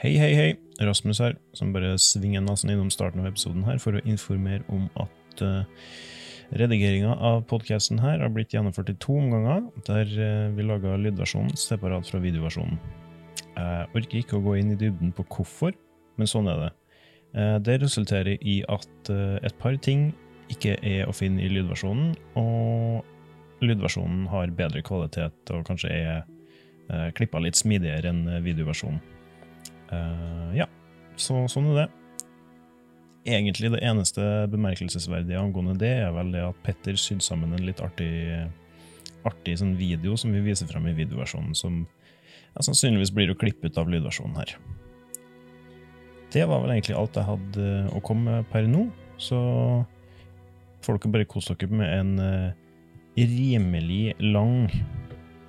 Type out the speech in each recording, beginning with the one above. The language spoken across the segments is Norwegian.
Hei, hei, hei. Rasmus her, som bare svinger nesen innom starten av episoden her for å informere om at uh, redigeringa av podkasten her har blitt gjennomført i to omganger, der uh, vi laga lydversjonen separat fra videoversjonen. Jeg orker ikke å gå inn i dybden på hvorfor, men sånn er det. Uh, det resulterer i at uh, et par ting ikke er å finne i lydversjonen, og lydversjonen har bedre kvalitet og kanskje er uh, klippa litt smidigere enn videoversjonen. Uh, ja, så sånn er det. Egentlig det eneste bemerkelsesverdige angående det, er vel det at Petter sydde sammen en litt artig, artig sånn video som vi viser frem i videoversjonen, som ja, sannsynligvis blir å klippe ut av lydversjonen her. Det var vel egentlig alt jeg hadde å komme med per nå, så får dere bare kose dere med en uh, rimelig lang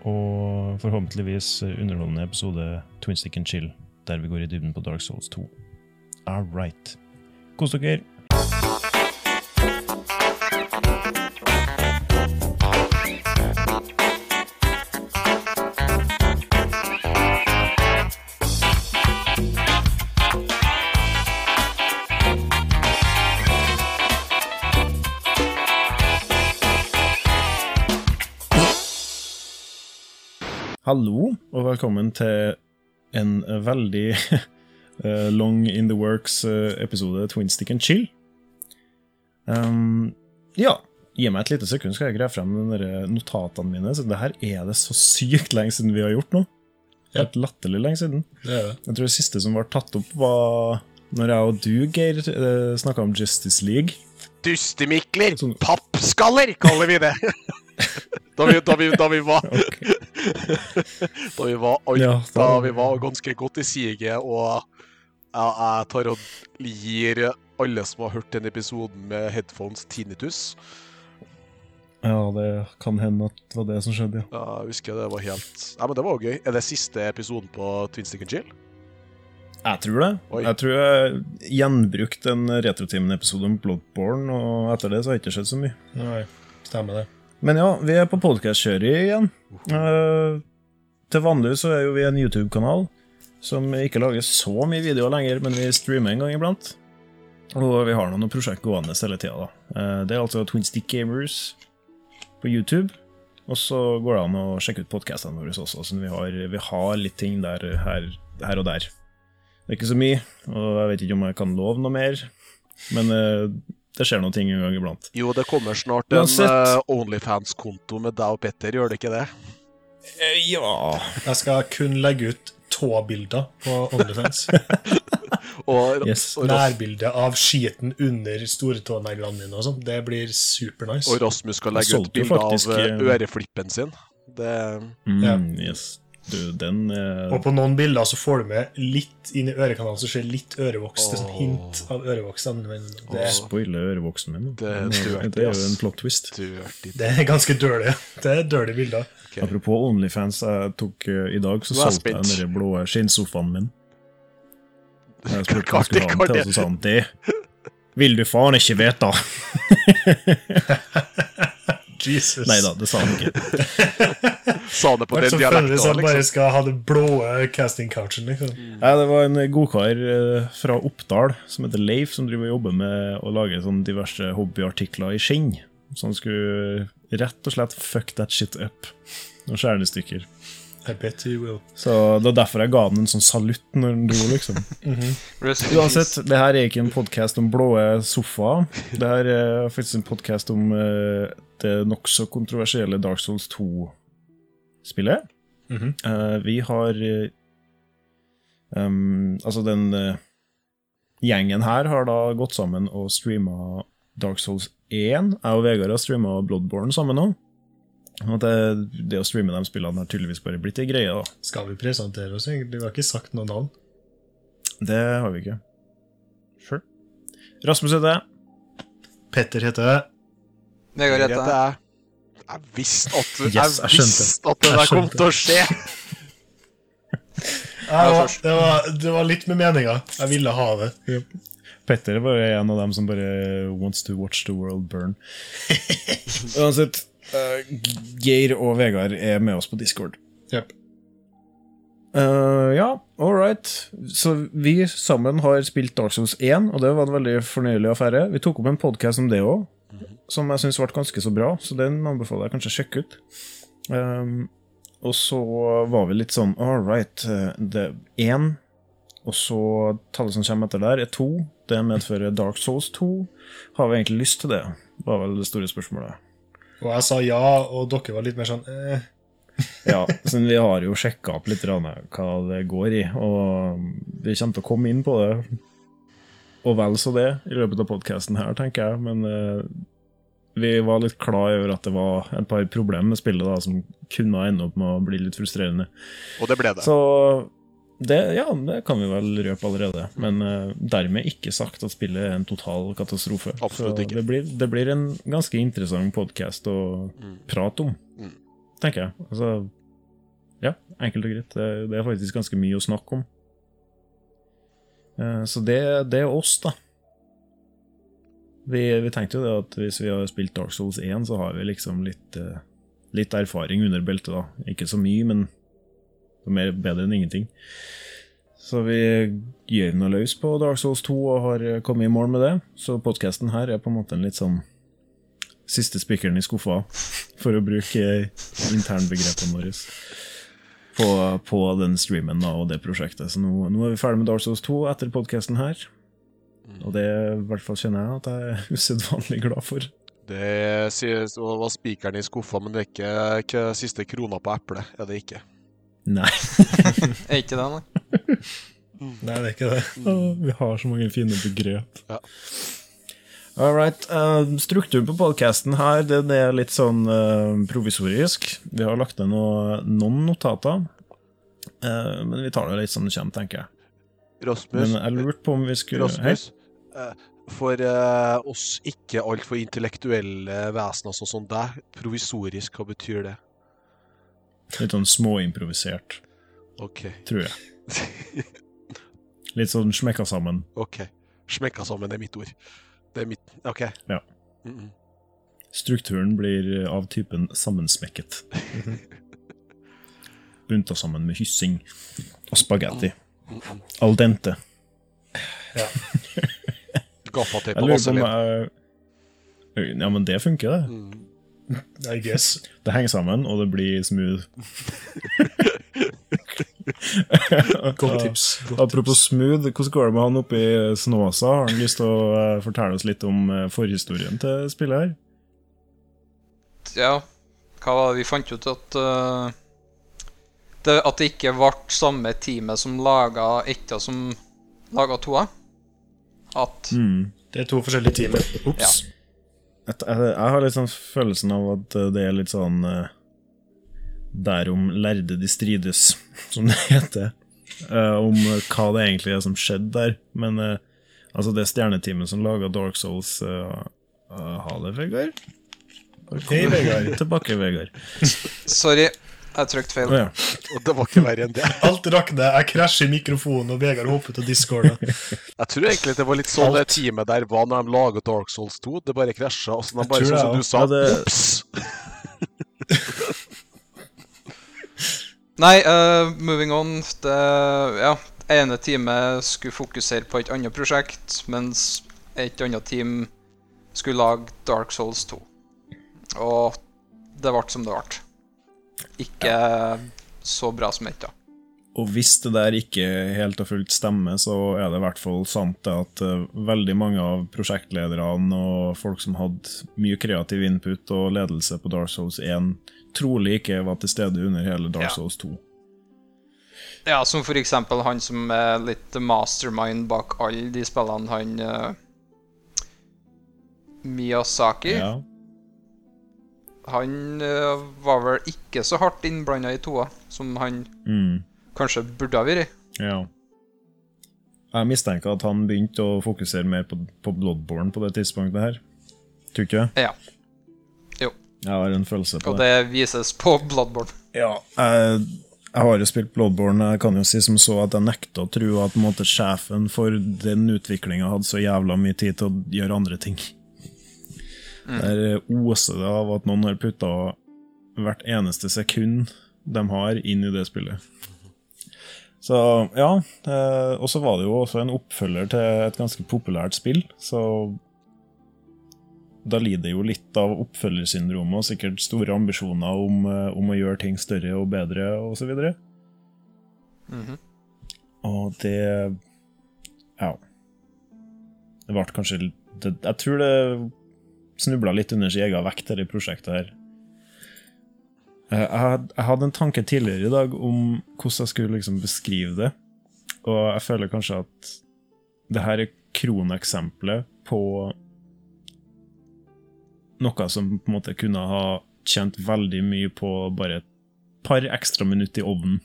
og forhåpentligvis underholdende episode Twin Stick and Chill der vi går i dybden på Dark Souls 2. All right. Kos dere! Hallo, og velkommen til en veldig uh, long in the works-episode Twin Stick and Chill. Um, ja, gi meg et lite sekund, skal jeg greie frem notatene mine. Så det her er det så sykt lenge siden vi har gjort nå. Helt latterlig lenge siden. Det er det. Jeg tror det siste som var tatt opp, var når jeg og du, Geir, snakka om Justice League. Dustemikler! Sånn- Pappskaller, kaller vi det. da, vi, da, vi, da vi var Da vi var alt, Ja, da da- vi var ganske godt i siget, og ja, jeg tar og gir alle som har hørt den episoden med headphones, tinnitus. Ja, det kan hende at det var det som skjedde, ja. Ja, jeg husker det var helt Nei, men det var gøy. Er det siste episoden på Twin Stick and Chill? Jeg tror det. Oi. Jeg tror jeg gjenbrukte en Retrotimen-episode om Bloodborne, og etter det så har jeg ikke skjedd så mye. Nei, stemmer det. Men ja, vi er på podkast-kjøret igjen. Uh, til vanlig så er jo vi en YouTube-kanal som ikke lager så mye videoer lenger, men vi streamer en gang iblant. Og vi har noen prosjekt gående hele tida. Uh, det er altså Twin Stick Gamers på YouTube. Og så går det an å sjekke ut podkastene våre også, så vi har, vi har litt ting der her, her og der. Det er ikke så mye, og jeg vet ikke om jeg kan love noe mer, men eh, det skjer noen ting en gang iblant. Jo, det kommer snart en eh, Onlyfans-konto med deg og Petter, gjør det ikke det? Eh, ja Jeg skal kun legge ut tåbilder på OnlyFans. Og, Yes. og, Nærbilde av skiten under stortåneglene mine og sånn. Det blir supernice. og Rasmus skal legge ut bilde av eh, øreflippen sin. Det Mm, Ja. Yes. Du, den eh, Og på noen bilder så får du med litt inn i ørekanalen, så skjer litt ørevoks. Det er sånn hint av ørevoks. Men det, Spoiler ørevoksen min. Det Men, dirty, det er jo en plot twist. Dirty. det er ganske dirty. Det er dirty bilder. Okay. Apropos Onlyfans, jeg tok uh, i dag så solgte jeg den blå skinnsofaen min. Jeg spurte hva jeg skulle han ha den til, og så sa han det vil du faen ikke vite. Jesus. Nei da, det sa han ikke. Sa det på den dialekten. føles dialekten, at bare liksom. skal ha det blå casting couchen. Liksom. Nei, Det var en godkar eh, fra Oppdal som heter Leif, som driver og jobber med å lage sånn diverse hobbyartikler i skinn. Så han skulle rett og slett fuck that shit up. Noen skjernestykker. I bet you will. Så det er derfor jeg ga den en sånn salutt når den dro, liksom. mm -hmm. Uansett, det her er ikke en podkast om blå sofaer. Det her er faktisk en podkast om uh, det nokså kontroversielle Dark Souls 2-spillet. -hmm. uh, vi har um, Altså, den uh, gjengen her har da gått sammen og streama Dark Souls 1. Jeg og Vegard har streama Bloodborne sammen nå. Det, det å streame de spillene har tydeligvis bare blitt ei greie, da. Skal vi presentere oss? egentlig? Vi har ikke sagt noe navn. Det har vi ikke. Sure. Rasmus heter jeg. Petter heter det. Vegard heter jeg. Jeg visste at, Yes, jeg jeg visste at det der kom til å skje! Ja, det, var, det, var, det var litt med meninga. Jeg ville ha det. Petter er bare en av dem som bare wants to watch the world burn. Uansett, uh, Geir og Vegard er med oss på Discord. Yep. Uh, ja, all right. Så vi sammen har spilt Dark Souls 1, og det var en veldig fornøyelig affære. Vi tok opp en podkast om det òg, som jeg syns ble ganske så bra, så den anbefaler jeg kanskje å sjekke ut. Um, og så var vi litt sånn all right, eh, det er én, og så tallet som kommer etter der, er to. Det medfører Dark Souls 2. Har vi egentlig lyst til det? var vel det store spørsmålet. Og jeg sa ja, og dere var litt mer sånn eh. Ja, så vi har jo sjekka opp litt hva det går i, og vi kommer til å komme inn på det. Og vel så det i løpet av podkasten her, tenker jeg, men eh, vi var litt klar over at det var et par problemer med spillet da, som kunne ende opp med å bli litt frustrerende. Og det ble det. Så det, ja, det kan vi vel røpe allerede. Men uh, dermed ikke sagt at spillet er en total katastrofe. Absolutt ikke. Det blir, det blir en ganske interessant podkast å Mm. prate om, Mm. tenker jeg. Altså, ja, enkelt og greit. Det, det er faktisk ganske mye å snakke om. Uh, Så det, det er oss, da. Vi, vi tenkte jo det at hvis vi har spilt Dark Souls 1, så har vi liksom litt, eh, litt erfaring under beltet, da. Ikke så mye, men er mer bedre enn ingenting. Så vi gjør noe løs på Dark Souls 2 og har kommet i mål med det. Så podkasten her er på en måte en litt sånn siste spikeren i skuffa, for å bruke internbegrepene våre. På, på den streamen da, og det prosjektet. Så nå, nå er vi ferdig med Dark Souls 2 etter podkasten her. Og det i hvert fall kjenner jeg at jeg er usedvanlig glad for. Det sies å være spikeren i skuffa, men det er ikke, ikke siste krona på eplet. Er det ikke? Nei, Er ikke det, nei? Nei, det er ikke det. vi har så mange fine begrep. Ja. All right. Uh, strukturen på podcasten her den er litt sånn uh, provisorisk. Vi har lagt ned noe, noen notater, uh, men vi tar det litt som det kommer, tenker jeg. Rasmus, Men jeg lurte på om vi skulle Rasmus eh, for eh, oss ikke altfor intellektuelle vesener sånn som deg, provisorisk, hva betyr det? Litt sånn småimprovisert, OK. tror jeg. Litt sånn smekka sammen. OK. Smekka sammen er mitt ord. Det er mitt OK. Ja. Mm -mm. Strukturen blir av typen sammensmekket. Bunta sammen med hyssing og spagetti. Al dente. Gaffateip og vaselin. Ja, men det funker, det. Mm. I guess. Det henger sammen, og det blir smooth. Godt tips. God Apropos smooth, hvordan går det med han oppe i Snåsa? Har han lyst til å eh, fortelle oss litt om eh, forhistorien til spillet her? Ja, hva var det vi fant ut at uh, det, At det ikke ble samme teamet som laga etta som laga toa. At Mm. Det er to forskjellige timer. Ops. Jeg, jeg, jeg har litt sånn følelsen av at eh, det er litt sånn eh, Derom lærde de strides, som det heter. Uh, om hva det egentlig er som skjedde der. Men uh, altså, det stjerneteamet som laga Dark Souls uh, Ha det, Vegard? Hei, Vegard. Tilbake, Vegard. Sorry, jeg trykte feil. Oh, ja. Og det var ikke verre enn det. Alt rakner. Jeg krasjer i mikrofonen, og Vegard hopper ut av discorden. Jeg tror egentlig det var litt sånn det teamet der var når de laget Dark Souls 2. Det bare krasja, og så de bare sånn som du sa. Ja, det- Ops! Nei, uh, moving on. Det ja, ene teamet skulle fokusere på et annet prosjekt, mens et annet team skulle lage Dark Souls 2. Og det ble som det ble. Ikke så bra som venta. Og hvis det der ikke helt og fullt stemmer, så er det i hvert fall sant det at eh, veldig mange av prosjektlederne og folk som hadde mye kreativ input og ledelse på Dark Souls 1, trolig ikke var til stede under hele Dark Ja. Souls 2. Ja, som for eksempel han som er litt mastermind bak alle de spillene, han uh, Miyazaki. Ja. Han uh, var vel ikke så hardt innblanda i toa som han Mm. kanskje burde ha vært. ja. Jeg mistenker at han begynte å fokusere mer på, på Bloodborne på det tidspunktet her. Tror ikke du? Ja. Jo. Jeg har en følelse på Og det. det vises på Bloodborne. Ja, jeg, jeg har jo spilt Bloodborne. Jeg kan jo si som så at jeg nekter å tro at måte, sjefen for den utviklinga hadde så jævla mye tid til å gjøre andre ting. Der oser det av at noen har putta hvert eneste sekund de har, inn i det spillet. Så ja. Eh, og så var det jo også en oppfølger til et ganske populært spill, så da lider jo litt av oppfølgersyndromet og sikkert store ambisjoner om, eh, om å gjøre ting større og bedre og så videre. Mhm. Og det Ja. Det ble kanskje det, Jeg tror det snubla litt under sin egen vekt, i prosjektet her. Eh, Jeg hadde en tanke tidligere i dag om hvordan jeg skulle liksom beskrive det. Og jeg føler kanskje at det her er kroneksempelet på noe som på en måte kunne ha tjent veldig mye på bare et par ekstra minutter i ovnen.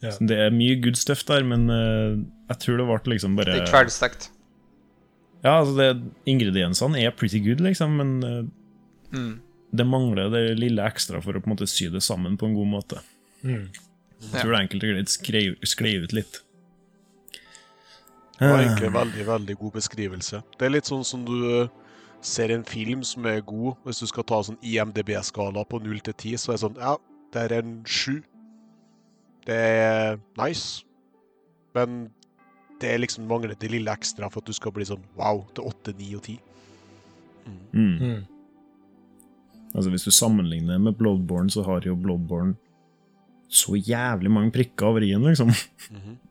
Ja. Så Det er mye good stuff der, men eh, jeg tror det ble liksom bare Det er ikke ferdigstekt. Ja, altså det, Ingrediensene er pretty good, liksom, men eh, Mm. det mangler det lille ekstra for å på en måte sy det sammen på en god måte. Mm. Jeg tror det enkelte greit sklei ut litt. Det var Eh, egentlig en veldig, veldig god beskrivelse. Det er litt sånn som du ser en film som er god. Hvis du skal ta sånn IMDb-skala på 0 til 10, så er det sånn Ja, det er en 7. Det er nice, men det er liksom mangler det lille ekstra for at du skal bli sånn wow til 8, 9 og 10. mm. Mm. Altså Hvis du sammenligner med Bloodborne, så har jo Bloodborne så jævlig mange prikker over i-en, liksom. Mhm.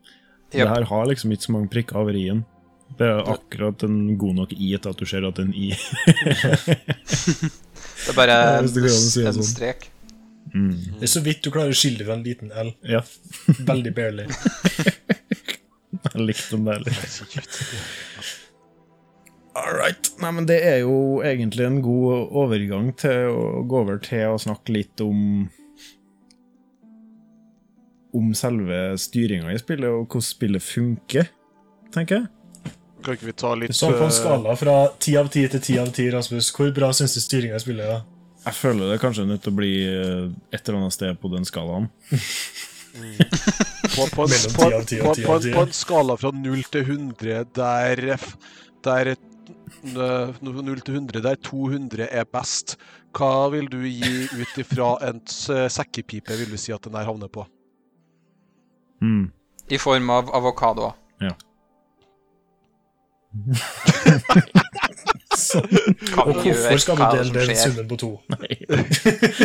Det her har liksom ikke så mange prikker over i-en. Det er akkurat en god nok i til at du ser at det er en i. Det er bare Ja, en, å si en sånn. strek. Mm. Det er så vidt du klarer å skille fra en liten L. Ja, Veldig barely. jeg likte den der litt. All right. Nei, men det er jo egentlig en god overgang til å gå over til å snakke litt om om selve styringa i spillet, og hvordan spillet funker, tenker jeg. Kan ikke vi ta litt Sånn på en eh, skala fra 10 av 10 til 10 av 10, Rasmus, hvor bra syns du styringa i spillet er? Jeg føler det kanskje er nødt til å bli eh, et eller annet sted på den skalaen. på, på, en, på, 10 av 10 på, på, på en skala fra 0 til 100 der, der eh, 0 til 100 der 200 er best, hva vil du gi ut ifra en sekkepipe, vil du si at den her havner på? Mm. I form av avokadoer. Så, Og hvorfor skal du dele den summen på to?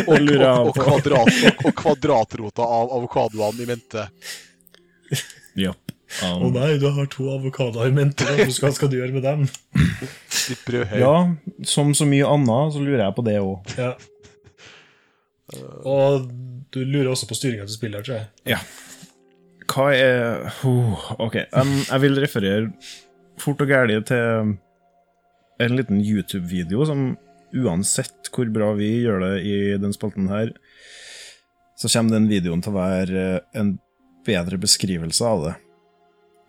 Og, lurer og, og, kvadrat, og, og kvadratrota av avokadoene i mente. Ja. Å Um, nei, du har to avokadoer i mente. Hva skal, skal du gjøre med dem? Ja, som så mye annet, så lurer jeg på det òg. Ja. Og du lurer også på styringa til spillet, tror jeg. Ja. Hva er oh, Ok, um, jeg vil referere fort og gærlig til en liten YouTube-video som uansett hvor bra vi gjør det i den spalten her, så kommer den videoen til å være eh, en bedre beskrivelse av det.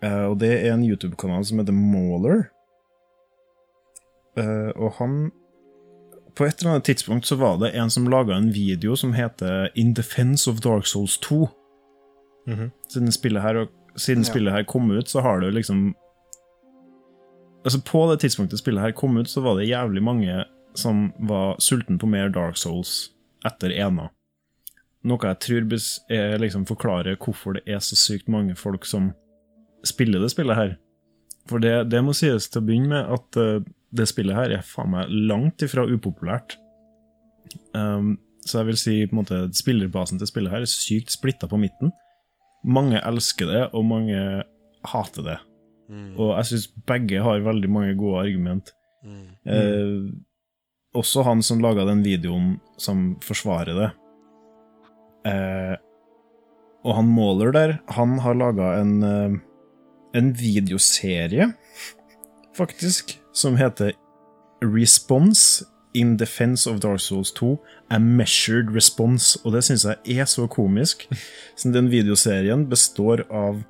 Eh, og det er en YouTube-kanal som heter Mauler. Eh, og han På et eller annet tidspunkt så var det en som laga en video som heter In Defense of Dark Souls 2 Mhm. siden spillet her, og siden Ja. spillet her kom ut, så har det liksom Altså På det tidspunktet spillet her kom ut, så var det jævlig mange som var sulten på mer Dark Souls etter ena. Noe jeg tror er liksom forklarer hvorfor det er så sykt mange folk som spiller det spillet her. For det, det må sies til å begynne med at uh, det spillet her er faen meg langt ifra upopulært. Um, så jeg vil si på en måte spillerbasen til spillet her er sykt splitta på midten. Mange elsker det, og mange hater det. Mm, Og jeg syns begge har veldig mange gode argument. mm. Eh, også han som laga den videoen som forsvarer det. Eh, og han Måler der, han har laga en, eh, en videoserie, faktisk, som heter Response in Defense of Dark Souls 2. A Measured Response. Og det syns jeg er så komisk. Så den videoserien består av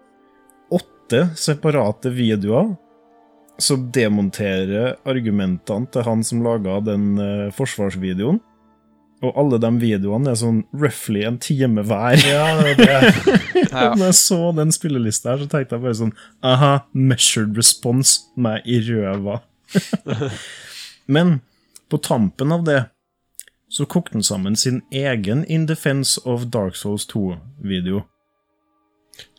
åtte separate videoer som demonterer argumentene til han som laga den uh, forsvarsvideoen. Og alle de videoene er sånn roughly en time hver. Ja, det er. Ja. Når jeg så den spillelista her, så tenkte jeg bare sånn Aha, measured response meg i røva. Men på tampen av det så kokte han sammen sin egen In Defense of Dark Souls 2-video.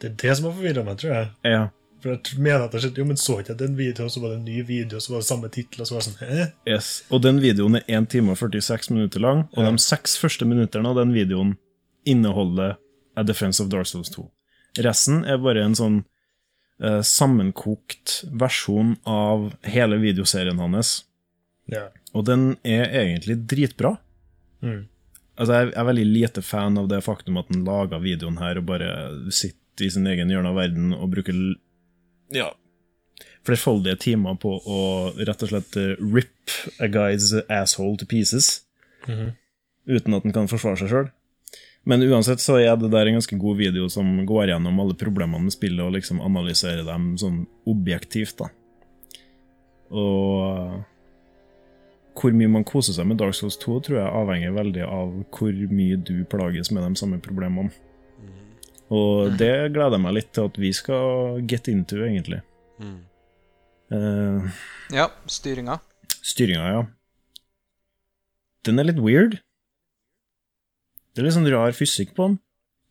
Det er det som har forvirra meg, tror jeg. Ja. For jeg mener at det skjedde, jo, men så ikke jeg den videoen, så var det en ny video, så var det samme tittel, og så var det sånn? Yes. Og den videoen er 1 time og 46 minutter lang, og Ja. de seks første minutterne av den videoen inneholder A Defense of Dark Souls 2. Resten er bare en sånn eh, sammenkokt versjon av hele videoserien hans, Ja. og den er egentlig dritbra. Mm. Altså, jeg er veldig lite fan av det faktum at han laga videoen her og bare sitter i sin egen hjørne av verden og bruker ja, flerfoldige timer på å rett og slett eh, rip a guy's asshole to pieces Mhm. uten at han kan forsvare seg sjøl. Men uansett så er det der en ganske god video som går gjennom alle problemene med spillet og liksom analyserer dem sånn objektivt, da. Og hvor mye man koser seg med Dark Souls 2, tror jeg avhenger veldig av hvor mye du plages med de samme problemene. Og det gleder jeg meg litt til at vi skal get into, egentlig. Mm. Uh, Ja, styringa. styringa, ja. Den er litt weird. Det er litt sånn rar fysikk på den.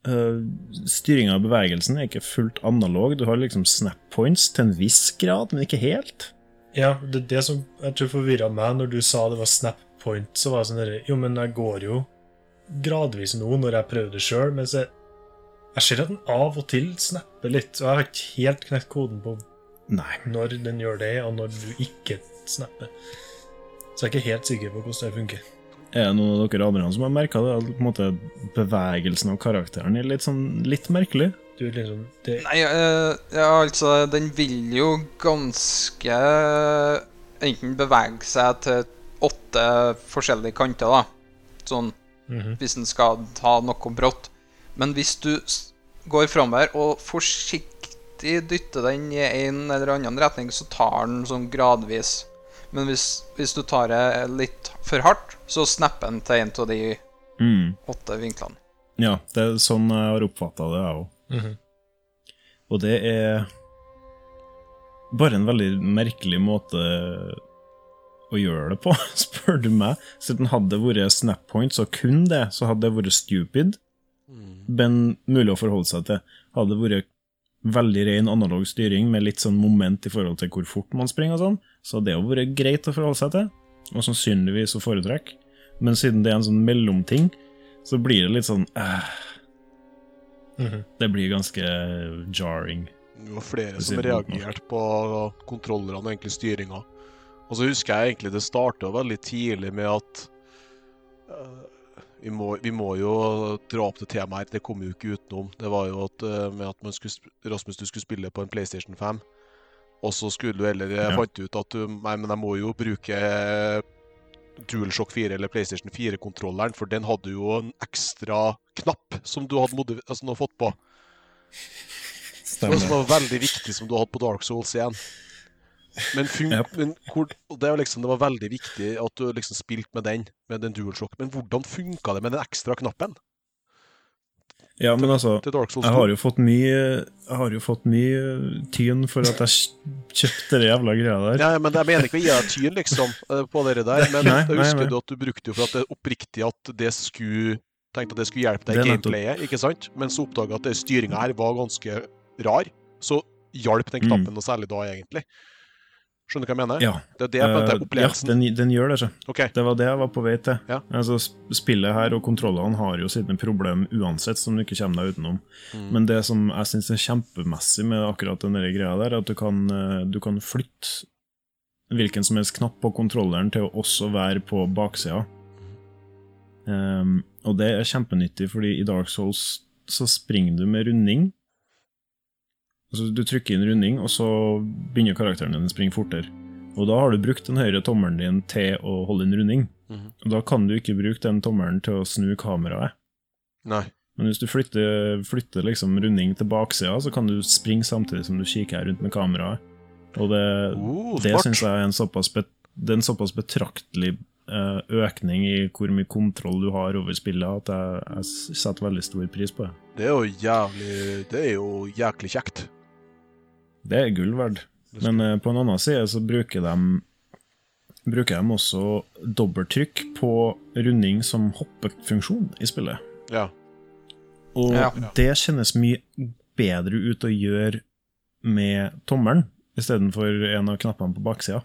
Uh, styringa av bevegelsen er ikke fullt analog. Du har liksom snap points til en viss grad, men ikke helt. Ja, det er det som jeg tror forvirra meg når du sa det var snap point. Så var det sånn Jo, men jeg går jo gradvis nå når jeg prøver det sjøl, mens jeg, jeg ser at den av og til snapper litt. Og jeg har ikke helt knekt koden på Nei. når den gjør det, og når du ikke snapper. Så jeg er ikke helt sikker på hvordan det funker. Er det noen av dere andre som har merka det? At på en måte bevegelsen av karakteren er litt sånn litt merkelig? Du liksom, det, Nei, øh, ja, altså, den vil jo ganske enten bevege seg til åtte forskjellige kanter, da. Sånn Mhm. hvis den skal ta noe brått. Men hvis du går framover og forsiktig dytter den i en eller annen retning, så tar den sånn gradvis. Men hvis, hvis du tar det litt for hardt, så snapper den til en av de Mm. åtte vinklene. Ja, det er sånn jeg har oppfatta det, jeg òg. Mhm. Og det er bare en veldig merkelig måte å gjøre det på, spør du meg. Siden hadde det vært snap points, og kun det, så hadde det vært stupid, men mulig å forholde seg til. Hadde det vært veldig ren analog styring med litt sånn moment i forhold til hvor fort man springer og sånn, så hadde det jo vært greit å forholde seg til, og sannsynligvis å foretrekke. Men siden det er en sånn mellomting, så blir det litt sånn Mhm. Det blir ganske jarring. Det var flere som reagerte på kontrollerne og egentlig styringa. Og så husker jeg egentlig det starta veldig tidlig med at vi, må, vi må jo dra opp det temaet her, det kom jo ikke utenom. Det var jo at, eh, med at man skulle, Rasmus, du skulle spille på en PlayStation 5. Og så skulle du heller eh, Ja. fant ut at du, nei, men jeg må jo bruke DualShock 4 eller PlayStation 4-kontrolleren, for den hadde jo en ekstra knapp som du hadde altså, fått på. Stemmer. som var veldig viktig, som du hadde på Dark Souls 1. Men, men hvor, det, liksom, det var veldig viktig at du liksom spilte med den, med den DualShock. Men hvordan funka det med den ekstra knappen Ja, men altså til Dark Souls 2? Jeg har jo fått mye Jeg har jo fått mye tyn for at jeg kjøpte det jævla greia der. Ja, men Jeg mener ikke å gi deg tyn, liksom, eh, på det der, men Nei, jeg husker nei. du at du brukte jo for at det oppriktig at det skulle Tenkte at det skulle hjelpe deg i gameplayet, ikke sant? Men så oppdaga at styringa her var ganske rar. Så hjalp den knappen noe særlig da, egentlig. Skjønner du hva jeg mener? Mm. Ja, Det det jeg eh, ja den, den gjør det, så. OK. Det var det jeg var på vei til. Ja. Altså, spillet her og kontrollene har jo sine problem uansett, som du ikke kommer deg utenom. Mm. Men det som jeg syns er kjempemessig med akkurat den greia der, er at du kan, eh, du kan flytte hvilken som helst knapp på kontrolleren til å også være på baksida. Um, og det er kjempenyttig, fordi i Dark Souls så springer du med runding. Altså, du trykker inn runding, og så begynner karakteren din å springe fortere. Og da har du brukt den høyre tommelen din til å holde en runding. Mhm. Og da kan du ikke bruke den tommelen til å snu kameraet. Nei. Men hvis du flytter, flytter liksom runding til baksida, så kan du springe samtidig som du kikker rundt med kameraet. Og det, Oh, det syns jeg er en såpass, bet, er en såpass betraktelig eh, økning i hvor mye kontroll du har over spillet, at jeg, jeg setter veldig stor pris på det. Det er jo jævlig Det er jo jæklig kjekt. Det er gull verdt. Men uh, på en annen side så bruker de bruker de også dobbelttrykk på runding som hoppefunksjon i spillet. Ja. Og Ja. det kjennes mye bedre ut å gjøre med tommelen istedenfor en av knappene på baksida.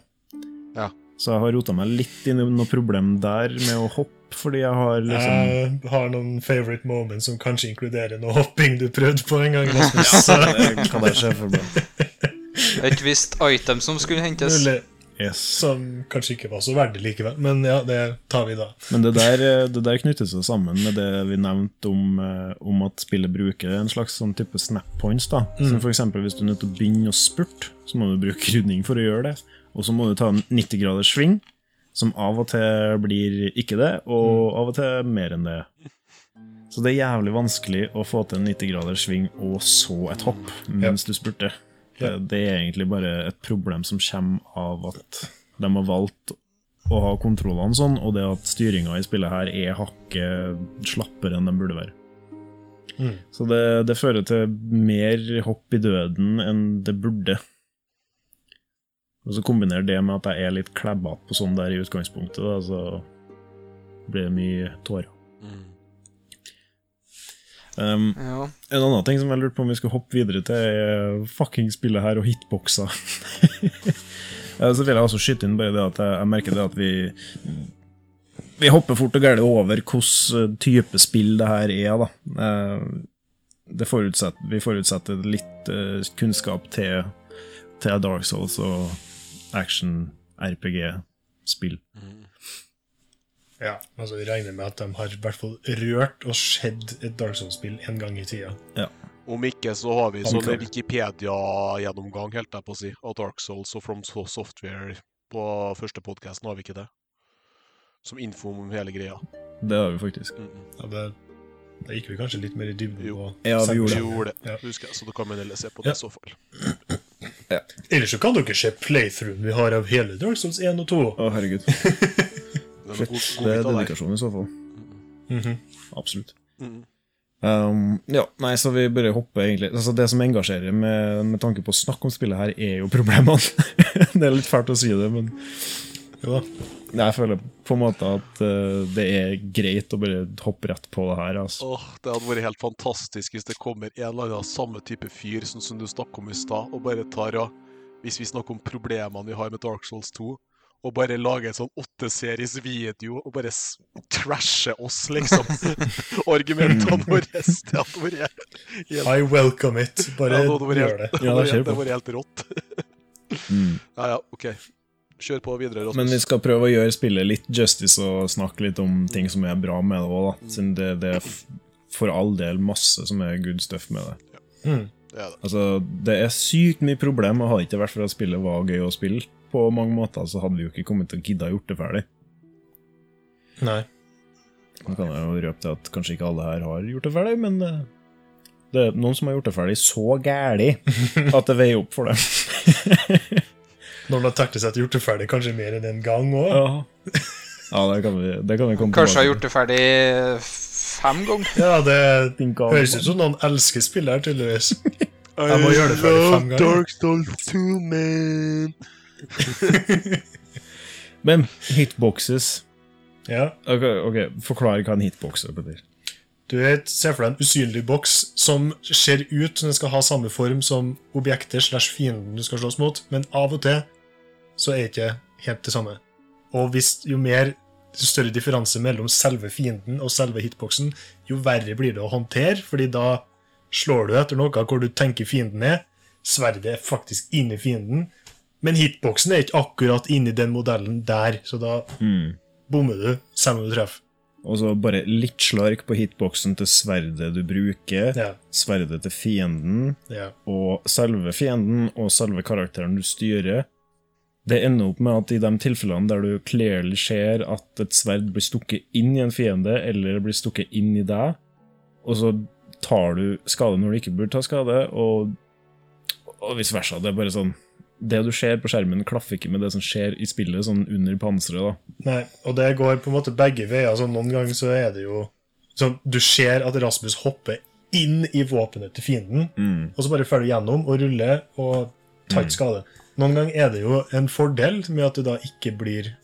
Ja. Så jeg har rota meg litt inn i noe problem der med å hoppe, fordi jeg har liksom Jeg har noen favorite moments som kanskje inkluderer noe hopping du prøvde på en gang. Liksom. ja, Det kan jeg se for meg. Et visst item som skulle hentes. mulig Yes. som kanskje ikke var så verdig likevel. Men ja, det tar vi da. Men det der, eh, det der knytter seg sammen med det vi nevnte om, eh, om at spillet bruker en slags sånn type snap points. da Som for eksempel Hvis du er nødt til å begynne å spurte, så må du bruke rydning for å gjøre det. Og så må du ta en 90 graders sving, som av og til blir ikke det, og av og til mer enn det. Så det er jævlig vanskelig å få til en 90 graders sving og så et hopp mens du spurter. Ja. Det, er egentlig bare et problem som kommer av at de har valgt å ha kontrollene sånn, og det at styringa i spillet her er hakket slappere enn de burde være. Mm. Så det, det fører til mer hopp i døden enn det burde. Og så kombinerer det med at jeg er litt klebbete på sånn der i utgangspunktet, da, så blir det mye tårer. Mm. Um, Ja. en annen ting som jeg lurte på om vi skulle hoppe videre til, er fucking spillet her og hitboxer. Så vil jeg også skyte inn bare det at jeg, jeg merker det at vi Vi hopper fort og gærent over hvilken type spill det her er, da. Eh, Det forutsetter, vi forutsetter litt eh, kunnskap til, til Dark Souls og action-RPG-spill. Ja, altså Vi regner med at de har i hvert fall rørt og sett et Dark Souls-spill en gang i tida. Om ikke, så har vi sånn Wikipedia-gjennomgang, helt jeg på å si, av Dark Souls og From Software på første podkasten, har vi ikke det? Som info om hele greia. Det har vi faktisk. Mm -mm. Ja, det, da gikk vi kanskje litt mer i dybden Jo. på Ja, vi det. gjorde det, Ja. husker jeg, så da kan man heller se på det Ja. i så fall. Ja. Ellers så kan dere se playthroughen vi har av hele Dark Souls 1 og 2. Å, herregud. Det er er dedikasjon i så fall. Mhm. Absolutt. Mm. Um, ja, nei, så vi bare hopper egentlig altså Det som engasjerer med, med tanke på å snakke om spillet her, er jo problemene. det er litt fælt å si det, men ja. jeg føler på en måte at uh, det er greit å bare hoppe rett på det her. Altså. Åh, Det hadde vært helt fantastisk hvis det kommer en eller annen samme type fyr sånn som du snakket om i stad, og bare tar og Hvis vi snakker om problemene vi har med Dark Souls 2, og bare lager en sånn åtteseries video og bare trashe trasher oss, liksom. Argumentene våre. Det hadde vært helt I welcome it. Bare Ja, det gjør det. Ja, det hadde vært helt rått. Mm. Ja, ja, OK. Kjør på videre, Rasmus. Men vi skal prøve å gjøre spillet litt justice og snakke litt om ting som er bra med det òg, siden det, det er for all del masse som er good stuff med det. Mm. Det er det. Altså, Det er sykt mye problem, og hadde ikke vært for at spillet var gøy å spille på mange måter, så hadde vi jo ikke kommet til å gidde å gjort det ferdig. Nei. Nå kan jeg jo røpe til at kanskje ikke alle her har gjort det ferdig, men eh, det er noen som har gjort det ferdig så gæli at det veier opp for det. Når man har teknisk sett gjort det ferdig kanskje mer enn en gang òg. Ja, ja det, kan vi, det kan vi komme Kanskje har gjort det ferdig fem ganger. Ja, det høres ut som noen elsker spillet her, tydeligvis. Jeg må gjøre det ferdig fem ganger. Dark Souls 2, man. Men hitboxes Ja. Ok, okay. Forklar hva en hitbox er. Du vet, Se for deg en usynlig boks som ser ut som den skal ha samme form som objekter slash fienden du skal slåss mot, men av og til så er det ikke helt det samme. Og hvis jo mer jo større differanse mellom selve fienden og selve hitboxen, jo verre blir det å håndtere, fordi da slår du etter noe hvor du tenker fienden er. Sverdet er faktisk inni fienden, men hitboksen er ikke akkurat inni den modellen der, så da Mm. bommer du, selv om du treffer. Og så bare litt slark på hitboxen til sverdet du bruker, Ja, sverdet til fienden, ja. og selve fienden og selve karakteren du styrer. Det ender opp med at i de tilfellene der du clearly ser at et sverd blir stukket inn i en fiende, eller blir stukket inn i deg, og så tar du skade når du ikke burde ta skade, og, og vice versa. Det er bare sånn Det du ser på skjermen, klaffer ikke med det som skjer i spillet, sånn under panseret. da. Nei, og det går på en måte begge veier. Så noen ganger så er det jo sånn Du ser at Rasmus hopper inn i våpenet til fienden, Mm. og så bare følger du gjennom og ruller og tar ikke skade. Noen ganger er det jo en fordel med at du da ikke blir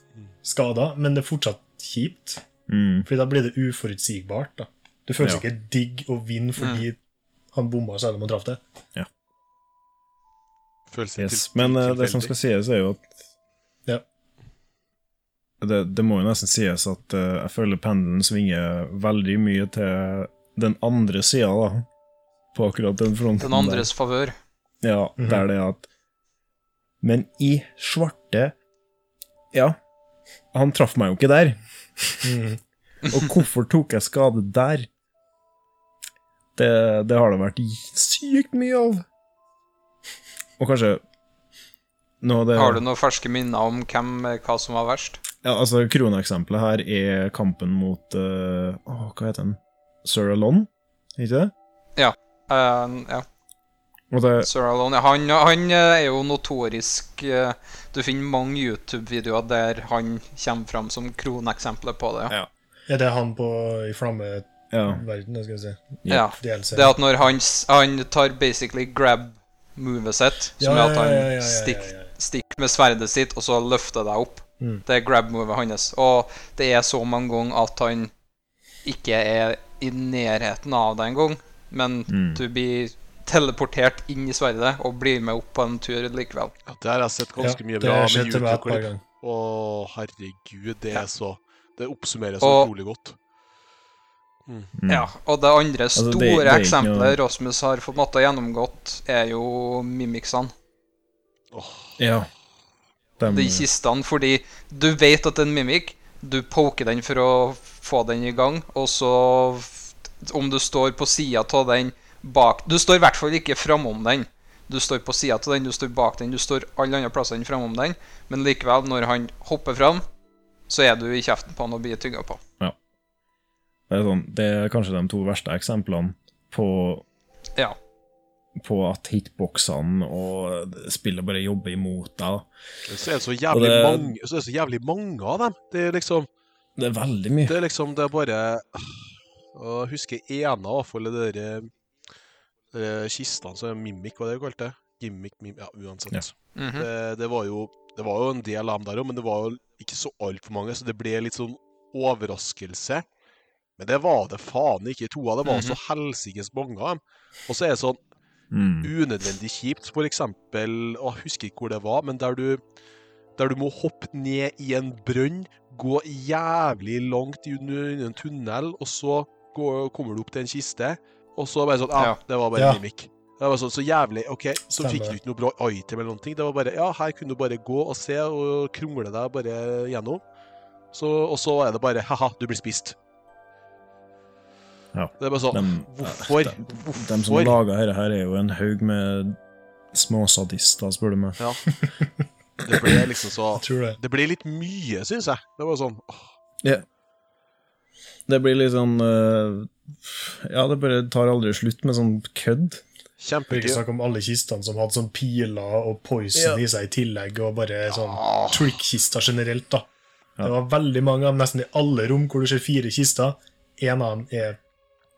skada, men det er fortsatt kjipt. Mm. Fordi da blir det uforutsigbart. da. Det føles Ja. ikke digg å vinne fordi Han bomma selv om han traff det. Føles litt Yes. til- Men tilfeldig. det som skal sies, er jo at Ja. det, det må jo nesten sies at uh, jeg føler pendelen svinger veldig mye til den andre sida, da. På akkurat den fronten. Den andres favør. Der. Ja, Mhm. der det er at Men i svarte Ja, han traff meg jo ikke der. Mm. Og hvorfor tok jeg skade der? Det, det har det vært sykt mye av. Og kanskje det, Har du noen ferske minner om hvem, hva som var verst? Ja, altså Kroneeksempelet her er kampen mot uh, Åh, hva heter den? Sir Alon, ikke det? Eh, ja, det Sir Alone. Ja, Han, han eh, er jo notorisk eh, Du finner mange YouTube-videoer der han kommer fram som kroneksempelet på det. Ja. Ja. Er det han på i flammeverden, Ja. skal vi si? Ja. DLC? Det at når han, han tar basically grab-movet sitt, som Ja, er at han ja, ja, ja, ja, stikker stikk med sverdet sitt, og så løfter deg opp. Mm. Det er grab-movet hans. Og det er så mange ganger at han ikke er i nærheten av deg engang, men Mm. du blir teleportert inn i sverdet og blir med opp på en tur likevel. Ja, det har jeg sett ganske mye det bra med YouTube-klipp. Å, herregud, det er så Det oppsummerer så utrolig godt. Mm. Ja, og det andre Altså, det- store det eksempelet noe- Rasmus har fått måtte gjennomgått, er jo mimicsene. ja. De... De kistene, fordi du vet at det er en mimik, du poker den for å få den i gang, og så Om du står på sida av den bak Du står i hvert fall ikke framom den. Du står på sida av den, du står bak den, du står alle andre plasser enn framom den, men likevel, når han hopper fram, så er du i kjeften på han og blir tygga på. Det er, sånn, det er kanskje de to verste eksemplene på, Ja. på at hitboxene og spillet bare jobber imot deg. Så er det så jævlig, det- mange, så er det så jævlig mange av dem. Det er liksom Det er veldig mye. Det er liksom Det er bare Jeg husker ene, i hvert fall, eh, kistene som er mimic, hva det er kalt det? Gimmick, mim... Ja, uansett. Ja. Mhm. det, det, var jo, det var jo en del av dem der òg, men det var jo ikke så altfor mange, så det ble litt sånn overraskelse. Men det var det faen ikke i toa. Det var så helsikes mange av dem. Og så er det sånn Mm. unødvendig kjipt. For eksempel, å, jeg husker ikke hvor det var, men der du, der du må hoppe ned i en brønn, gå jævlig langt under under en tunnel, og så går, kommer du opp til en kiste, og så bare sånn Ja, det var bare Ja. mimikk. Det var sånn, så jævlig OK, så Stemmer. fikk du ikke noe bra item eller noen ting. Det var bare Ja, her kunne du bare gå og se og krongle deg bare gjennom. Så, og så er det bare Ha-ha, du blir spist. Ja. Det er bare sånn de, Hvorfor? de- Hvorfor? De som lager dette her, er jo en haug med småsadister, spør du meg. Ja. Det ble liksom så det. Det ble litt mye, syns jeg. Det var sånn åh, Det blir litt sånn uh, Ja, det bare tar aldri slutt med sånn kødd. For ikke snakk om alle kistene som hadde sånn piler og poison Ja. i seg i tillegg, og bare sånn Ah, trick-kister generelt, da. Ja. Det var veldig mange av dem, nesten i alle rom hvor du ser fire kister. En av dem er Ja.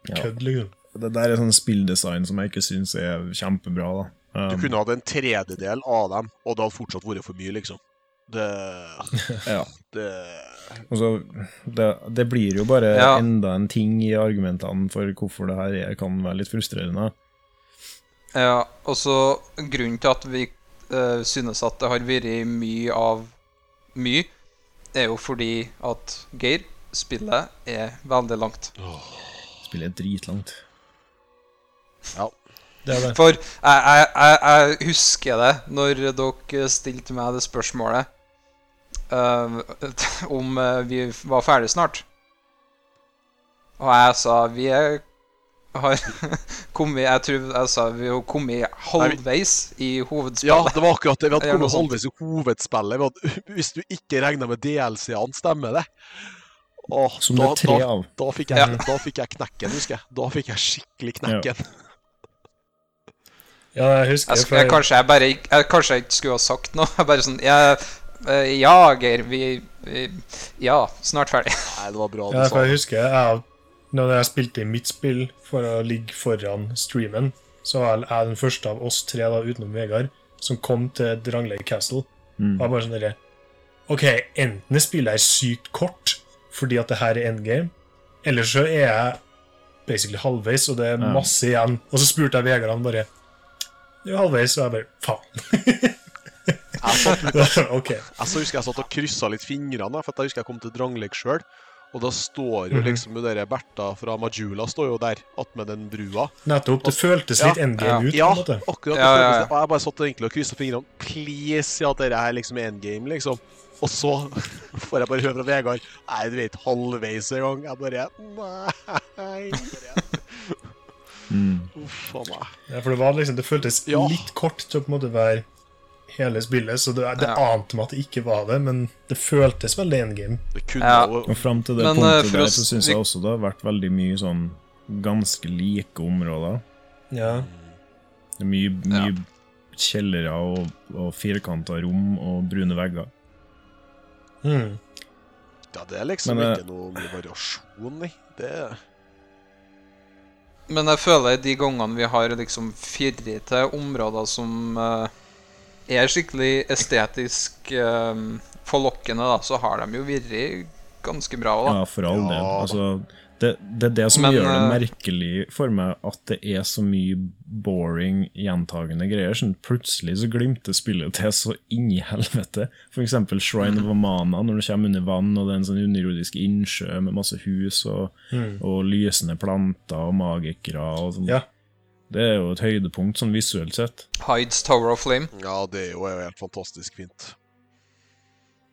Kødd, liksom. Det der er sånn spilldesign som jeg ikke syns er kjempebra. da. Du Um, kunne hatt en tredjedel av dem, og det hadde fortsatt vært for mye, liksom. Det ja. Det Altså, det, det blir jo bare Ja. enda en ting i argumentene for hvorfor det her er, kan være litt frustrerende. Ja, og så grunnen til at vi uh, synes at det har vært mye av mye, er jo fordi at Geir, spillet er veldig langt. Spillet er dritlangt. Ja. Det er det. For jeg, jeg, jeg, jeg husker det når dere stilte meg det spørsmålet uh, om eh, vi var ferdig snart. Og jeg sa vi er har kommet Jeg tror jeg sa vi har kommet halvveis i hovedspillet. ja, det var akkurat det. Vi hadde kommet halvveis i hovedspillet. Hadde, hvis du ikke regna med DLC-ene, stemmer det? Åh, Som det da, er tre da, av. da, fikk jeg, da fikk jeg knekken, husker jeg. Da fikk jeg skikkelig knekken. Ja, jeg husker Jeg, jeg, kanskje jeg bare jeg, Kanskje jeg ikke skulle ha sagt noe. Jeg bare sånn jeg, eh, Ja, Geir, vi, vi Ja, snart ferdig. Nei, det var bra du Ja, sa det. jeg det. husker jeg, Når jeg spilte i mitt spill for å ligge foran streamen, så var jeg den første av oss tre, da, utenom Vegard, som kom til Drangleig Castle. Mm. Og jeg bare sånn derre OK, enten er spillet her sykt kort fordi at det her er endgame, Ellers så er jeg basically halvveis, og det er masse igjen. Og så spurte jeg Vegard, han bare Du er halvveis, og jeg bare Faen. Jeg, satt, okay. jeg så husker jeg satt og kryssa litt fingrene, for jeg husker jeg kom til Drangleik sjøl. Og da står jo Mhm. liksom mm der Bertha fra Majula står jo der attmed den brua. Nettopp. Det føltes Ja. litt endgame ut, på Ja, en måte. akkurat. Ja, ja, ja. Og jeg bare satt egentlig og kryssa fingrene. Please, si at dette er liksom endgame, liksom. Og så får jeg bare høre fra Vegard Nei, du vet, halvveis en gang. Jeg bare Nei. Mm. Uff a meg. Ja, for det var liksom, det føltes Ja. litt kort til å på en måte være hele spillet, så det, det Ja. ante meg at det ikke var det, men det føltes veldig. Det kunne Ja. Og fram til det Men, punktet eh, der så syns vi- jeg også det har vært veldig mye sånn ganske like områder. Ja. Det er mye, mye kjellere og, og firkanta rom og brune vegger. Mm. Ja, det er liksom Men, eh, ikke noe mye variasjon, i. Det Men jeg føler de gangene vi har liksom firrete til områder som uh, er skikkelig estetisk uh, forlokkende, da, så har de jo vært ganske bra. da. Ja, for all Ja, del. Altså, det, det er det som Men, gjør det eh, merkelig for meg, at det er så mye boring, gjentagende greier. Sånn, plutselig så glimter spillet til så inn i helvete. Eksempel Shrine Mm. of Amana, når du kommer under vann, og det er en sånn underjordisk innsjø med masse hus og, Mm. og lysende planter og magikere og sånn. Ja. Det er jo et høydepunkt sånn visuelt sett. Hides Tower of Flame. Ja, det er jo er jo helt fantastisk fint.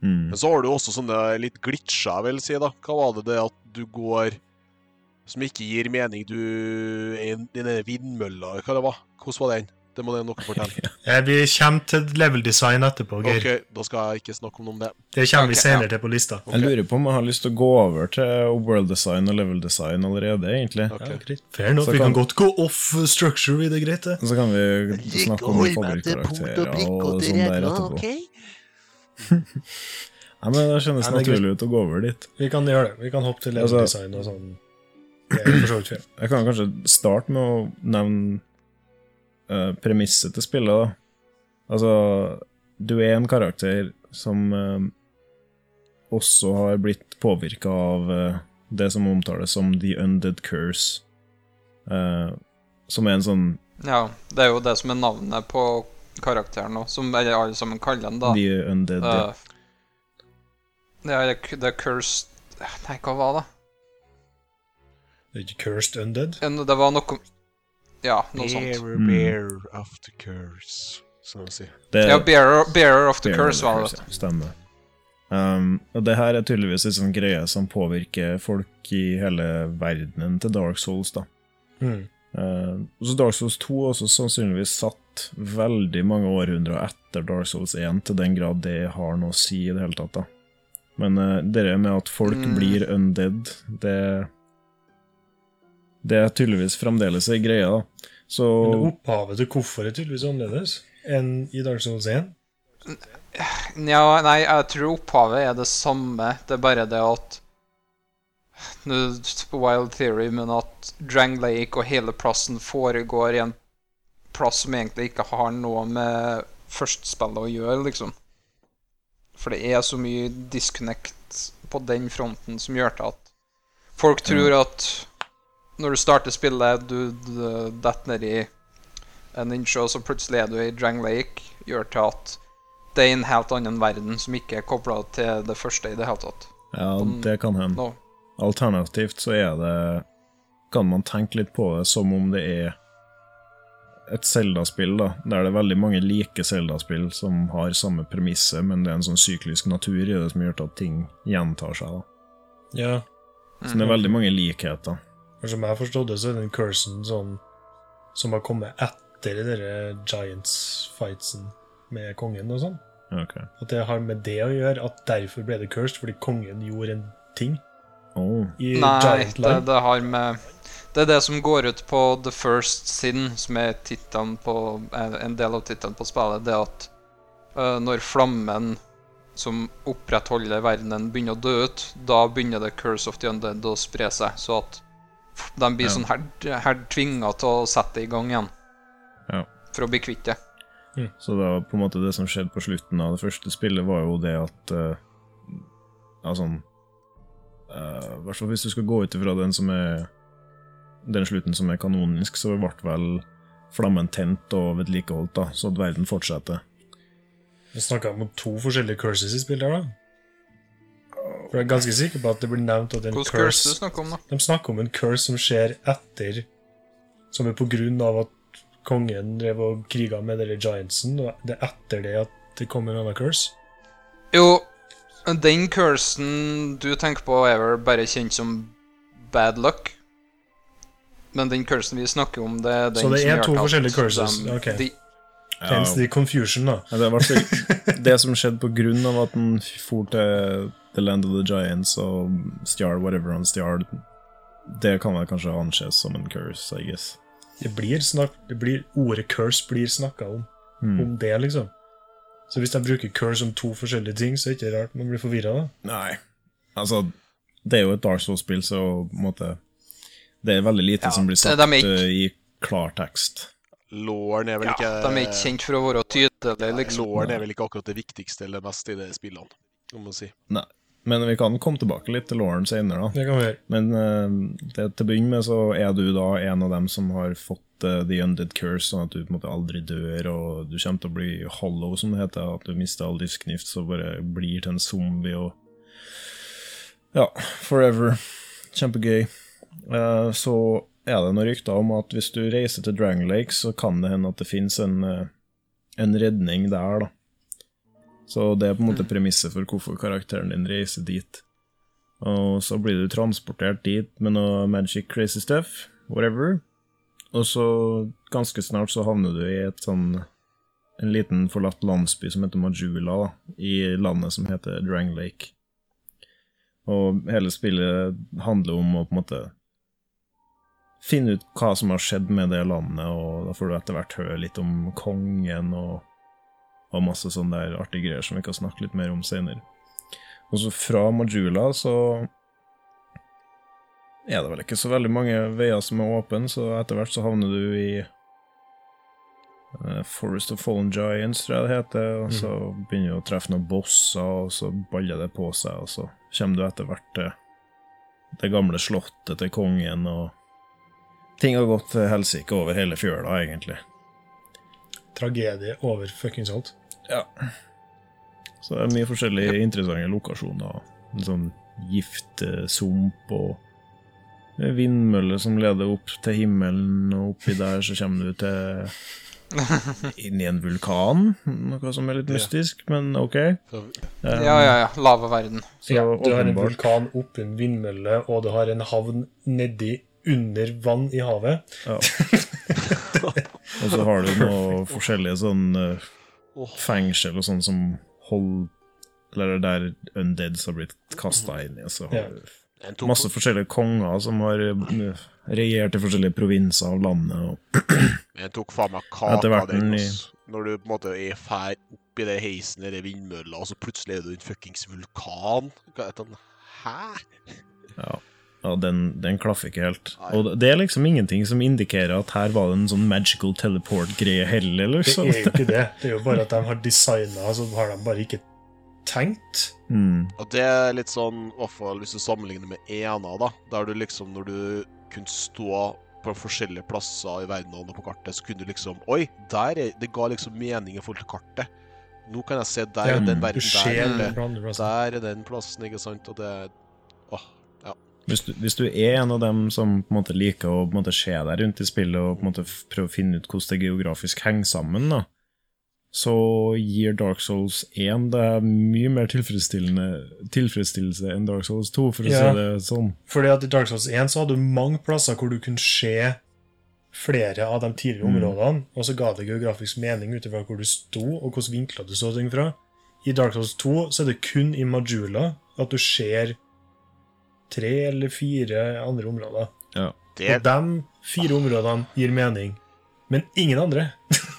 Mm. Men så har du også sånne litt glitcher, jeg vil si, da. Hva var det det at du går Som ikke gir mening, du er i den vindmølla, hva det var? Hvordan var den? Det må dere fortelle. Vi kommer til level design etterpå, Geir. Ok, da skal jeg ikke snakke om det. Det kommer vi okay, senere ja. til på lista. Jeg lurer på om jeg har lyst til å gå over til world design og level design allerede, egentlig. Okay. Fair enough. Vi kan kan- godt gå off structure i det, greit, det. Så kan vi snakke om favorittkarakterer og sånn der etterpå. Nei, men Det kjennes naturlig ut å gå over dit. Vi kan gjøre det. Vi kan hoppe til level Altså- design og sånn. Det er for så vidt fint. Jeg kan kanskje starte med å nevne uh, premisset til spillet. da. Altså, du er en karakter som uh, også har blitt påvirka av uh, det som omtales som The Undead Curse. uh, som er en sånn Ja, det er jo det som er navnet på karakteren nå, som alle sammen kaller den, da. The Undead. ja. Ja, det er cursed Nei, hva var det? Ikke cursed undead. En, det var noe Ja, noe sånt. Bearer, Mm. of the curse, som de sier. Det- Ja, Bearer, bearer of the bearer Curse, var det. Ja. Stemmer. Um, og det her er tydeligvis en sånn greie som påvirker folk i hele verdenen til Dark Souls, da. Mm. Uh, så Dark Souls 2 er også sannsynligvis satt veldig mange århundrer etter Dark Souls 1, til den grad det har noe å si i det hele tatt, da. Men uh, det med at folk Mm. blir undead, det Det er tydeligvis fremdeles ei greie, da. Så Men opphavet til hvorfor er tydeligvis annerledes enn i Dark Souls 1. Nja, nei, jeg tror opphavet er det samme. Det er bare det at Wild Theory, men at Drang Lake og hele plassen foregår i en plass som egentlig ikke har noe med førstespillet å gjøre, liksom. For det er så mye disconnect på den fronten som gjør til at folk tror at når du starter spillet, du, du detter ned i en innsjø, og så plutselig er du i Drang Lake, gjør til at det er en helt annen verden som ikke er kobla til det første i det hele tatt. ja, det kan hende. No. Alternativt så er det Kan man tenke litt på det som om det er et Zelda-spill, da, der det er veldig mange like Zelda-spill som har samme premisse, men det er en sånn syklisk natur i det som gjør til at ting gjentar seg. da. Ja. Så det er veldig mange likheter. For som jeg har forstått det, så er den cursen sånn som har kommet etter de der Giants-fightsen med kongen og sånn. Okay. At det har med det å gjøre, at derfor ble det cursed, fordi kongen gjorde en ting Oh. i Nei, det, det har med Det er det som går ut på The First Sin, som er på er en del av tittelen på spillet. Det at uh, når flammen som opprettholder verdenen, begynner å dø ut, da begynner det Curse of the Undead å spre seg, så at de blir Ja. sånn her, her tvinga til å sette det i gang igjen. Ja. For å bli kvitt det. Så det var på en måte det som skjedde på slutten av det første spillet, var jo det at uh, Altså eh, hvert fall hvis du skal gå ut ifra den som er den slutten som er kanonisk, så ble vel flammen tent og vedlikeholdt, da, så at verden fortsetter. Vi snakka om to forskjellige curses i spillet her, da. For jeg er ganske sikker på at det blir nevnt at en Hvordan curse du snakker om, da? De snakker om en curse som skjer etter Som er på grunn av at kongen drev og kriga med denne giantsen, og det er etter det at det kommer en annen curse. Jo, den cursen du tenker på, er vel bare kjent som bad luck. Men den cursen vi snakker om, det er den som Så det er to forskjellige curses, ok. de- Hence the confusion, da. Ja, det, var så, det som skjedde på grunn av at han for til The Land of the Giants og stjal whatever han stjal, det kan vel kanskje anses som en curse, I guess. Det blir snakk, det blir, ordet curse blir snakka om. Mm. Om det, liksom. Så hvis de bruker curse om to forskjellige ting, så er det ikke rart man blir forvirra, da. Nei, altså Det er jo et Dark Souls-spill, så på en måte Det er veldig lite Ja, som blir sagt ikke- eh, i klartekst. Låren er vel ikke Ja, de er ikke kjent for å være tydelige, liksom. Låren er vel ikke akkurat det viktigste eller mest i de spillene, om man si. Nei. Men vi kan komme tilbake litt til Lauren senere, da. Det kan vi gjøre. Men uh, det, til å begynne med så er du da en av dem som har fått uh, The Undead Curse, sånn at du på en måte aldri dør, og du kommer til å bli hollow, som det heter. At du mister all livsgnift, så bare blir til en zombie og Ja, forever. Kjempegøy. Uh, så er det noen rykter om at hvis du reiser til Dragon Lake, så kan det hende at det finnes en, eh, en redning der, da. Så det er på en måte premisset for hvorfor karakteren din reiser dit. Og så blir du transportert dit med noe magic crazy stuff, whatever. Og så ganske snart så havner du i et sånn en liten forlatt landsby som heter Majula, da, i landet som heter Drang Lake. Og hele spillet handler om å på en måte finne ut hva som har skjedd med det landet, og da får du etter hvert høre litt om kongen og, og masse sånne der artige greier som vi kan snakke litt mer om senere. Og så fra Majula så er det vel ikke så veldig mange veier som er åpne, så etter hvert så havner du i eh, Forest of Fallen Giants, tror jeg det heter, og så begynner du å treffe noen bosser, og så baller det på seg, og så kommer du etter hvert til det gamle slottet til kongen, og ting har gått til helsike over hele fjøla, egentlig. Tragedie over fuckings alt. Ja. Så det er mye forskjellige interessante lokasjoner. En sånn giftsump og en vindmølle som leder opp til himmelen, og oppi der så kommer du til inn i en vulkan, noe som er litt mystisk, men ok. Så, Um, Ja, ja, ja. Lavaverden. Så Ja, du har en vulkan oppi en vindmølle, og du har en havn nedi under vann i havet. Ja. og så har du noe forskjellige sånn eh, fengsel og sånn som hold Eller der undeads har blitt kasta inn i. Så har du masse forskjellige konger som har eh, regjert i forskjellige provinser av landet. Og, jeg tok faen meg kaka den, den i- Når du på en måte er fær oppi det heisen eller vindmølla, og så plutselig er du en fuckings vulkan. Hva heter den? Hæ? ja, ja den, den klaffer ikke helt. Nei. Og det er liksom ingenting som indikerer at her var det en sånn magical teleport-greie heller. Det Liksom. er jo ikke det. Det er jo bare at de har designa, så har de bare ikke tenkt. Mm. Og det er litt sånn, i hvert fall hvis du sammenligner med ena, da, der du liksom, når du kunne stå på forskjellige plasser i verden og på kartet, så kunne du liksom Oi, der er, det ga liksom mening i forhold til kartet. Nå kan jeg se der er den verden der, det plasser. der er den plassen, ikke sant? Og det. Hvis, du, hvis du er en av dem som på en måte liker å på en måte se deg rundt i spillet og på en måte prøve å finne ut hvordan det geografisk henger sammen, da, så gir Dark Souls 1 deg mye mer tilfredsstillende tilfredsstillelse enn Dark Souls 2, for å Ja. si det sånn. Fordi at i Dark Souls 1 så hadde du mange plasser hvor du kunne se flere av de tidligere Mm. områdene, og så ga det geografisk mening ut ifra hvor du sto, og hvilke vinkler du så ting fra. I Dark Souls 2 så er det kun i Majula at du ser tre eller fire andre områder. Ja. Det Og de fire områdene gir mening, men ingen andre.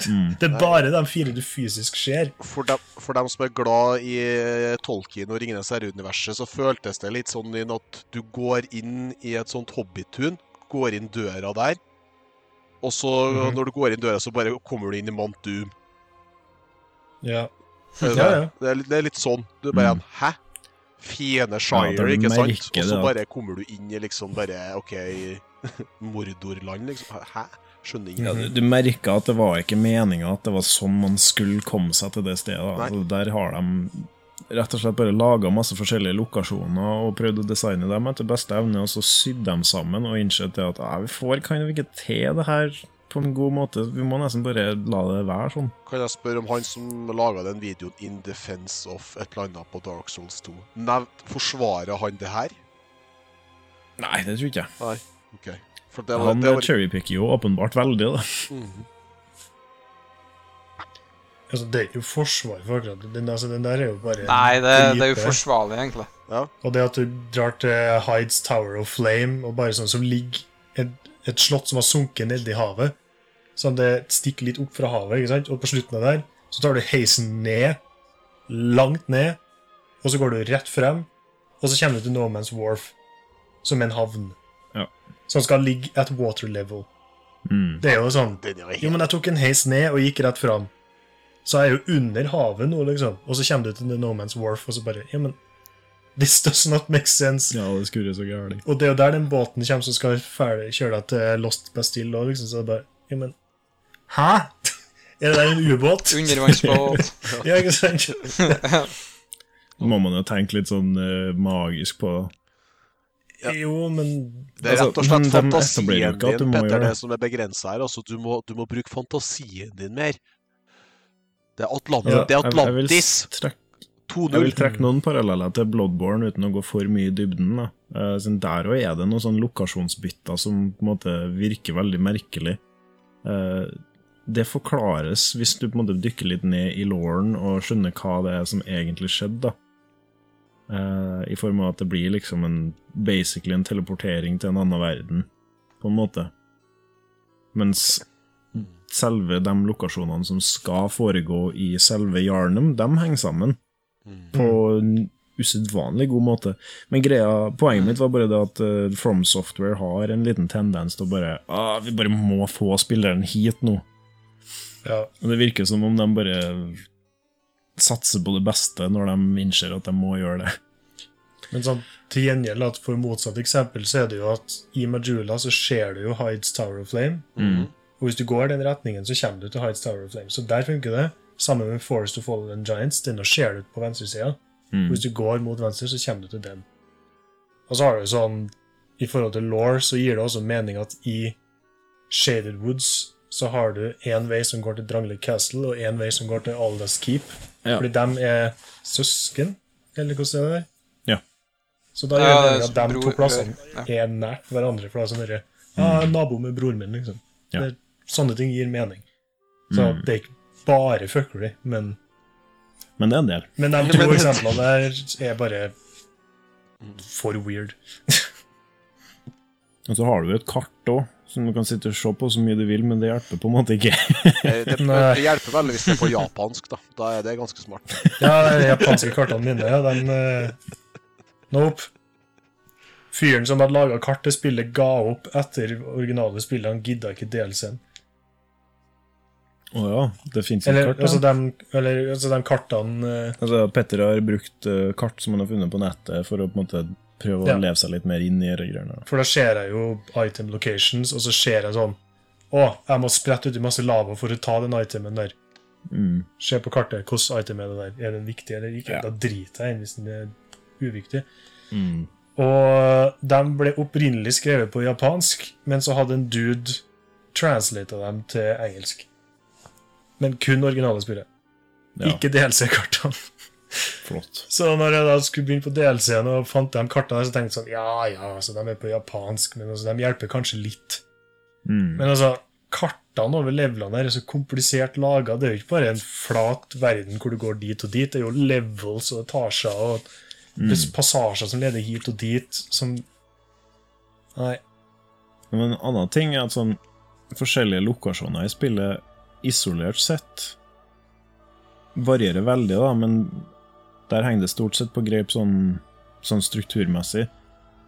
Mm. Det er bare de fire du fysisk ser. for dem, for dem som er glad i eh, Tolkien og Ringenes herre-universet, så føltes det litt sånn inn at du går inn i et sånt hobbitun, går inn døra der, og så Mhm. når du går inn døra, så bare kommer du inn i Mount Doom. Ja. Det er, Ja, ja. Det, er, det er litt sånn. Du er bare Mm. Hæ? Fiende Shire, Ja, ikke sant? Og så bare kommer du inn i liksom bare OK, Mordorland, liksom. Hæ? Skjønner Ja, du, du merka at det var ikke meninga at det var sånn man skulle komme seg til det stedet. Altså, der har de rett og slett bare laga masse forskjellige lokasjoner og prøvd å designe dem etter beste evne, og så sydde dem sammen og innsett det at «Ja, vi får kan vi ikke til det her på en god måte. Vi må nesten bare la det være sånn. Kan jeg spørre om han som laga den videoen in defense of et eller annet på Dark Souls 2, nevnt, forsvarer han det her? Nei, det tror ikke jeg. Nei. OK. For det var, Han det var cherrypicker jo åpenbart veldig, da. Mhm. Altså, det er ikke forsvar for akkurat. Den, altså, den der er jo bare Nei, det, det er uforsvarlig, egentlig. Og det at du drar til Hides Tower of Flame, og bare sånn som ligger et, et slott som har sunket nedi havet Sånn det stikker litt opp fra havet, ikke sant? Og på slutten av der så tar du heisen ned, langt ned, og så går du rett frem, og så kommer du til No Man's Wharf, som en havn. Ja. Som skal ligge at water level. Mm. Det er jo sånn Jo, men jeg tok en heis ned og gikk rett fram. Så jeg er jo under havet nå, liksom. Og så kommer du til No Man's Wharf, og så bare Ja, men This does not make sense. Ja, det skurrer så gærent. Og det er jo der den båten kommer som skal ferdig, kjøre deg til Lost Bastille og liksom, så er det bare Ja, men Hæ?! Er det der en ubåt? Undervannsbåt. Ja, ikke sant? Nå må man jo tenke litt sånn uh, magisk på Ja. Jo, men Det er rett og Altså, slett jo fantasien din, Petter, gjøre det som er begrensa her. Altså, du må, du må bruke fantasien din mer. Det er, Atlant Ja, det er Jeg- jeg vil Atlantis trekk- Jeg vil trekke noen paralleller til Bloodborne uten å gå for mye i dybden. Da. Eh, der òg er det noen sånn lokasjonsbytter som på en måte virker veldig merkelig. Eh, det forklares hvis du på en måte dykker litt ned i lauren og skjønner hva det er som egentlig skjedde. Eh, I form av at det blir liksom en basically en teleportering til en annen verden, på en måte. Mens selve de lokasjonene som skal foregå i selve Jarnum, de henger sammen Mm. På en usedvanlig god måte. Men greia, poenget mitt var bare det at uh, From Software har en liten tendens til å bare ah, Vi bare må få spilleren hit nå. Ja. Og det virker som om de bare satser på det beste når de innser at de må gjøre det. Men sånn, til gjengjeld, at for motsatt eksempel, så er det jo at i Majula så ser du jo Hides Tower of Flame. Mm. Og hvis du går den retningen, så kommer du til Hides Tower of Flame. Så der funker det. Sammen med Forest of Fallen Giants. Den ser du på venstresida. Mm. Hvis du går mot venstre, så kommer du til den. Og så har du sånn I forhold til law så gir det også mening at i Shaded Woods så har du én vei som går til Drangler Castle, og én vei som går til Aldas Keep. Ja. Fordi dem er søsken, eller hvordan er det? der? Ja. Så da gjør det det at de bror- to plassene ja. er nært hverandre. For det er sånn derre ah, Nabo med broren min, liksom. Ja. Det, sånne ting gir mening. Så Mm. det er ikke bare fuckery, men Men det er en del. men de to eksemplene der er bare for weird. Og så har du jo et kart òg, som du kan sitte og se på så mye du vil, men det hjelper på en måte ikke. Det, det hjelper veldig hvis det er på japansk, da. Da er det ganske smart. Ja, de japanske kartene mine, ja, de eh, Nope. Fyren som hadde laga kart til spillet, ga opp etter originale spillet. Han gidda ikke DLC-en. Å ja, det fins et kart. altså, de, eller altså, de kartene uh... Altså, Petter har brukt uh, kart som han har funnet på nettet, for å på en måte prøve å leve seg litt mer inn i de greiene. For da ser jeg jo item locations, og så ser jeg sånn Å, jeg må sprette uti masse lava for å ta den itemen der. Mm. Se på kartet. Hvilken item er det der? Er den viktig eller ikke? Ja. Da driter jeg i hvis den er uviktig. Mm. Og de ble opprinnelig skrevet på japansk, men så hadde en dude translata dem til engelsk. Men kun originale spillet. Ja, Ikke DLC-kartene. flott. Så når jeg da skulle begynne på DLC-en og fant de kartene, så tenkte jeg sånn Ja, ja, så de er på japansk, men altså, de hjelper kanskje litt. Mm. Men altså, kartene over levelene der er så komplisert laga. Det er jo ikke bare en flat verden hvor du går dit og dit. Det er jo levels og etasjer og passasjer som leder hit og dit, som Nei. Men en annen ting er at sånn forskjellige lokasjoner i spillet isolert sett varierer veldig, da, men der henger det stort sett på grep sånn, sånn strukturmessig.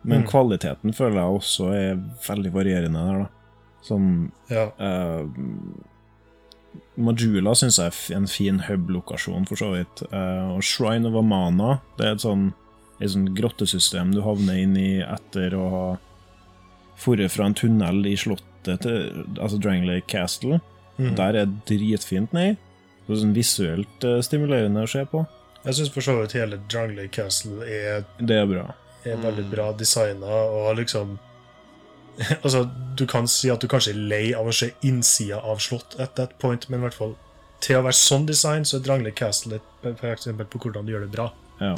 Men Mm. kvaliteten føler jeg også er veldig varierende der, da. Sånn Ja. eh, Majula syns jeg er en fin hub-lokasjon, for så vidt. Eh, og Shrine of Amana det er et sånn, et sånn grottesystem du havner inn i etter å ha Forret fra en tunnel i slottet til altså Drangley Castle. Mhm. Der er dritfint nedi. Så sånn visuelt eh, stimulerende å se på. Jeg syns for så vidt hele Drangley Castle er, Det er bra. er Mm. veldig bra designa, og liksom Altså, du kan si at du kanskje er lei av å se innsida av slott at that point, men i hvert fall til å være sånn design, så er Drangley Castle et eksempel på hvordan du gjør det bra. Ja.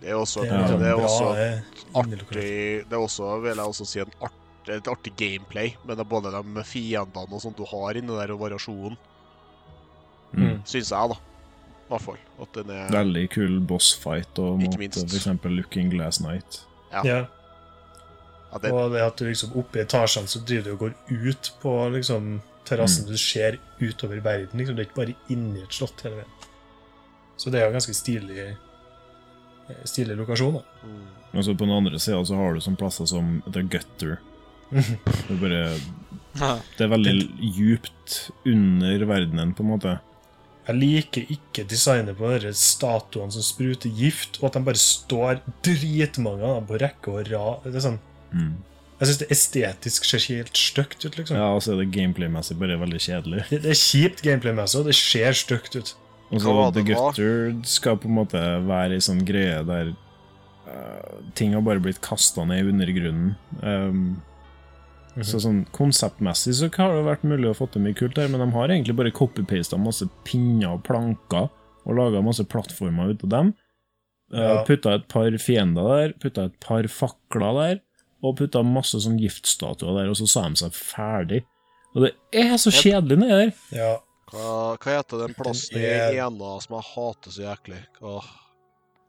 Det er også, Det det er, er liksom også eh, artig. Det er også, vil jeg også si, en art, et artig gameplay, med både de fiendene og sånt du har inni der, og variasjonen, Mm. syns jeg, da. I hvert fall. At den er Veldig kul bossfight og mot eksempel Looking Glass Night. Ja. Ja. ja, den, Og det at du liksom oppe i etasjene så driver du og går ut på liksom terrassen. Du ser utover verden. liksom Det er ikke bare inni et slott hele veien. Så det er jo en ganske stilig eh, stilig lokasjon. da. mm. Og så på den andre sida så har du sånne plasser som The Gutter. Det er bare Det er veldig djupt under verdenen, på en måte. Jeg liker ikke designet på de statuene som spruter gift, og at de bare står dritmange av dem på rekke og rad. Det er sånn, Mm. Jeg syns det estetisk ser helt stygt ut. liksom. Ja, og så er det gameplay-messig bare veldig kjedelig. Det, det er kjipt gameplay-messig, og det ser stygt ut. Og så The? Gutter skal på en måte være ei sånn greie der uh, ting har bare blitt kasta ned i undergrunnen. Um, Mhm. Så sånn konseptmessig så har det vært mulig å få til mye kult der, men de har egentlig bare copy-pasta masse pinner og planker og laga masse plattformer ut av dem. Uh, Ja. Putta et par fiender der, putta et par fakler der, og putta masse sånn giftstatuer der, og så sa de seg ferdig. Og det er så kjedelig nedi der! Ja, hva, hva heter den plassen i ena som jeg hater så jæklig? Åh.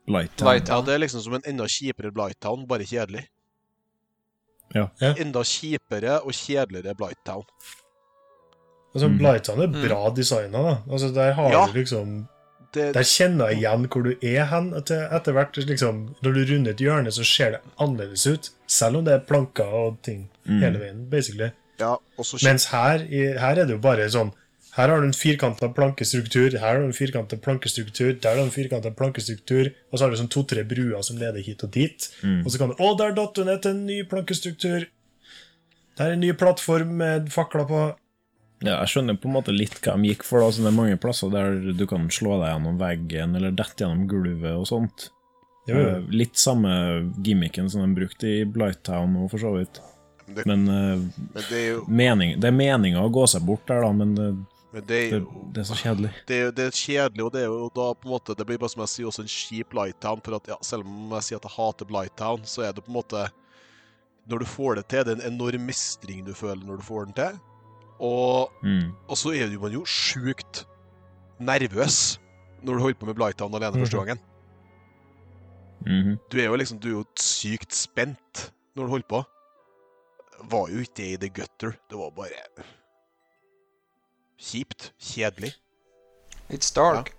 Lightown. Light- Ja, det er liksom som en enda kjipere Blighttown, bare kjedelig. Ja. Ja. Enda kjipere og kjedeligere Blighttown. altså mm. Blighttown er Mm. bra designa. da. Altså, Der har Ja. du liksom Det, Der kjenner jeg igjen hvor du er hen. Etter hvert, liksom, Når du runder et hjørne, så ser det annerledes ut. Selv om det er planker og ting Mm. hele veien. basically. ja, og så Mens her, i, her er det jo bare sånn Her har du en firkanta plankestruktur, her har du en firkanta plankestruktur, der har du en firkanta plankestruktur, og så har du sånn to-tre bruer som leder hit og dit. Mm. Og så kan du Å, der datt du ned til en ny plankestruktur! Der er en ny plattform med fakler på. Ja, jeg skjønner på en måte litt hva de gikk for. da, altså Det er mange plasser der du kan slå deg gjennom veggen eller dette gjennom gulvet og sånt. Jo, jo. Eh, Litt samme gimmicken som de brukte i Blighttown og for så vidt. det, Men uh, men det er jo mening, det er meninga å gå seg bort der, da, men det, men det er jo det er så kjedelig. det, det er kjedelig, og det er jo da på en måte Det blir bare som jeg sier, også en kjip Lighttown. For at ja, selv om jeg sier at jeg hater Blighttown, så er det på en måte Når du får det til, det er en enorm mestring du føler når du får den til. Og, Mm. og så er man jo sjukt nervøs når du holder på med Blighttown alene første Mhm. gangen. Mhm. Du er jo liksom Du er jo sykt spent når du holder på. Var jo ikke det i The Gutter. Det var bare kjipt. Kjedelig. It's dark.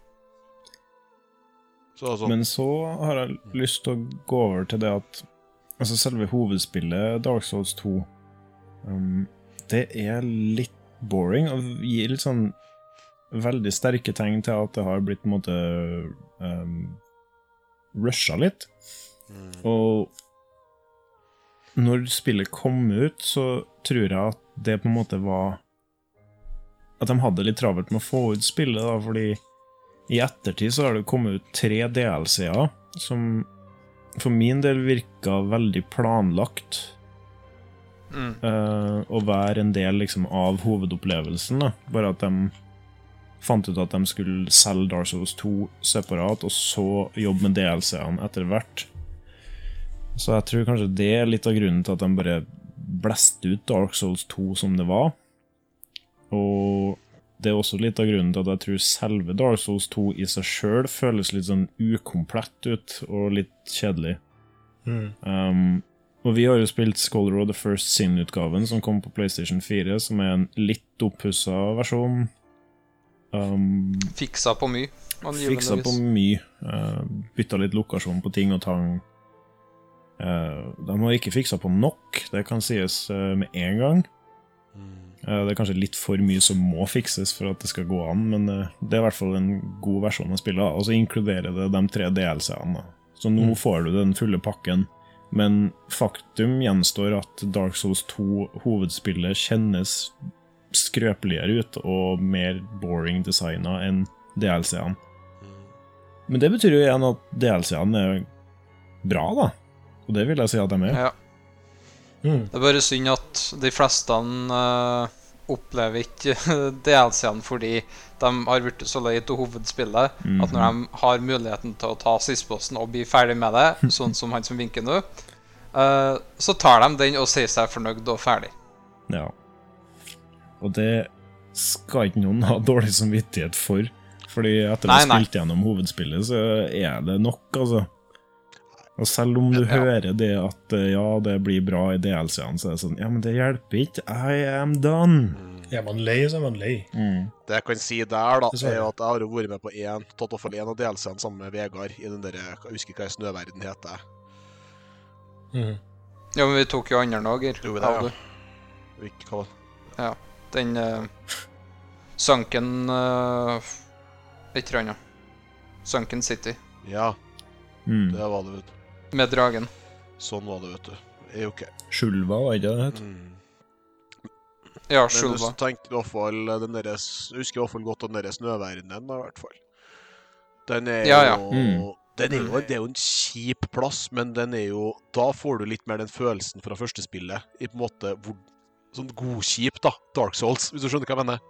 Så altså Men så har jeg lyst til å gå over til det at Altså selve hovedspillet, Dark Souls 2, um, det er litt boring og gir litt sånn veldig sterke tegn til at det har blitt på en måte um, rusha litt. mm. Og når spillet kom ut, så tror jeg at det på en måte var At de hadde litt travelt med å få ut spillet, da, fordi i ettertid så har det kommet ut tre DLC-er som for min del virka veldig planlagt. Mm. eh, være en del liksom, av hovedopplevelsen. Da. Bare at de fant ut at de skulle selge Dark Souls 2 separat, og så jobbe med DLC-ene etter hvert. Så jeg tror kanskje det er litt av grunnen til at de bare blåste ut Dark Souls 2 som det var. Og det er også litt av grunnen til at jeg tror selve Dark Souls 2 i seg sjøl føles litt sånn ukomplett ut, og litt kjedelig. Mm. Um, og vi har jo spilt Scholar of the First Sin-utgaven, som kom på PlayStation 4, som er en litt oppussa versjon. Um, Fiksa på mye. fiksa på mye. Uh, bytta litt lokasjon på ting og tang. Uh, de har ikke fiksa på nok, det kan sies uh, med en gang. Mm. Uh, det er kanskje litt for mye som må fikses for at det skal gå an, men uh, det er i hvert fall en god versjon av spillet. Og så inkluderer det de tre DLC-ene. Så nå Mm. får du den fulle pakken Men faktum gjenstår at Dark Souls 2 hovedspillet kjennes skrøpeligere ut og mer boring designa enn DLC-ene. Men det betyr jo igjen at DLC-ene er bra, da. Og det vil jeg si at de er. Ja. Mm. Det er bare synd at de fleste eh, opplever ikke DLC-ene fordi de har blitt så lei av hovedspillet mm. at når de har muligheten til å ta sistposten og bli ferdig med det, sånn som han som vinker nå, eh, så tar de den og sier seg fornøyd og ferdig. Ja. Og det skal ikke noen ha dårlig samvittighet for. Fordi etter å ha spilt gjennom hovedspillet, så er det nok, altså. Og selv om du Ja. hører det at eh, ja, det blir bra i DLC-ene, så er det sånn Ja, men det hjelper ikke. I am done. Er man lei, så er man lei. Mm. Det jeg kan si der, da, er jo at jeg har jo vært med på én, tatt hvert én av DLC-ene sammen med Vegard i den der Jeg husker hva snøverden heter. Mm. Ja, men vi tok jo andre òg, Geir. Jo, det, ja. det. hva? ja. Den uh, Sunken uh, Et eller annet. Sunken City. Ja, Mm. det var det, vet du. Med dragen. Sånn var det, vet du. Er jo ikke Skjulva, var ikke det det het? mm. Ja, Men Shulva. så tenkte i hvert fall den der, Jeg husker i hvert fall godt den der snøverdenen, da, i hvert fall. Den er Ja, ja. jo Mm. Den er jo, Det er jo en kjip plass, men den er jo Da får du litt mer den følelsen fra første spillet. I på en måte hvor, Sånn god-kjip, da. Dark Souls, hvis du skjønner hva jeg mener.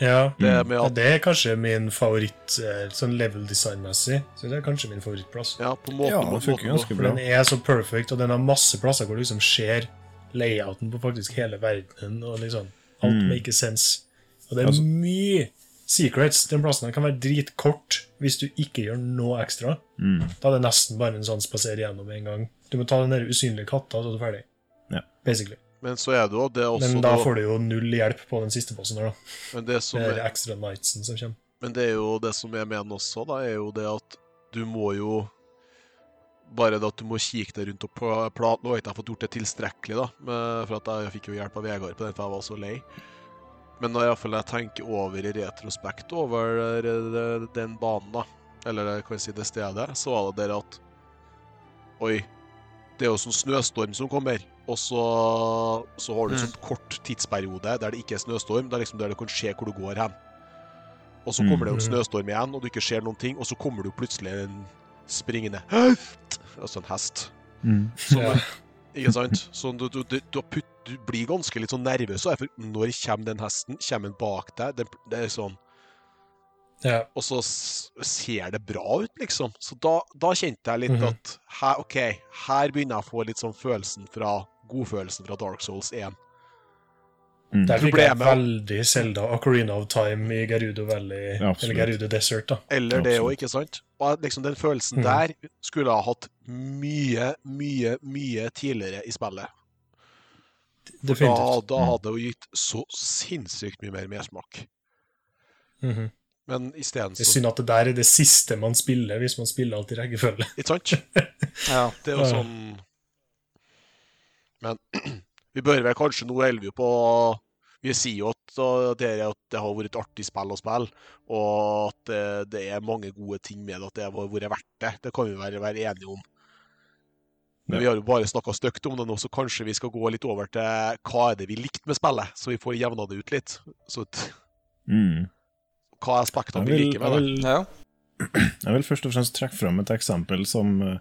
Ja. Det med at det er kanskje min favoritt eh, sånn level design-messig. Så det er kanskje min favorittplass. Ja, på måten, Ja, det funker ganske bra. den er så perfect, og den har masse plasser hvor du liksom ser layouten på faktisk hele verden. og liksom alt Mm. maker sense. Og det er Altså- mye secrets. Den plassen kan være dritkort hvis du ikke gjør noe ekstra. Mm. Da er det nesten bare en sånn spaser gjennom en gang. Du må ta den der usynlige katta, så er du ferdig. Ja. Basically. Men så er det jo det er også Men da får du jo null hjelp på den siste bossen her, da. men det som Det er, ekstra nightsen som kommer. Men det er jo det som jeg mener også, da, er jo det at du må jo Bare det at du må kikke deg rundt og pla- pla- Nå har ikke jeg fått gjort det tilstrekkelig, da, for at jeg fikk jo hjelp av Vegard på den, for jeg var så lei. Men når fall jeg tenker over i retrospekt over eh, den banen, da, eller kan jeg si det stedet, så var det der at Oi, det er jo sånn snøstorm som kommer, og så, så har du en Mm. sånn kort tidsperiode der det ikke er snøstorm, der, liksom der det kan se hvor du går hen. Og så Mm. kommer det en Mhm. snøstorm igjen, og du ikke ser noen ting, og så kommer du plutselig en springende hest, altså en hest. Mm. Som, Ja. Ikke sant? Så du, du, du, du, putt, du blir ganske litt sånn nervøs, og for når kommer den hesten? Kommer den bak deg? Det, det er sånn Ja. og så ser det bra ut, liksom. Så da, da kjente jeg litt Mhm. at her, OK, her begynner jeg å få litt sånn følelsen fra Godfølelsen fra Dark Souls 1. Mm. Der fikk jeg veldig Selda Ocarina of Time i Gerudo Valley, Ja, absolutt. eller Gerudo Desert, da. Eller det òg, ikke sant? Og liksom den følelsen mm. der skulle jeg ha hatt mye, mye, mye tidligere i spillet. Da, Definitivt. da Mm. hadde det jo gitt så sinnssykt mye mer mersmak. Mhm. Men isteden Det er synd at det der er det siste man spiller, hvis man spiller alt i rekkefølge. Ikke sant? Ja. Det er jo sånn Men vi bør vel kanskje Nå holder vi jo på Vi sier jo at det, er, at det har vært et artig spill å spille, og at det, det er mange gode ting med det, at det har vært verdt det. Det kan vi være, være enige om. Men Ja. vi har jo bare snakka stygt om det nå, så kanskje vi skal gå litt over til hva er det vi likte med spillet, så vi får jevna det ut litt. Så t- Mm. Hva aspektene Jeg vi vil, liker jeg, med det? vil, ja. jeg vil først og fremst trekke fram et eksempel som eh,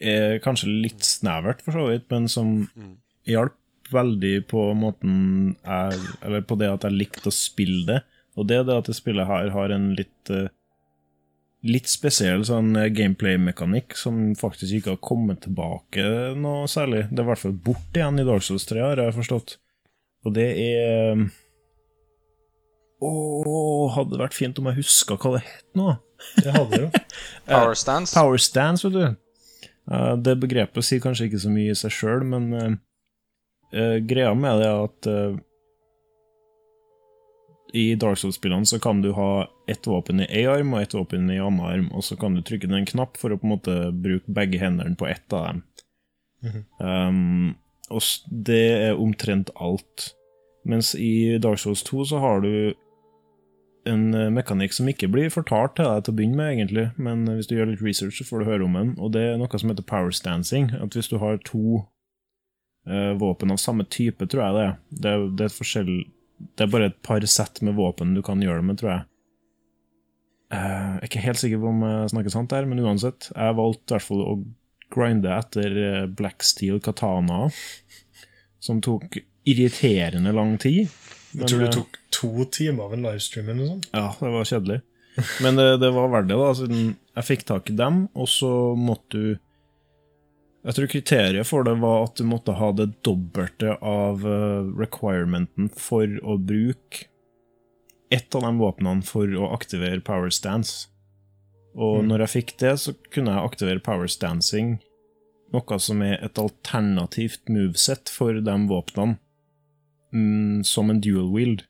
er kanskje litt snevert, for så vidt, men som Mm. hjalp veldig på måten jeg Eller på det at jeg likte å spille det. Og det er det at det spillet her har en litt eh, Litt spesiell sånn eh, gameplay-mekanikk som faktisk ikke har kommet tilbake noe særlig. Det er i hvert fall borte igjen i Dark Souls 3, har jeg forstått. Og det er Å, hadde det vært fint om jeg huska hva det het nå? Det hadde jo. Power stance. Power stance, vet du. Eh, det begrepet sier kanskje ikke så mye i seg sjøl, men eh, eh, greia med det er at eh, i Dark Souls-spillene så kan du ha ett våpen i én arm og ett våpen i annen arm, og så kan du trykke ned en knapp for å på en måte bruke begge hendene på ett av dem. Mhm. um, og det er omtrent alt. Mens i Dark Souls 2 så har du en eh, mekanikk som ikke blir fortalt til deg til å begynne med, egentlig, men hvis du gjør litt research, så får du høre om den. Og det er noe som heter power stancing. At hvis du har to uh, våpen av samme type, tror jeg det er Det, det er forskjell Det er bare et par sett med våpen du kan gjøre det med, tror jeg. Uh, jeg er ikke helt sikker på om jeg snakker sant der, men uansett. Jeg valgte i hvert fall å grinde etter eh, Black Steel Katana, som tok irriterende lang tid. Jeg tror det eh, tok to timer av en livestream eller sånt. ja, det var kjedelig. Men det, det var verdt det, da, siden jeg fikk tak i dem, og så måtte du Jeg tror kriteriet for det var at du måtte ha det dobbelte av eh, requirementen for å bruke ett av de våpnene for å aktivere power stance. Og Mm. når jeg fikk det, så kunne jeg aktivere power stancing, noe som er et alternativt moveset for de våpnene, mm, som en dual wield.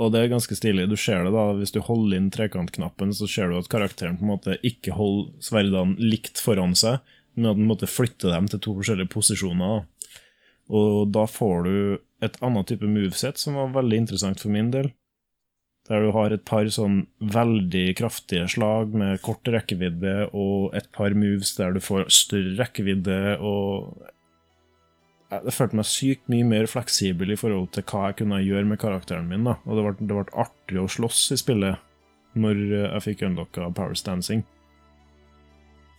Og det er ganske stilig. Du ser det da, Hvis du holder inn trekantknappen, så ser du at karakteren på en måte ikke holder sverdene likt foran seg, men at den måtte flytte dem til to forskjellige posisjoner. da. Og da får du et annet type moveset som var veldig interessant for min del. Der du har et par sånn veldig kraftige slag med kort rekkevidde, og et par moves der du får større rekkevidde, og jeg følte meg sykt mye mer fleksibel i forhold til hva jeg kunne gjøre med karakteren min. da. Og det ble, det ble artig å slåss i spillet når jeg fikk unlocka power stancing.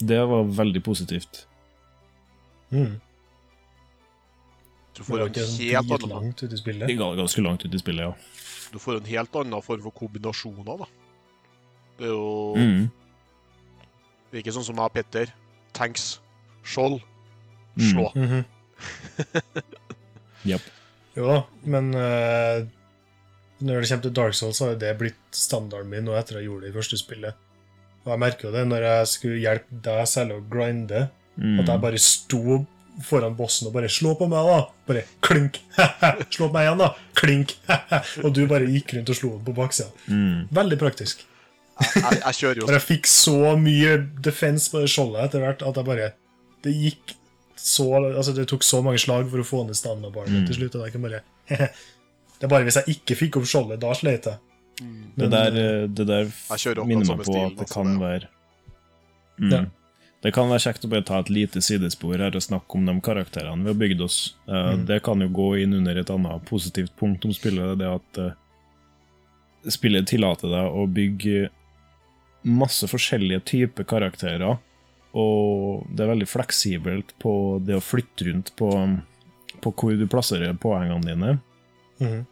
Det var veldig positivt. Mm. Du får en ikke sånn helt annen, i spillet. ganske langt ut i spillet, ja. du får en helt annen form for kombinasjoner, da. Det er jo Mm. det er ikke sånn som jeg og Petter. Tanks, skjold, Mm. slå. Japp. Jo da, men uh, når det kommer til Dark Souls, så har det blitt standarden min nå etter jeg gjorde det i første spillet. Og jeg merker jo det når jeg skulle hjelpe deg selv å grinde, Mm. at jeg bare sto foran bossen og bare 'Slå på meg, da!' Bare klink. Slå på meg igjen, da! Klink. og du bare gikk rundt og slo den på baksida. Mm. Veldig praktisk. Jeg, jeg, jeg kjører jo For jeg fikk så mye defense på det skjoldet etter hvert at jeg bare Det gikk så Altså, det tok så mange slag for å få ned stamina-baren Mm. til slutt. Og jeg ikke bare Det er bare hvis jeg ikke fikk opp skjoldet, da slet jeg. Mm. Det der, eh, det der Jeg minner meg på stil, at det kan det- være mm. Ja. Det kan være kjekt å bare ta et lite sidespor her og snakke om de karakterene vi har bygd oss. Uh, Mm. Det kan jo gå inn under et annet positivt punkt om spillet, det at uh, spillet tillater deg å bygge masse forskjellige typer karakterer, og det er veldig fleksibelt på det å flytte rundt på, på hvor du plasserer poengene dine. Mm.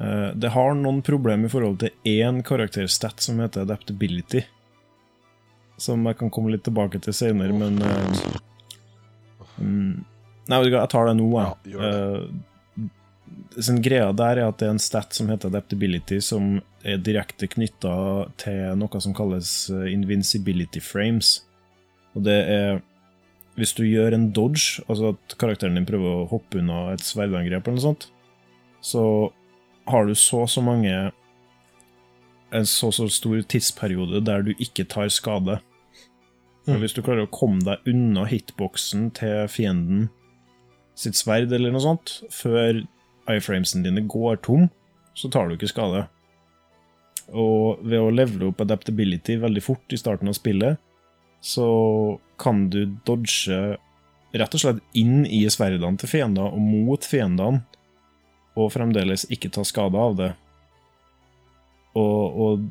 Eh, Det har noen problemer i forhold til én karakterstat som heter adaptability. Som jeg kan komme litt tilbake til senere, men uh, mm, Nei, jeg tar det nå, jeg. Ja, Eh, sånn greia der er at det er en stat som heter adaptability, som er direkte knytta til noe som kalles invincibility frames. Og det er Hvis du gjør en dodge, altså at karakteren din prøver å hoppe unna et sverdangrep, eller noe sånt, så har du så så mange En så så stor tidsperiode der du ikke tar skade. Mm. Hvis du klarer å komme deg unna hitboksen til fienden sitt sverd eller noe sånt, før iframesen dine går tom, så tar du ikke skade. Og ved å levele opp adaptability veldig fort i starten av spillet, så kan du dodge rett og slett inn i sverdene til fiender og mot fiendene, og fremdeles ikke ta skade av det. Og, og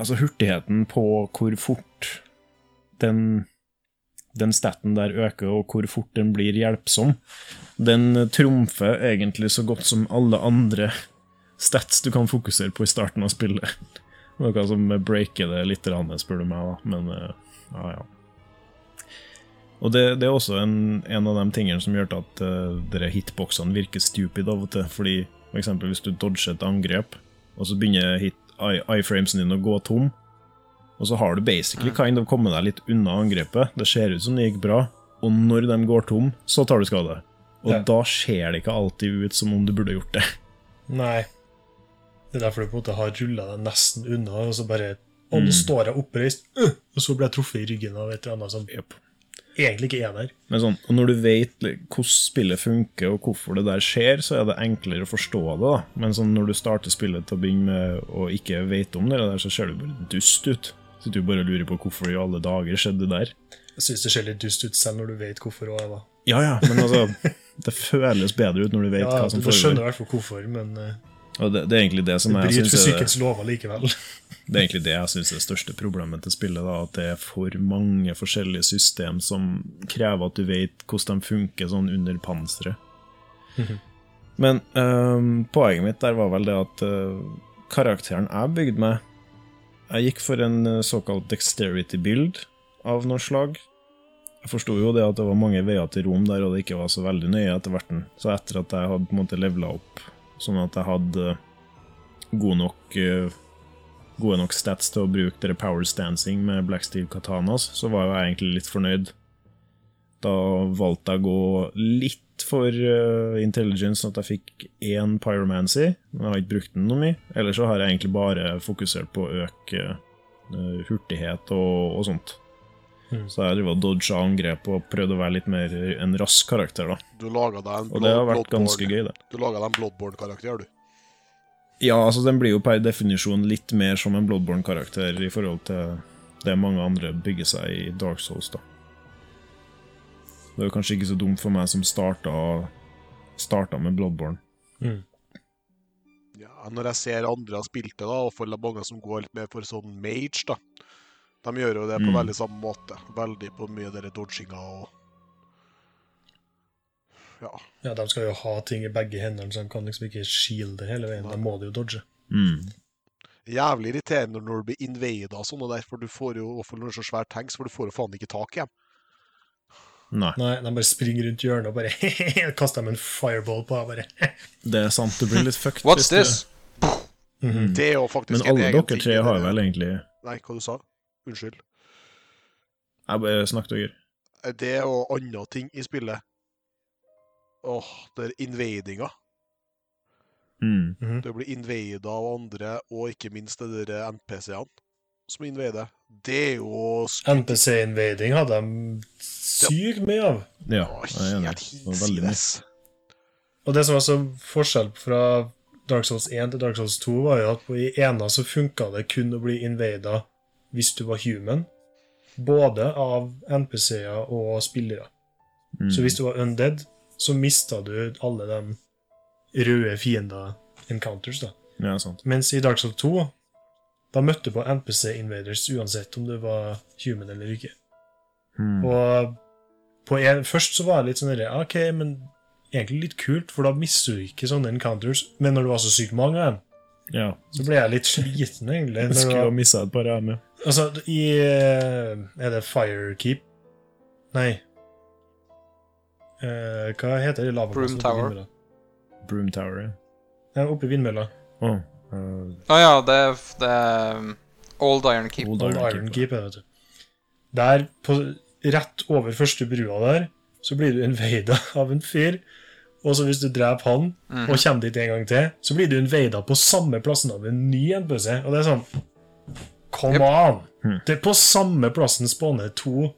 altså hurtigheten på hvor fort den den staten der øker, og hvor fort den blir hjelpsom, den trumfer egentlig så godt som alle andre stats du kan fokusere på i starten av spillet. Noe som breaker det litt, spør du meg, da. Men eh, ja, ja. Og det, det er også en, en av de tingene som gjør at uh, hitboxene virker stupid av og til. Fordi for eksempel hvis du dodger et angrep, og så begynner hit, iframesen din å gå tom, og så har du basically kind of kommet deg litt unna angrepet. Det ser ut som det gikk bra, og når de går tom, så tar du skade. Og Ja. da ser det ikke alltid ut som om du burde gjort det. Nei. Det er derfor du på en måte har rulla deg nesten unna, og så bare Mm. nå står jeg oppreist, øh, og så blir jeg truffet i ryggen av et eller annet som Yep. egentlig ikke er der. Men sånn, og når du vet hvordan spillet funker, og hvorfor det der skjer, så er det enklere å forstå det. da. Men sånn, når du starter spillet til å begynne med og ikke vet om det der, så ser du bare dust ut. Så du bare lurer på hvorfor i alle dager skjedde det der. Jeg syns det ser litt dust ut selv når du vet hvorfor. òg, da. Ja, ja, men altså Det føles bedre ut når du vet Ja, hva som foregår. Ja, du skjønner i hvert fall hvorfor, men eh, Og det, det er egentlig det som det jeg bryter er, det er egentlig det jeg syns er det største problemet til spillet. da, At det er for mange forskjellige system som krever at du vet hvordan de funker sånn under panseret. Men øhm, poenget mitt der var vel det at øh, karakteren jeg bygde meg Jeg gikk for en øh, såkalt dexterity build av noe slag. Jeg forsto jo det at det var mange veier til Rom der, og det ikke var så veldig nøye etter hvert. Så etter at jeg hadde på en måte levela opp sånn at jeg hadde øh, god nok øh, gode nok stats til å bruke dere power stancing med black steel katanas, så var jeg egentlig litt fornøyd. Da valgte jeg å gå litt for eh, intelligence, sånn at jeg fikk én pyromancy. Men jeg har ikke brukt den noe mye. Ellers så har jeg egentlig bare fokusert på å øke eh, hurtighet og, og sånt. Mm. Så jeg driver og dodga angrep og prøvde å være litt mer en rask karakter, da. Du laga deg en Og det har vært vært ganske gøy, det. Du laga deg en Bloodborne-karakter, du. Ja, altså den blir jo per definisjon litt mer som en Bloodborne-karakter i forhold til det mange andre bygger seg i Dark Souls, da. Det er jo kanskje ikke så dumt for meg som starta, starta med Bloodborne. Mm. Ja, når jeg ser andre har spilt det, da, og for mange som går litt mer for sånn mage, da. De gjør jo det på Mm. veldig samme måte. Veldig på mye av dere dodginga og Ja. Ja, De skal jo ha ting i begge hendene, så de kan liksom ikke shielde hele veien. Da må de jo dodge. Mm. Jævlig irriterende når du blir invada og sånn, og derfor du får jo, når det er så svær tanks, for du får jo faen ikke tak i dem. Nei, Nei, de bare springer rundt hjørnet og bare kaster dem en fireball på. Bare. det er sant. du blir litt fucked. What's this? du- this? Mhm. Det er jo faktisk Men en alle egen dere Men tre dere tre har vel egentlig Nei, hva du sa Unnskyld. Jeg bare snakket dere. Det og andre ting i spillet. Åh, det er invadinga. Mm. Mhm. Det blir invada av andre, og ikke minst det der NPC-ene som invader. Det er jo NPC-invading hadde de sykt mye av. Ja, jeg er enig. helt hinsides. Og det som var så forskjell fra Dark Souls 1 til Dark Souls 2, var jo at på i ena så funka det kun å bli invada hvis du var human. Både av NPC-er og spillere. Mm. Så hvis du var undead, så mista du alle de røde fiender-encounters. da. Ja, sant. Mens i Dark Souls 2 da møtte du på NPC-invaders uansett om du var human eller ikke. Mm. Og på en, først så var det litt sånn der, Ok, men egentlig litt kult, for da mister du ikke sånne encounters. Men når det var så sykt mange av dem, Ja. så ble jeg litt sliten, egentlig. Jeg Når skulle ha missa et par av dem, ja. Altså, i eh, Er det Firekeep? Nei. Eh, hva heter det lavaplassen Broom Tower. Broom Tower, ja. Ja, oppe i vindmølla. Åh, uh, oh, ja, det, er- det er um, Old Iron Keep. Old Old Iron Iron Keep, er vet du. Der, på, rett over første brua der, så blir du invada av en fyr. Og så hvis du dreper han, Mhm. og kommer dit en gang til, så blir du invada på samme plassen av en ny NPC. Og det er sånn Come Yep. on! Hmm. Det er på samme plassen spåner to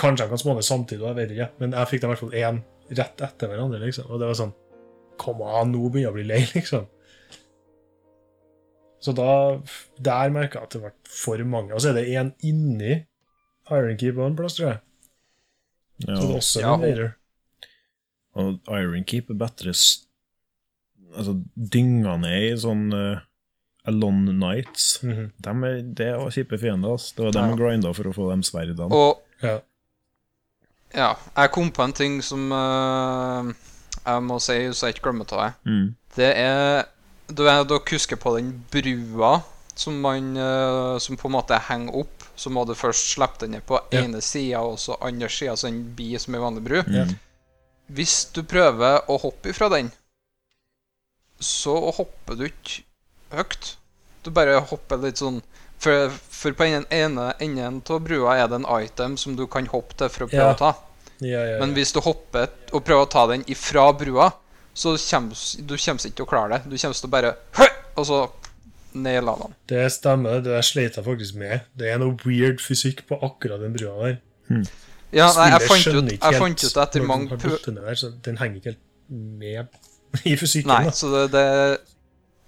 Kanskje jeg kan spåne samtidig, jeg vet ikke. Men jeg fikk dem i hvert fall én rett etter hverandre. liksom. Og det var sånn Come on, nå begynner jeg å bli lei, liksom. Så da Der merka jeg at det ble for mange. Og så er det en inni Iron Keep en plass, tror jeg. ja. Så det er også Ja, en Vader. Og Iron Keep er bedre Altså, dyngene er i sånn uh, Alon Nights. Mm -hmm. er, det var kjipe fiender. ass. Det var dem Ja. grinda for å få dem sverdene. Og Ja. ja, jeg kom på en ting som uh, jeg må si så jeg ikke glemmer av det. Mm. Det er Du vet, dere husker på den brua som man uh, Som på en måte henger opp. Så må du først slippe den ned på Ja. ene sida, og så andre sida, så den blir som ei vanlig bru. Mm. Hvis du prøver å hoppe ifra den, så hopper du ikke høyt. Du bare hopper litt sånn For, for på den ene enden av brua er det en item som du kan hoppe til for å prøve Ja. å ta. Ja, ja, ja. Men hvis du hopper og prøver å ta den ifra brua, så kommer du kommer ikke til å klare det. Du kommer til å bare! Og så ned i lavaen. Det stemmer, det der sleit jeg faktisk med. Det er noe weird fysikk på akkurat den brua der. Ja, nei, jeg fant ut, jeg fant ut etter mange den har prø... datt ned der, så Den henger ikke helt med i fysikken. Nei, da. så det, det,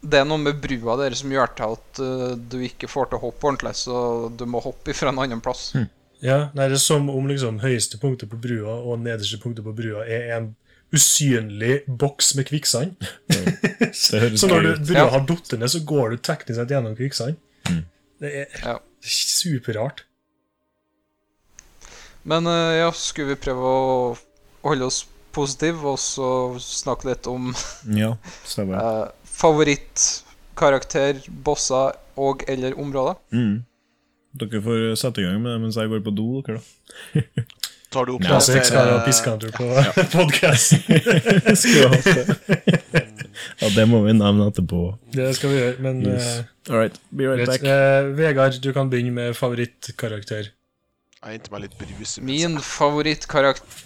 det er noe med brua der som gjør til at uh, du ikke får til å hoppe ordentlig, så du må hoppe fra en annen plass. Ja, nei, Det er som om liksom høyeste punktet på brua og nederste punktet på brua er en usynlig boks med kvikksand. Mm. Så når du, brua Ja. har falt ned, så går du teknisk sett gjennom kvikksand. Mm. Det er Ja. superrart. Men uh, ja, skulle vi prøve å holde oss positive og så snakke litt om Ja, stemmer. uh, favorittkarakter, bosser og eller områder? Mm. Dere får sette i gang med det mens jeg går på do, dere, da. Tar du opp Ja, Så jeg skal ha piskantur på podkast. Skulle hatt det. ja, det må vi nevne etterpå. Det skal vi gjøre. Men Yes. eh, All right, be right greit. back. Eh, Vegard, du kan begynne med favorittkarakter. Jeg henter meg litt brus. imens. Min favorittkarakter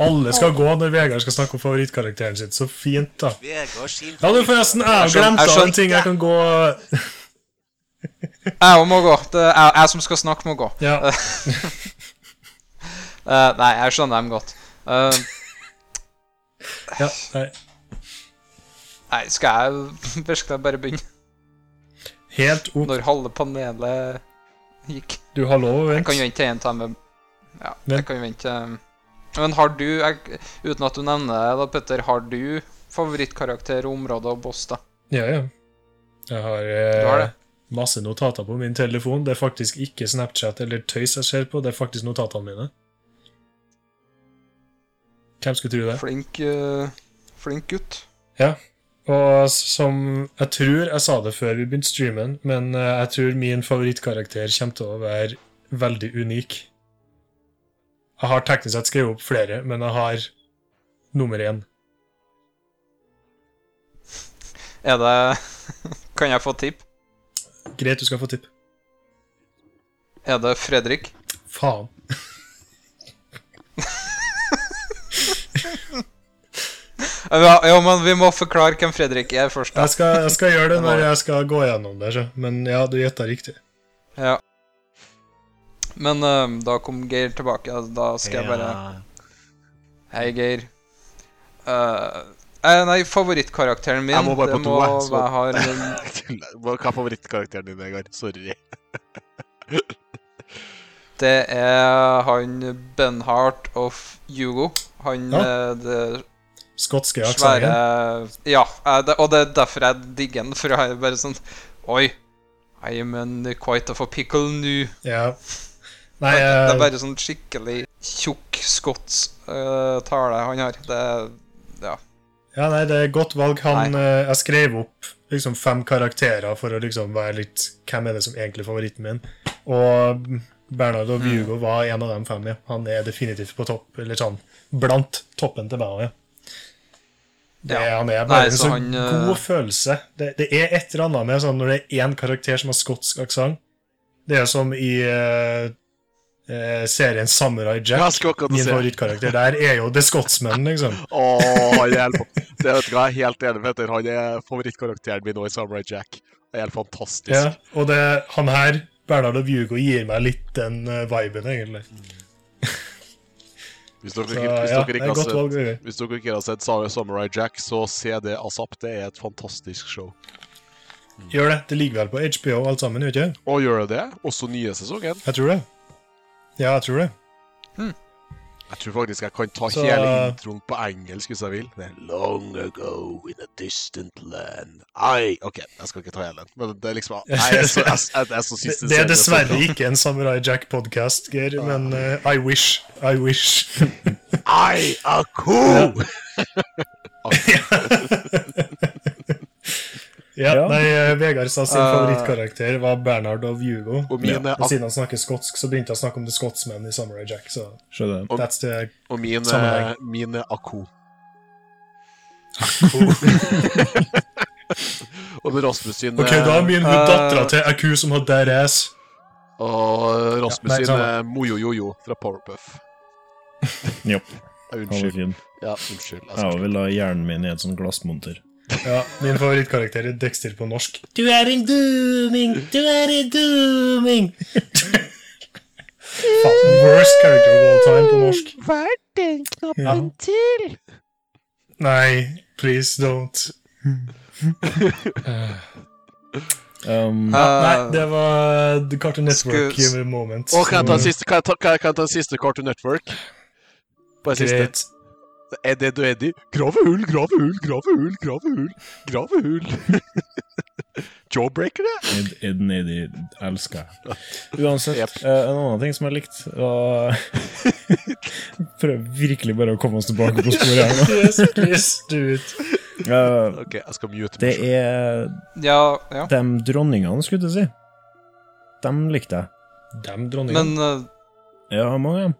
Alle skal gå når Vegard skal snakke om favorittkarakteren sin. Så fint, da. Ja, du, forresten, jeg har glemt av en ting jeg kan gå Jeg òg må gå. Det er jeg, som skal snakke, må gå. Ja, uh, nei, jeg skjønner dem godt. Uh, ja nei. nei, skal jeg virkelig bare begynne? Helt opp. Når halve panelet gikk? Du har lov å Jeg kan jo vente en time med Ja, jeg kan jo vente til- Men har du, jeg, uten at du nevner det, da, Petter, har du favorittkarakter, område og boss, da? Ja, ja. Jeg har, eh, har masse notater på min telefon. Det er faktisk ikke Snapchat eller tøys jeg ser på, det er faktisk notatene mine. Hvem skulle tro det? Flink, uh, flink gutt. Og som Jeg tror jeg sa det før vi begynte streamen, men eh, jeg tror min favorittkarakter kommer til å være veldig unik. Jeg har teknisk sett skrevet opp flere, men jeg har nummer én. Er det Kan jeg få tipp? Greit, du skal få tipp. Er det Fredrik? Faen. Ja, ja, men vi må forklare hvem Fredrik er først, da. Jeg skal, jeg skal gjøre det når jeg skal gå gjennom det, men ja, du gjetta riktig. Ja. Men uh, da kom Geir tilbake. Da skal jeg bare Hei, Geir. Uh, eh, nei, favorittkarakteren min Jeg må bare på do, jeg, så- har en- Hva er favorittkarakteren din, Vegard? Sorry. Det er han Benhart of Hugo. Han Ja. det Skotske svære. Ja, det, og det er derfor jeg digger den. For jeg er bare sånn Oi, I am in quite of a pickle now. Ja. Nei, det, det er eh, bare sånn skikkelig tjukk skotsk-tale han har. Det Ja. ja, nei, det er godt valg. Han, uh, jeg skrev opp liksom fem karakterer for å liksom være litt Hvem er det som egentlig er favoritten min? Og Bernardo og Mm. Hugo var en av de fem. ja. Han er definitivt på topp, eller sånn blant toppen til meg. Ja. Det, Ja. Han er bare Nei, en så så han, eh, god følelse. Det, det er et eller annet med sånn når det er én karakter som har skotsk aksent. Det er som i eh, eh, serien Samurai Jack. Min favorittkarakter der er jo The Scotsman, liksom. Han er Det vet du hva, jeg er helt enig med Petter. Han er favorittkarakteren min nå i Samurai Jack. Det er helt fantastisk. Ja, og det, han her, Bernard og Hugo, gir meg litt den uh, viben, egentlig. Hvis dere, Så ikke, hvis, ja, dere ikke har sett, valg. Hvis dere ikke har sett Sa- Samurai Jack, så se det asap. Det er et fantastisk show. Gjør det. Det ligger vel på HBO alt sammen, gjør ikke? Og gjør det det? Også nye sesongen? Jeg tror det. Ja, jeg tror det. Jeg tror faktisk jeg kan ta Så- hele introen på engelsk hvis jeg vil. Long ago in a distant land I OK, jeg skal ikke ta hele den. Men det er liksom Jeg jeg, jeg Det, det er dessverre ikke en Samurai Jack-podkast, Geir, men uh, I wish. I wish. I a cool! Ja, Ja. nei, eh, Vegard sa sin Uh, favorittkarakter var Bernard of Hugo. Og mine, og siden han snakker skotsk, så begynte jeg å snakke om The Scotsman i Samurai Jack, så Skjønner. Og- that's the og mine, Sammenheng. mine Ako. og det Rasmus sin Ok, da er min uh, dattera til Aku som har der ass. Og Rasmus Ja, nei, sin Mojojojo eh, fra Powerpuff. Jopp. Unnskyld. Ja, unnskyld. Jeg Jeg vil ha hjernen min i et sånt glassmonter. Ja, Min favorittkarakter er Dexter på norsk. Du er en dooming, du er en dooming. Faen, worst character of all time på norsk. Hva er den knappen til? Nei, please don't. Um, ja, Nei, det var The Cartoon Network moment. Og kan jeg ta en siste, kan jeg ta, kan jeg, ta en siste Cartoon Network? Bare siste. Ed, Ed og Eddie. Grave hull, grave hull, grave hull, grave hull. Grave hull. Jawbreaker, det? Ed, Ed Eddie elsker jeg. Uansett, Yep. eh, en annen ting som jeg likte, var Prøv virkelig bare å komme oss tilbake på sporet her nå. Yes, please. Eh, Ok, jeg skal mute det meg selv. er Ja, ja. de dronningene, skulle jeg si. Dem likte jeg. Dem dronningene? Men uh... Ja, mange av dem.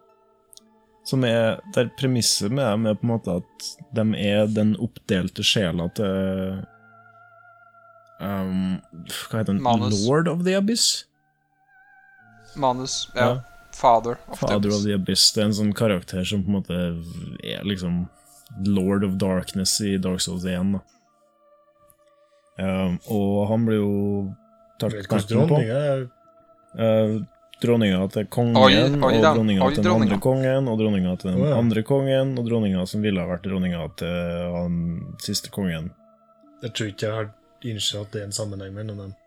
Som er Der premisset med dem er på en måte at de er den oppdelte sjela til um, Hva heter den? Manus. Lord of the Abyss? manus Ja. Ja. Father of the Father of Abyss. the Abyss. Det er en sånn karakter som på en måte er liksom Lord of Darkness i Dark Souls 1. Da. Um, og han blir jo tatt knekken på. Uh, dronninga til kongen, oi, oi, og dronninga til den andre kongen, og dronninga til den andre kongen, og dronninga som ville ha vært dronninga til han siste kongen. Jeg tror ikke jeg har innsett at det er en sammenheng mellom dem.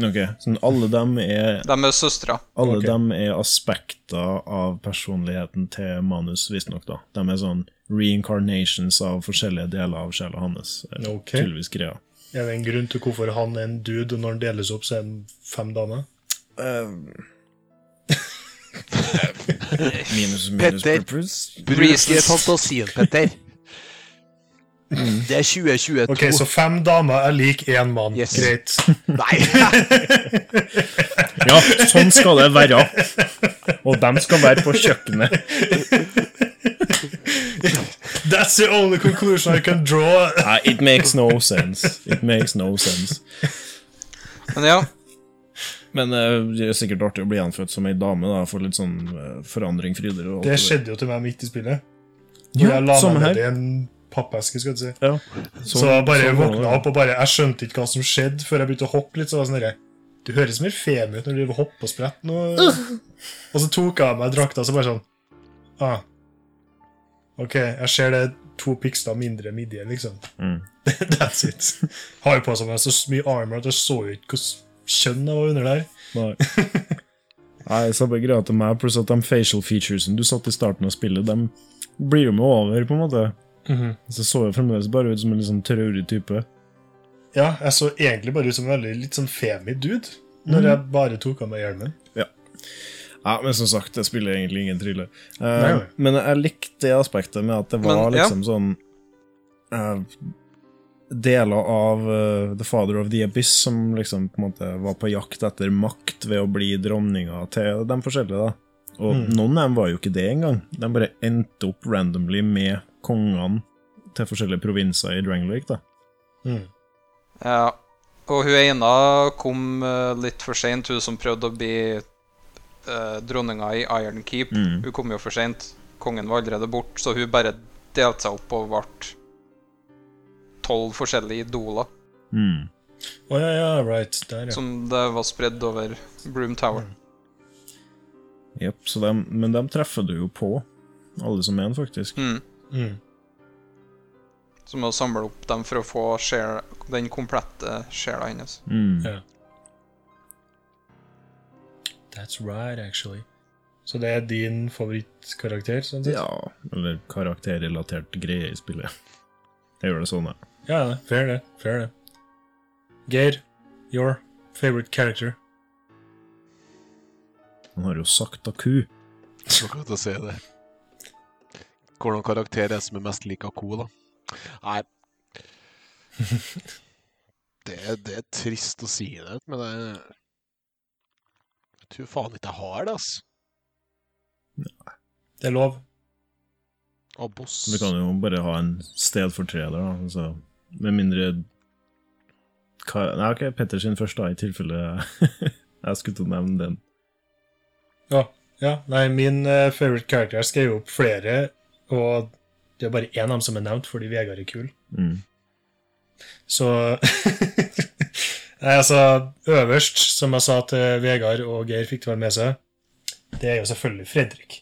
Ok, så alle dem er De er søstre. Alle okay. dem er aspekter av personligheten til manus, visstnok. da. De er sånn reincarnations av forskjellige deler av sjela hans. Okay. Tydeligvis greia. Er det en grunn til hvorfor han er en dude, og når han deles opp, så er han fem damer? minus, minus Petter. Bruk fantasien, Petter. Det er 2022. Ok, så fem damer er lik én mann. Yes. Greit. Nei! Ja, sånn skal det være. Og dem skal være på kjøkkenet. That's the only conclusion I can draw. Nei, it makes no sense. It makes no sense. Men ja, Men eh, det er sikkert artig å bli gjenfødt som ei dame, da, for litt sånn eh, forandring, Fryder. og alt Det skjedde jo til meg midt i spillet. Når Ja, jeg la meg ned i en pappeske, skal du si. Ja. Så jeg bare sånn våkna opp og bare Jeg skjønte ikke hva som skjedde før jeg begynte å hoppe litt. Så var jeg sånn derre Du høres mer fem ut når du driver og hopper og spretter. nå. Og så tok jeg av meg drakta, så bare sånn ah. Ok, jeg ser det er to piksler mindre midje, liksom. Mm. That's it. Har jo på seg så mye armor at jeg så jo ikke hvilket kjønn jeg var under der. Nei. Nei, samme greia til meg, pluss at de facial featuresene du satt i starten av spillet, de blir jo med over, på en måte. Så så jeg fremdeles bare ut som en litt sånn traurig type. Ja, jeg så egentlig bare ut som en veldig litt sånn femi dude når jeg bare tok av meg hjelmen. Ja, Ja, men som sagt, det spiller egentlig ingen thriller. Eh, Nei, nei. men jeg likte det aspektet med at det var Men, ja. liksom sånn eh, Deler av uh, The Father of the Abyss som liksom på en måte var på jakt etter makt ved å bli dronninga til de forskjellige. da. Og Mm. noen av dem var jo ikke det engang. De bare endte opp randomly med kongene til forskjellige provinser i Dranglake. da. Mm. ja. Og hun ene kom uh, litt for seint, hun som prøvde å bli uh, dronninga i Iron Keep. Mm. Hun kom jo for seint. Kongen var allerede borte, så hun bare delte seg opp og ble tolv forskjellige idoler. Mm. Å ja, ja, right. Der, ja. Som det var spredd over Broom Tower. Jepp, så dem- men de treffer du jo på, alle som er en, faktisk. Mm. Mm. Så må du samle opp dem for å få share, den komplette sjela hennes. Mm. Yeah. That's right, actually. Så det er din favorittkarakter? sånn sett? Ja, eller karakterrelatert greie i spillet. Jeg gjør det sånn, jeg. Ja, ja, fair det. Fair det. Geir, your favorite character? Han har jo sakta ku. Så godt å si det. Hvordan karakter er det som er mest lik ku da? Nei det, det er trist å si det, men det Jeg tror faen ikke jeg har det, ass. Det er lov. Av boss. Vi kan jo bare ha en stedfortreder, da. Altså, med mindre Nei, ok, Petter sin først, da, i tilfelle jeg skulle til å nevne den. Ja, ja. Nei, min uh, favorite character skrev opp flere, og det er bare én av dem som er nevnt fordi Vegard er kul. Mm. Så Nei, altså, øverst, som jeg sa til Vegard og Geir fikk det vel med seg, det er jo selvfølgelig Fredrik.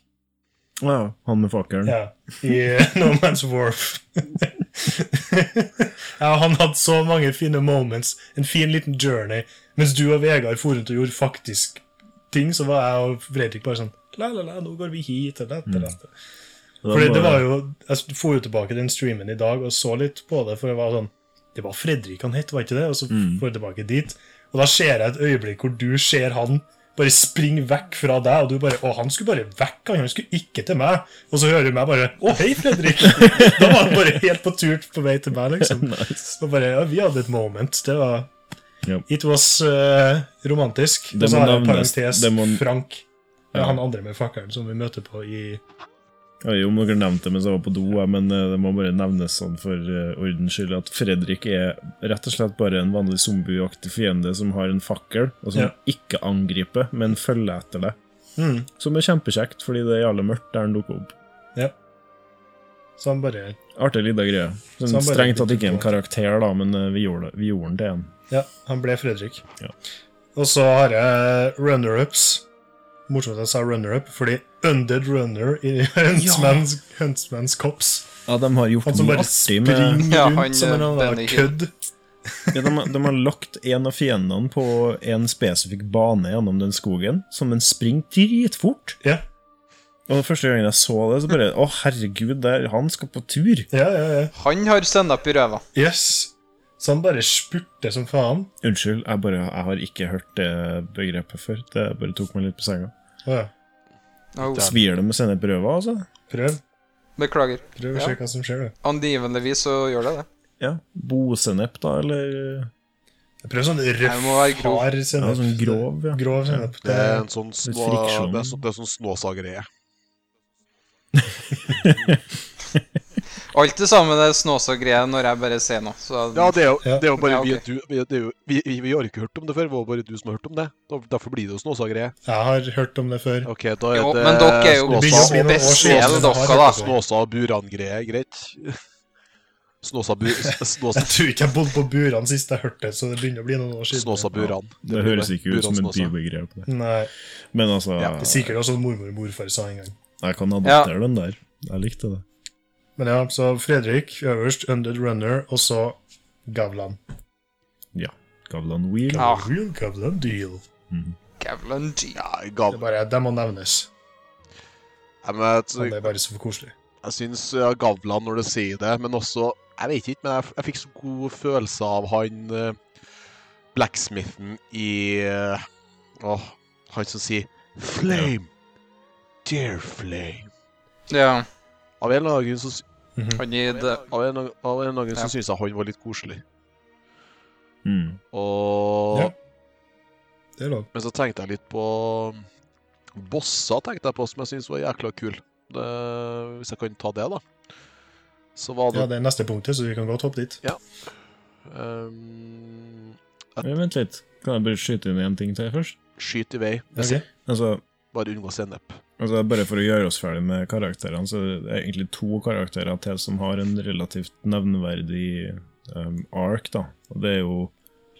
Ja, han med fakkelen. Ja, I No Man's Wharf. ja, han hadde så mange fine moments. En fin liten journey. Mens du og Vegard for rundt og gjorde faktisk ting, så var jeg og Fredrik bare sånn La, la, la, nå går vi hit og dette, Mm. Fordi det var jo Jeg får jo tilbake den streamen i dag og så litt på det, for det var sånn Det var Fredrik han het, var ikke det? Og så får jeg tilbake dit. Og da ser jeg et øyeblikk hvor du ser han bare springer vekk fra deg, og du bare Å, han skulle bare vekk, han, skulle ikke til meg. Og så hører du meg bare Å, hei, Fredrik! da var han bare helt på tur på vei til meg, liksom. Nice. Og bare Ja, vi hadde et moment. Det var yep. It was uh, romantisk. Det Og så har jeg en parentes. Frank. Ja. Han andre med fakkelen som vi møter på i Jeg vet ikke om dere nevnte det mens jeg var på do, men eh, det må bare nevnes sånn for eh, ordens skyld at Fredrik er rett og slett bare en vanlig zombieaktig fiende som har en fakkel, og som Ja. ikke angriper, men følger etter deg. mm, Som er kjempekjekt, fordi det er jævlig mørkt der han dukker opp. Så han bare Artig lita greie. Sånn, Så strengt tatt ikke en karakter, da, men eh, vi gjorde, det. vi gjorde den til en. Ja, han ble Fredrik. Ja. Og så har jeg runner-ups. Morsomt at jeg sa runner-up, fordi Undead Runner i Huntsman's, Huntsman's Cops Ja, de har gjort Han som bare springer med Ja, rundt han, som en eh, annen kødd. ja, de, har- de har lagt en av fiendene på en spesifikk bane gjennom den skogen, som den springer dritfort. Ja, Og første gang jeg så det, så bare Å, herregud, der, han skal på tur! ja, ja. ja. Han har sennep i ræva. Yes. Så han bare spurter som faen. Unnskyld, jeg, bare, jeg har ikke hørt det begrepet før. Det bare tok meg litt på senga. Ja. Oh, Svir det med sennep i røva, altså? Prøv. beklager. Prøv å Ja. se hva som skjer, du. Angiveligvis så gjør det det. Ja. Bosennep, da, eller Prøv sånn røff, grov. hard ja, sånn grov, ja. Grov sennep. Det er en sånn snå... Det er det er sånn snåsagreie. Alt det samme det snåsa-greia når jeg bare ser noe. Så Ja, det er jo, det er jo bare Ja, vi, ok. du, vi, det er jo, vi, vi, vi har ikke hørt om det før. Det var bare du som har hørt om det. Derfor blir det jo Snåsa-greie. Jeg har hørt om det før. Ok, da er Jo, det men dere er jo Det spesielle, dere, da. Snåsa og Buran-greie, greit? Snåsa bu... Snåsa, Jeg tror ikke jeg bodde på Buran sist jeg hørte det, så det begynner å bli noen år siden. snåsa Buran. Det høres ikke ut som en Buran-snåsa. det. Nei, Men altså, Ja, det er sikkert også mormor og morfar sa en gang. jeg kan adoptere den der. Jeg likte det. Men ja, så Fredrik øverst, Undead Runner, og så Gavlan. Ja. Gavlan Wheel. Ja. Real Gavlan deal. Gavlan Deal. Ja, Gav... Det er bare, det må nevnes. Ja, men jeg, Han er bare så for koselig. jeg syns ja, Gavlan når du sier det, men også Jeg vet ikke, men jeg, jeg fikk så god følelse av han uh, blacksmithen i eh, Åh, han som sier 'Flame'. Dear flame. Ja, Av en eller annen grunn så sy- -hmm. han i det av en, av en eller annen så syns jeg han var litt koselig. Mm. Og Ja. Det er lov. Men så tenkte jeg litt på Bossa, tenkte jeg på, som jeg syns var jækla kul. Det, hvis jeg kan ta det, da. Så var det Ja, det er neste punktet, så vi kan godt hoppe dit. Ja. Um, at... Vent litt. Kan jeg bare skyte inn én ting til først? Skyt i vei. Okay. Altså, Bare unngå sennep. Altså, bare for å gjøre oss ferdig med karakterene, så er det egentlig to karakterer til som har en relativt nevneverdig um, ark, da. Og det er jo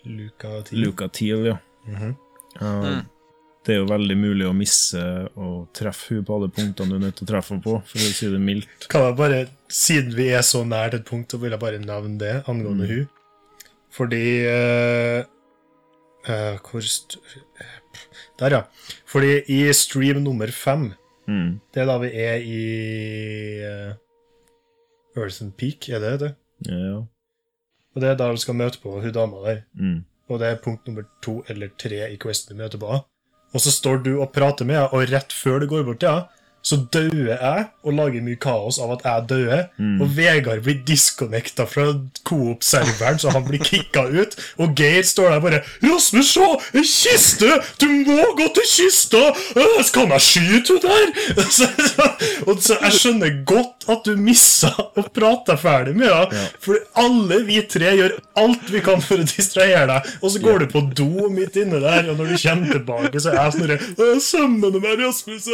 Luca 10. Luca Teal, ja. Mhm. Uh, Mm. Det er jo veldig mulig å misse og treffe henne på alle punktene du er nødt til å treffe henne på, for å si det mildt. Kan jeg bare, Siden vi er så nært et punkt, så vil jeg bare nevne det angående Mm. hun. Fordi uh, uh, Hvor st Der, ja. Fordi i stream nummer fem Mm. Det er da vi er i uh, Earthen Peak, er det det? Ja, ja. Og det er da du skal møte på hun dama der. Mm. Og det er punkt nummer to eller tre i questen du møter på. Og så står du og prater med henne, og rett før du går bort til henne, så dauer jeg og lager mye kaos av at jeg dauer. Mm. Og Vegard blir disconnecta fra Coop-serveren, så han blir kicka ut. Og Geir står der bare 'Rasmus, se! En kiste! Du må gå til kista! Skal jeg skyte henne der?' Så, så, og så Jeg skjønner godt at du missa å prate ferdig med henne. Ja. For alle vi tre gjør alt vi kan for å distrahere deg. Og så går du på do midt inne der, og når du kommer tilbake, så er jeg sånn «Øh, Sømmene med Rasmus!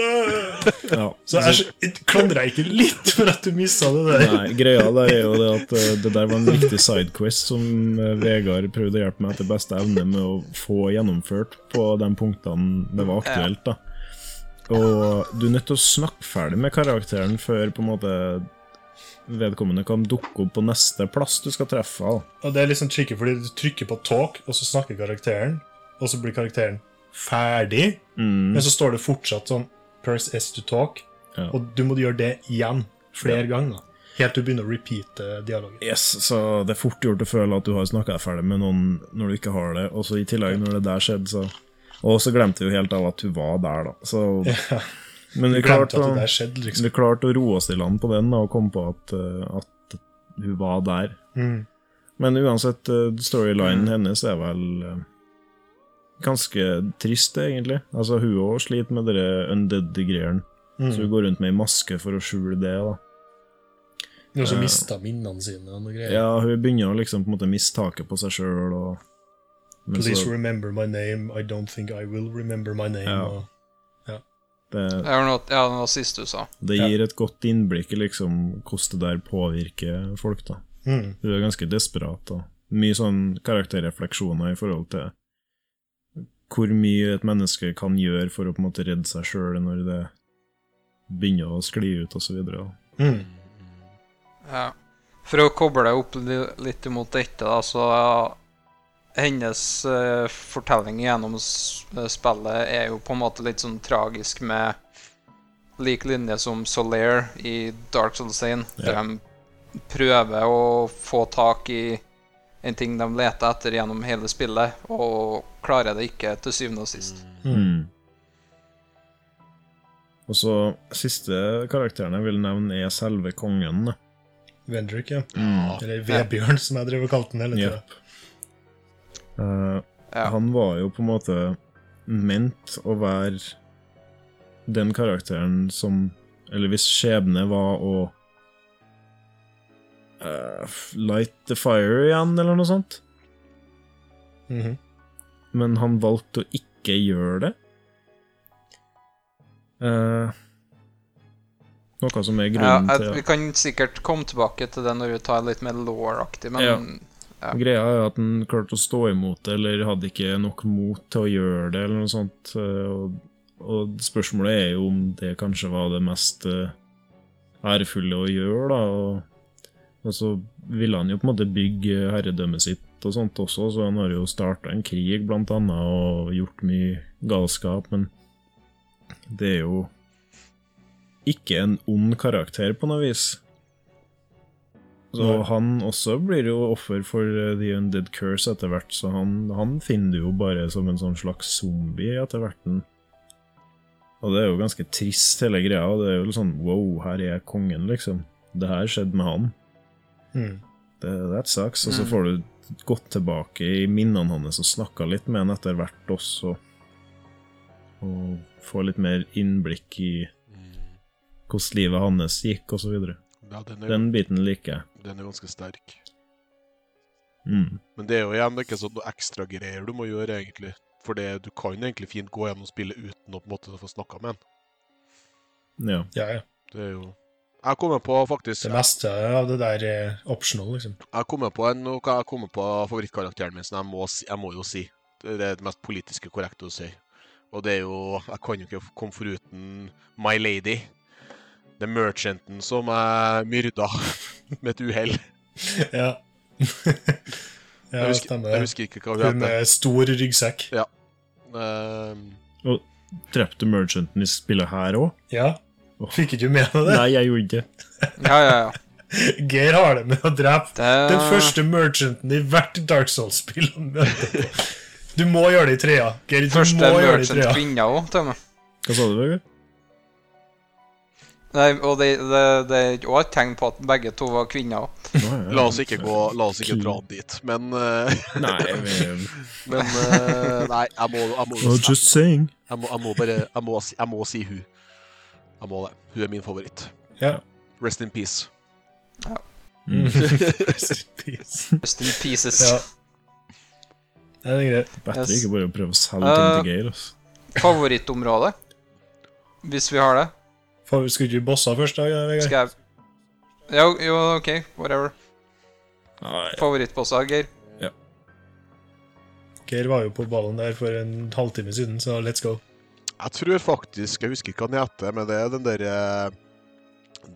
Øh». ja. Så jeg klandrer jeg ikke litt for at du missa det der. Nei, greia der er jo det at eh, det der var en viktig sidequest som eh, Vegard prøvde å hjelpe meg etter beste evne med å få gjennomført på de punktene det var aktuelt. da Og du er nødt til å snakke ferdig med karakteren før på en måte vedkommende kan dukke opp på neste plass du skal treffe. da. Og det er litt sånn tricky, fordi du trykker på talk, og så snakker karakteren, og så blir karakteren ferdig, Mm. men så står det fortsatt sånn Press S to talk, Ja. og du må gjøre det igjen flere ganger. Helt til du begynner å repeate dialogen. Yes, så det er fort gjort å føle at du har snakka ferdig med noen når du ikke har det. Og så i tillegg, når det der skjedde, så Og så glemte vi jo helt av at hun var der, da. Så Ja, Men vi klarte at å, det der skjedde, vi liksom. klarte å roe oss i land på den da, og komme på at, eh, at hun var der. Mm. Men uansett, storylinen mm. hennes er vel eh, ganske trist, egentlig. Altså, hun òg sliter med de undead-greiene. Mm. Så hun går rundt med ei maske for å skjule det. da Noen som Ja. mista minnene sine og noe greier. Ja, hun begynner å liksom på en måte miste taket på seg sjøl. Please så- remember my name. I don't think I will remember my name. Ja. Og, det, Det var noe, ja, det var sist du sa. det Ja. gir et godt innblikk i liksom hvordan det der påvirker folk. da mm. Hun er ganske desperat. da. Mye sånn karakterrefleksjoner i forhold til hvor mye et menneske kan gjøre for å på en måte redde seg sjøl når det begynner å skli ut, osv. Mm. Ja. For å koble opp litt imot dette, da, så Hennes uh, fortelling gjennom spillet er jo på en måte litt sånn tragisk med lik linje som Solaire i Dark Souls 1, der de prøver å få tak i en ting de leter etter gjennom hele spillet, og klarer det ikke til syvende og sist. Mm. Og så siste karakteren jeg vil nevne, er selve kongen. Vendrick, ja. Mm. Eller Vebjørn, som jeg driver og kalte den hele tida. Yep. Uh, Ja. Han var jo på en måte ment å være den karakteren som Eller hvis skjebne var å eh, Light the fire igjen, eller noe sånt. Mhm. Men han valgte å ikke gjøre det. Uh, noe som er Ja, grunnen jeg, til vi kan sikkert komme tilbake til det når vi tar litt mer law-aktig, men Ja. Ja. Greia er at han klarte å stå imot det, eller hadde ikke nok mot til å gjøre det, eller noe sånt. eh, Og, og spørsmålet er jo om det kanskje var det mest ærefulle å gjøre, da. Og, og så ville han jo på en måte bygge herredømmet sitt og sånt også, så han har jo starta en krig, blant annet, og gjort mye galskap, men det er jo ikke en ond karakter på noe vis. Så han også blir jo offer for eh, The Undead Curse etter hvert, så han, han finner du jo bare som en sånn slags zombie etter hvert. Og det er jo ganske trist, hele greia. Det er jo sånn wow, her er kongen, liksom. Det her skjedde med han. Mm. Det, that sucks. Og så Mm. får du gått tilbake i minnene hans og snakka litt med han etter hvert også. Og få litt mer innblikk i hvordan livet hans gikk, osv. Ja, den er, Den biten liker jeg. den er ganske sterk. Mm. Men det er jo igjen ikke sånn noe ekstra greier du må gjøre, egentlig. For det, du kan egentlig fint gå gjennom spillet uten å på en måte få snakka med han. Ja. Ja, ja. Det er jo Jeg kommer på faktisk Det meste av det der er optional, liksom. Jeg kommer på en, jeg kommer på favorittkarakteren min, som jeg må, jeg må jo si. Det er det mest politiske korrekte å si. Og det er jo Jeg kan jo ikke komme foruten My Lady. The merchanten som jeg myrda med et uhell. Ja. ja, Jeg husker, stemmer jeg husker ikke hva hun Hun heter. med stor ryggsekk. Og Drepte merchanten i spillet her òg? Ja. Fikk ikke du med deg det? Nei, jeg gjorde ikke. Ja, ja, ja. Geir har det med å drepe Det, den første merchanten i hvert Dark Souls-spill han møter. Du må gjøre det i trea. Geir, du Første må gjøre det i merchant trea. kvinne òg, til og med. Hva sa du, Vegard? Nei, og det, det, det er òg et tegn på at begge to var kvinner òg. la oss ikke gå La oss ikke dra dit. Men eh, Nei, men- Men eh, Nei, jeg må, jeg må, Just saying. må, jeg må bare jeg må, si- jeg må si hun. Jeg målet. Hun er min favoritt. Ja. Rest in peace. Mm. Rest in peace. Rest in pieces. Ja. Det er greit. Bedre Yes. ikke bare å prøve å selge ting Uh, til Geir. Altså. Favorittområde? Hvis vi har det. Favor Skal ikke bossa først, da, Vegard? Skal jeg Jo, jo, OK. Whatever. Nei, Favorittbosser, Geir? Geir var jo på ballen der for en halvtime siden, så let's go. Jeg tror faktisk Jeg husker ikke hva den heter, men det er den derre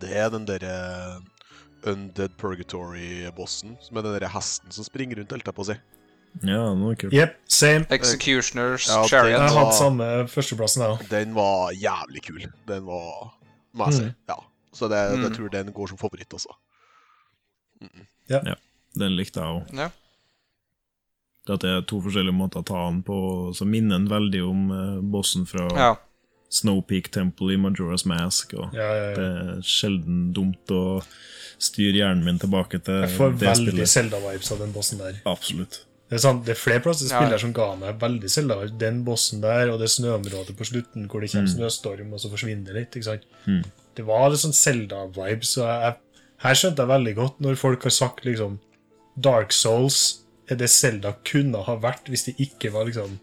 Det er den derre Undead Purgatory-bossen, som er den derre hesten som springer rundt, holdt jeg på å si. Ja, den var kult. Yep, same. Executioners Ja, Chariot. Jeg hadde samme førsteplassen, jeg òg. Den var jævlig kul. Den var Må jeg si. Mm. Ja. Så det, Mm. jeg tror den går som favoritt, altså. Den likte jeg òg. At det er to forskjellige måter å ta den på, så minner han veldig om eh, bossen fra ja. Snowpeak Temple i Majora's Mask. Og Ja, ja, Det er sjelden dumt å styre hjernen min tilbake til Jeg får veldig spillet. Zelda-vibes av den bossen der. Absolutt. Det er, sant, det er flere plasser i Ja. spillet som ga meg veldig Zelda-vibes. Den bossen der, og det snøområdet på slutten hvor det kommer Mm. snøstorm, og så forsvinner det litt. ikke sant? Mm. Det var litt sånn Zelda-vibes. Så her skjønte jeg veldig godt når folk har sagt liksom Dark Souls er det Zelda kunne ha vært hvis det ikke var liksom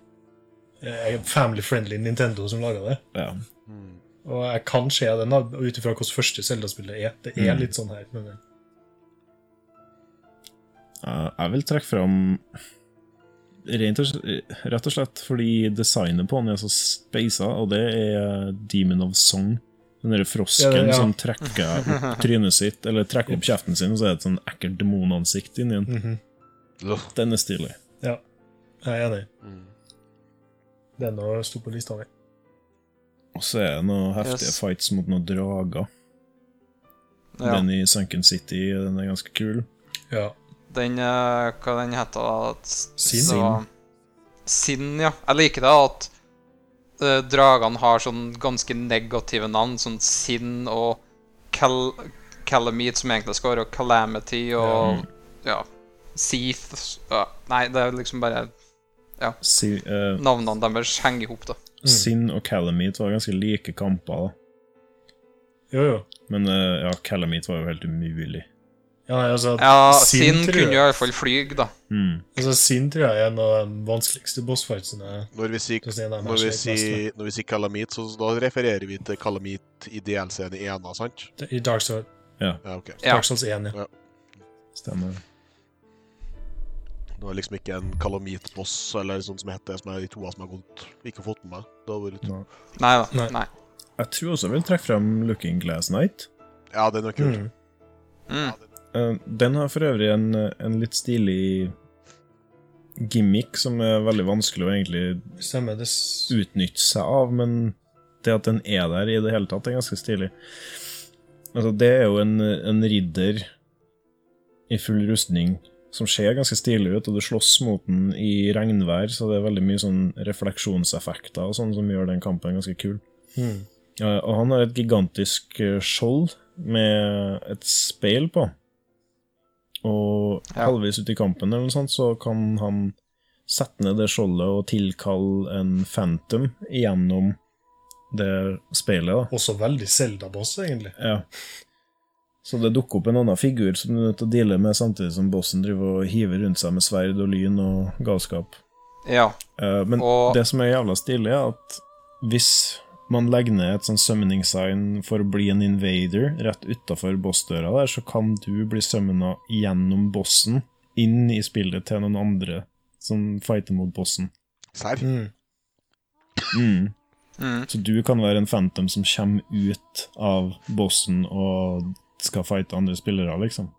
eh, family-friendly Nintendo som laga det. Ja. Og jeg kan se den ut ifra hvordan første Zelda-spillet er. Det er Mm. litt sånn her. Men, Jeg vil trekke fram rett og slett fordi designet på den er så speisa, og det er Demon of Song. Den derre frosken Ja, det- ja. som trekker opp trynet sitt, eller trekker opp kjeften sin, og så er det et sånn ekkelt demonansikt inni den. Mm Løff. Den er stilig. Ja, jeg er enig. Mm. Den har sto på lista mi. Og så er det noen heftige Yes. fights mot noen drager. ja. Den i Sunken City, den er ganske kul. Ja. Den eh, Hva den heter da? Sin. Så, Sin, ja. Jeg liker det at uh, dragene har sånn ganske negative navn, sånn Sin og Cal Calamite, som egentlig skal være Calamity, og ja, Seath ja. Nei, det er liksom bare Si, uh, navnene deres henger i hop, da. Mm. Sin og Calamite var ganske like kamper, da. Jo, jo. Men uh, ja, Calamite var jo helt umulig. Ja, nei, altså, Ja, Sin, Sin kunne jo iallfall fly, da. Mm. altså, Sin tror jeg er en av de vanskeligste bossfightsene. Når vi sier, er når vi sier, når vi sier Kalamit, så da refererer vi til Calamite i DLC-en i ena, sant? I Dark Souls, Ja. Ja. Dark Souls 1, ja. Stemmer. Det var liksom ikke en kalamitboss eller sånn som heter, som er de toa som har gått ikke fått med meg. Det har vært... Nei. Nei da. Nei. Nei. Jeg tror også jeg vil trekke frem Looking Glass Night. Ja, den er kul. Mm. Mm. Eh, den har for øvrig en, en litt stilig gimmick som er veldig vanskelig å egentlig utnytte seg av, men det at den er der i det hele tatt, er ganske stilig. Altså, det er jo en, en ridder i full rustning som ser ganske stilig ut, og du slåss mot den i regnvær, så det er veldig mye sånn refleksjonseffekter og sånn som gjør den kampen ganske kul. Mm. Og han har et gigantisk eh, skjold med et speil på. Og Ja. halvveis ute i kampen eller noe sånt, så kan han sette ned det skjoldet og tilkalle en phantom gjennom det speilet. da. Også veldig Zelda-boss, egentlig. Ja. Så det dukker opp en annen figur som du er nødt til å deale med, samtidig som bossen driver og hiver rundt seg med sverd og lyn og galskap. Ja. Eh, men Og- det som er jævla stilig, er at hvis man legger ned et sånn summoning sign for å bli en invader rett utafor bossdøra der, så kan du bli summona gjennom bossen inn i spillet til noen andre som fighter mot bossen. Serr? Mm. Mm. Mm. Så du kan være en phantom som kommer ut av bossen og skal fighte andre spillere, liksom.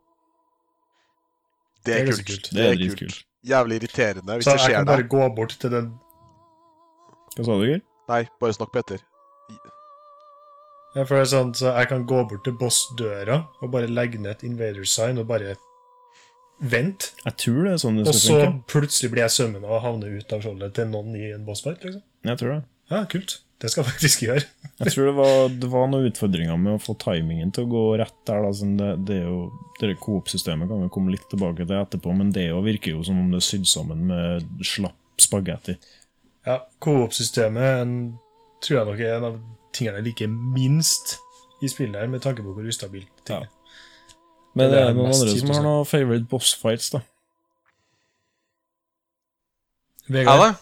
Det Det er kult. kult. Det er dritkult. Jævlig irriterende hvis Så det jeg skjer kan det. bare gå bort til den Hva sa du, Geir? Nei, bare snakk, Petter. ja, for det er sånn, så Jeg kan gå bort til bossdøra og bare legge ned et invader sign og bare vente. Jeg tror det er sånn det Og så funke. plutselig blir jeg sømmen og havner ut av skjoldet til noen i en bossfight. liksom. Jeg tror det. Ja, kult. Det skal jeg faktisk gjøre. Jeg tror det var, det var noen utfordringer med å få timingen til å gå rett der. Da. Sånn det, det er jo, det Coop-systemet kan vi komme litt tilbake til etterpå, men det jo virker jo som om det er sydd sammen med slapp spagetti. Ja, Co-op-systemet tror jeg nok er en av tingene jeg liker minst i spillet her, med tanke på hvor ustabilt ting er. Men Det det er er noen andre som har noen favorite boss fights, da. Vegard? Ja, da.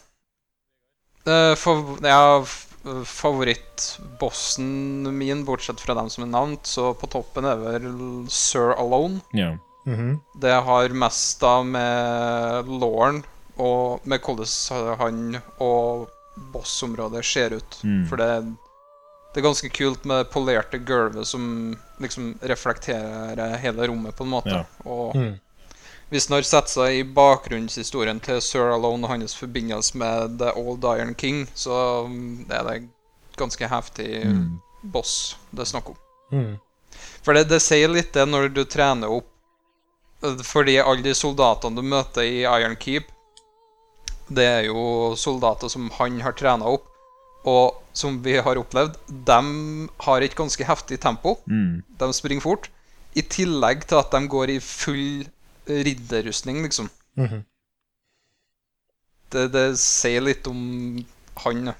Uh, for, ja, favorittbossen min, bortsett fra dem som er navnt, så på toppen er vel Sir Alone. Ja. Mhm. Det har mest da med Lauren og med hvordan han og bossområdet ser ut. Mm. For det, det er ganske kult med det polerte gulvet som liksom reflekterer hele rommet, på en måte. Ja. Og Mm. Hvis den har satt seg i bakgrunnshistorien til Sir Alone og hans forbindelse med The Old Iron King, så mm, er det ganske heftig Mm. boss det er snakk om. Mm. For det, det sier litt det når du trener opp eh, Fordi alle de soldatene du møter i Iron Keep, det er jo soldater som han har trena opp. Og som vi har opplevd, de har et ganske heftig tempo. Mm. De springer fort. I tillegg til at de går i full ridderrustning, liksom. Mhm. Det, det sier litt om han.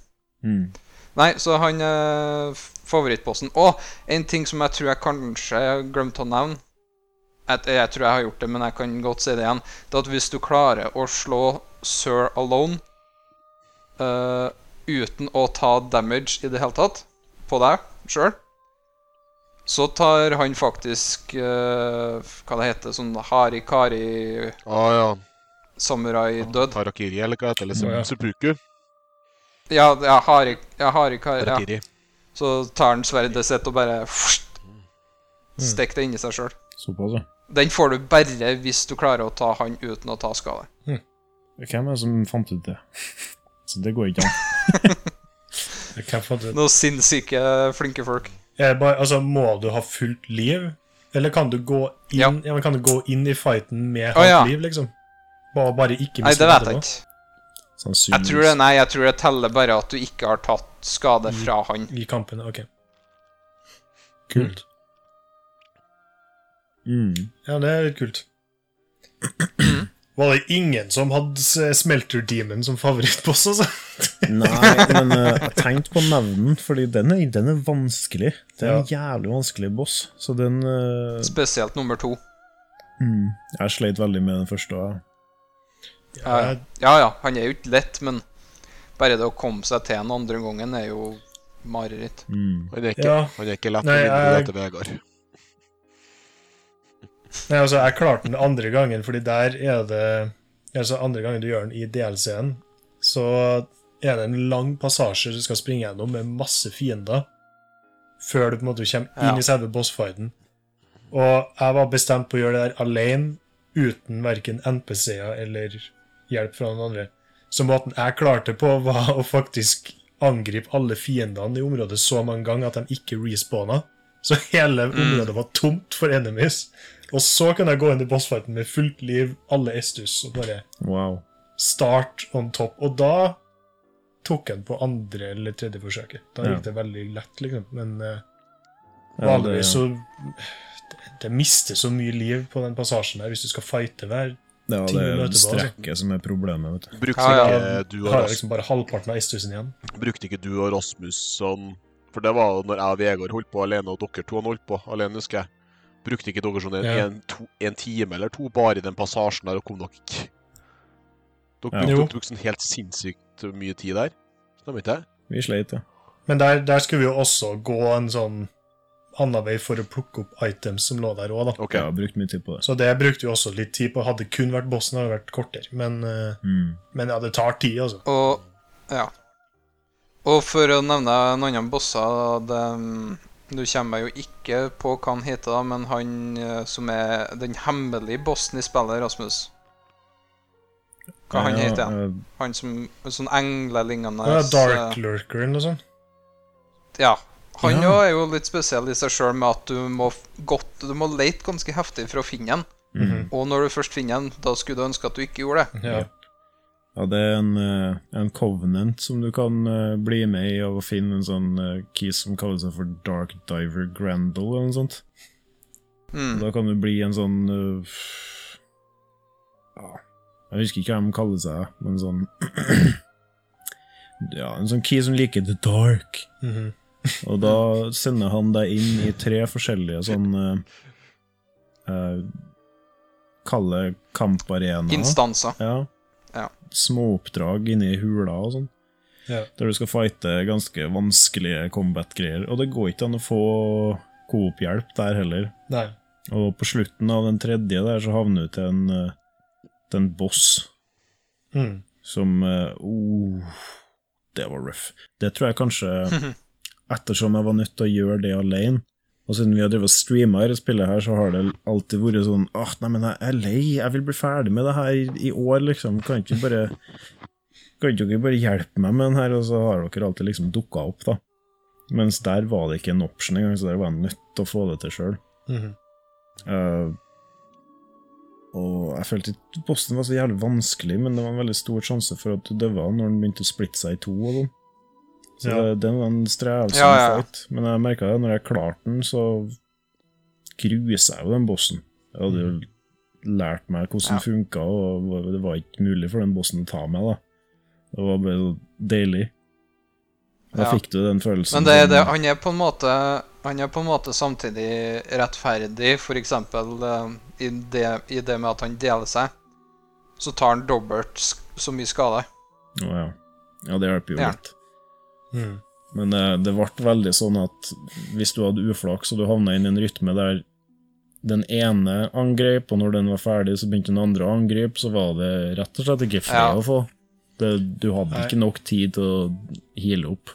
Mm. Nei, så han er favorittposten Å, en ting som jeg tror jeg kanskje glemte å nevne jeg, jeg tror jeg har gjort det, men jeg kan godt si det igjen. Det at hvis du klarer å slå Sir Alone eh, uten å ta damage i det hele tatt på deg sjøl, så tar han faktisk uh, Hva det heter sånn harikari Ah, ja. samurai-død. Harakiri, eller hva heter det? Å, ja. Supuku? Ja, ja, hari, ja, harikari ja. Så tar han sverdet sitt og bare Mm. stikker det inni seg sjøl. Såpass, ja. Den får du bare hvis du klarer å ta han uten å ta skade. Hvem er det som fant ut det? Så det går ikke an. Noen sinnssyke, flinke folk. Er bare, altså, må du ha fullt liv? Eller kan du gå inn, Ja. ja. kan du gå inn i fighten med halvt ja. liv, liksom? Bare, bare ikke Nei, miste det vet jeg ikke. Jeg tror det, nei, jeg tror det teller bare at du ikke har tatt skade I, fra han. I kampen, ok. Kult. Mm. Ja, det er litt kult. Var det ingen som hadde s- Smelter Demon som favorittboss, altså? Nei, men uh, jeg tenkte på nevnen, fordi den er, den er vanskelig. Det er en jævlig vanskelig boss, så den uh... Spesielt nummer to. mm, Jeg sleit veldig med den første. ja. Ja, ja, ja, han er jo ikke lett, men bare det å komme seg til den andre gangen er jo mareritt. Mm. Han er ikke, Ja. han er ikke lett Nei, å vinne jeg- etter Vegard. Nei, altså, jeg klarte den andre gangen, fordi der er det Altså, andre gangen du gjør den i DLC-en, så er det en lang passasje du skal springe gjennom med masse fiender, før du på en måte kommer inn Ja. i selve bossfighten. Og jeg var bestemt på å gjøre det der alene, uten verken NPC-er eller hjelp fra noen andre. Så måten jeg klarte på, var å faktisk angripe alle fiendene i området så mange ganger at de ikke respawna. Så hele området var tomt for enemies. Og så kan jeg gå inn i bossfighten med fullt liv, alle Estus, og bare Wow. start on top. Og da tok jeg den på andre eller tredje forsøket. Da Ja. gikk det veldig lett, liksom. Men Ja, vanligvis så det, det mister så mye liv på den passasjen der hvis du skal fighte hver. ja, det er strekket som er problemet. vet du. Brukte Ja, ja. ikke du og Har liksom bare halvparten av Estusen igjen. Brukte ikke du og Rasmus sånn For det var jo når jeg og Vegard holdt på alene, og dere to holdt på alene, husker jeg. Brukte ikke dere sånn en, Ja. en, to, en time eller to bare i den passasjen der, og kom nok Dere Ja. brukte, dere brukte sånn helt sinnssykt mye tid der. Stemmer ikke det? Vi sleit, ja. Men der, der skulle vi jo også gå en sånn annen vei for å plukke opp items som lå der òg, da. OK. Ja, brukt mye tid på det. Så det brukte vi også litt tid på. Hadde kun vært bossen, hadde vært kortere. Men, eh, Mm. men ja, det tar tid, altså. Og ja. Og for å nevne noen andre bosser det, Du kommer jo ikke på hva han heter, da, men han eh, som er den hemmelige bossen i spillet, Rasmus. Hva han Ja, heter han? Uh, Han som Sånn englelignende Ja, Dark eh, Lurker eller noe sånt. Ja. Han Ja. er jo litt spesiell i seg sjøl med at du må godt Du må lete ganske heftig for å finne den. -hmm. Og når du først finner den, da skulle du ønske at du ikke gjorde det. Ja. Ja, det er en, eh, en covenant som du kan eh, bli med i og finne en sånn key keys som kaller seg for Dark Diver Grandal eller noe sånt. Mm. Da kan du bli en sånn eh, ja, Jeg husker ikke hva de kaller seg, men sånn Ja, en sånn key som liker the dark. Mhm. Og da sender han deg inn i tre forskjellige sånne uh, Kalle kamparenaer. Instanser. Ja. Ja. Småoppdrag inni hula og sånn. Ja. Der du skal fighte ganske vanskelige combat-greier. Og det går ikke an å få coop-hjelp der heller. Nei. Og på slutten av den tredje der så havner du til en, eh, til en boss Mm. som eh, oh, det var rough. Det tror jeg kanskje Ettersom jeg var nødt til å gjøre det alene, og siden vi har drevet streama dette spillet her, så har det alltid vært sånn Åh, nei, men jeg er lei, jeg vil bli ferdig med det her i år, liksom. Kan ikke bare Kan ikke dere bare hjelpe meg med den her? Og så har dere alltid liksom dukka opp, da. Mens der var det ikke en option engang, så der var jeg nødt til å få det til sjøl. Mhm. Eh, og jeg følte ikke bossen var så jævlig vanskelig, men det var en veldig stor sjanse for at du døde når den begynte å splitte seg i to. og sånn. Så Ja. det, det, var en strevsom Ja, ja. fight. Men jeg merka det, når jeg klarte den, så grusa jeg jo den bossen. Jeg hadde jo lært meg hvordan Ja. den funka, og det var ikke mulig for den bossen å ta meg. da. Det var bare deilig. Da Ja. fikk du den følelsen. Men det det, han er på en måte Han er på en måte samtidig rettferdig, f.eks. Uh, i, det, i det med at han deler seg. Så tar han dobbelt så mye skade. Å, ja. ja, det hjelper jo Ja. Mhm. Men det, det ble veldig sånn at hvis du hadde uflaks og du havna inn i en rytme der den ene angrep, og når den var ferdig, så begynte den andre å angripe, så var det rett og slett ikke fred Ja. å få. Det, du hadde Nei. ikke nok tid til å heale opp.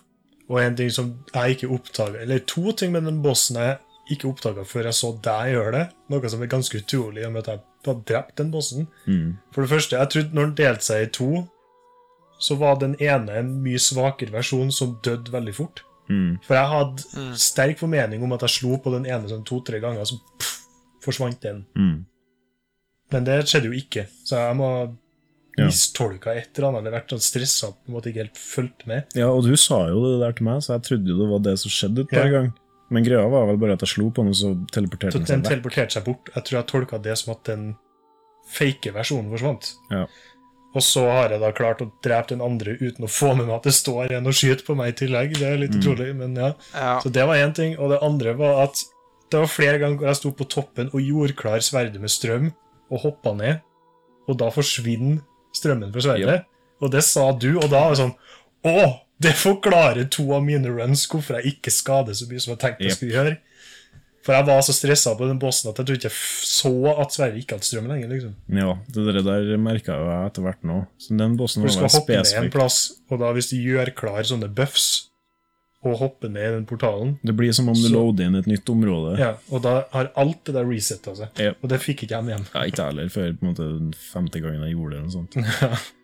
Og en ting som jeg ikke oppdaga Eller to ting med den bossen jeg ikke oppdaga før jeg så deg gjøre det, noe som er ganske utrolig, i og med at jeg har drept den bossen. Mm. For det første, jeg trodde når den delte seg i to, så var den ene en mye svakere versjon som døde veldig fort. Mm. For jeg hadde Mm. sterk formening om at jeg slo på den ene sånn to-tre ganger, så pff, forsvant den. Mm. Men det skjedde jo ikke, så jeg må Ja. mistolka et eller annet, eller vært sånn stressa på en måte ikke helt fulgt med. Ja, og du sa jo det der til meg, så jeg trodde jo det var det som skjedde et par Ja. ganger. Men greia var vel bare at jeg slo på den, og så teleporterte Så den den seg vekk. teleporterte seg bort. Jeg tror jeg tolka det som at den fake versjonen forsvant. Ja. Og så har jeg da klart å drepe den andre uten å få med meg at det står en og skyter på meg i tillegg. Det er litt Mm. utrolig, men ja. Ja. Så det var én ting. Og det andre var at det var flere ganger hvor jeg sto på toppen og gjorde klar sverdet med strøm, og hoppa ned, og da forsvinner strømmen fra sverdet. Og det sa du, og da var det sånn Å! Det forklarer to av mine runs hvorfor jeg ikke skader så mye som jeg tenkte jeg skulle gjøre. For jeg var så stressa på den bossen at jeg trodde ikke jeg så at Sverre ikke hadde strøm lenger. liksom Ja, det der, merka jo jeg etter hvert nå. Så den bossen Du skal hoppe ned en plass, og da hvis du gjør klar sånne buffs, og hopper ned i den portalen Det blir som om du Så- loader inn et nytt område. Ja, og da har alt det der resetta seg. Ja. Og det fikk ikke jeg med hjem. Ja, ikke jeg heller, før på en måte femte gangen jeg gjorde det. eller noe sånt.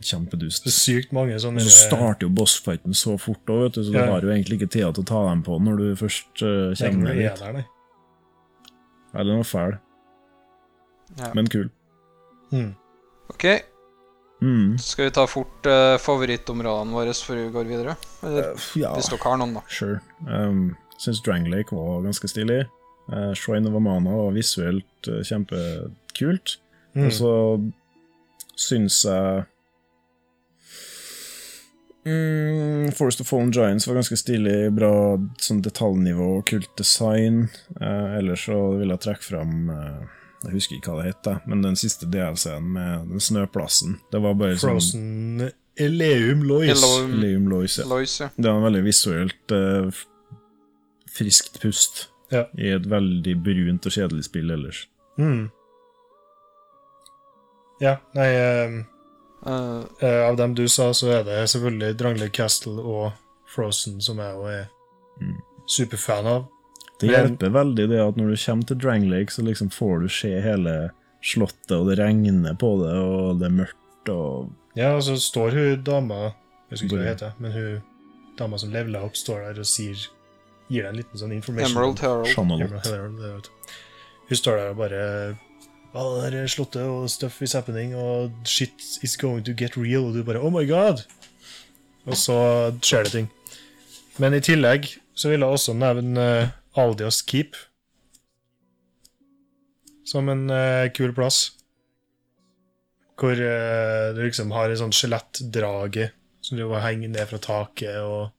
Kjempedust. Det er sykt mange sånne så starter jo bossfighten så fort òg, vet du, så du har jo egentlig ikke tida til å ta dem på når du først uh, Det er kommer noe er dit. der, nei. Ja, den var fæl, ja. men kul. Mm. OK, Mm. skal vi ta fort uh, favorittområdene våre før vi går videre? Eller ja, hvis dere har noen, da. sure. Um, Syns Dranglake var ganske stilig. Uh, Shrine of Amana var visuelt uh, kjempekult. Mm. Og så syns jeg mm, Forest of Fallen Giants var ganske stilig. Bra sånn detaljnivå og kult design. Eh, ellers så vil jeg trekke fram eh, Jeg husker ikke hva det het, men den siste DLC-en med den snøplassen. Det var bare sånn Frozen Eleum Lois. Eleum, Leum Lois, ja. Lois, ja. Det var en veldig visuelt eh, friskt pust Ja. i et veldig brunt og kjedelig spill ellers. Mm. Ja, nei eh, Eh, eh, Av dem du sa, så er det selvfølgelig Drangler Castle og Frozen som jeg også er Mm. superfan av. Det Men- hjelper veldig det at når du kommer til Dranglake, så liksom får du se hele slottet, og det regner på det, og det er mørkt, og Ja, og så står hun dama Jeg husker ikke hva hun heter, men hun dama som levela opp, står der og sier Gir deg en liten sånn information. Emerald Herald. Emerald Herald. Hun står der og bare Ja, det der slottet og stuff is happening, og shit is going to get real, og du bare Oh my god! Og så skjer det ting. Men i tillegg så vil jeg også nevne Aldias Aldios Keep. Som en uh, kul plass. Hvor uh, du liksom har en sånn skjelettdrage som du henger ned fra taket, og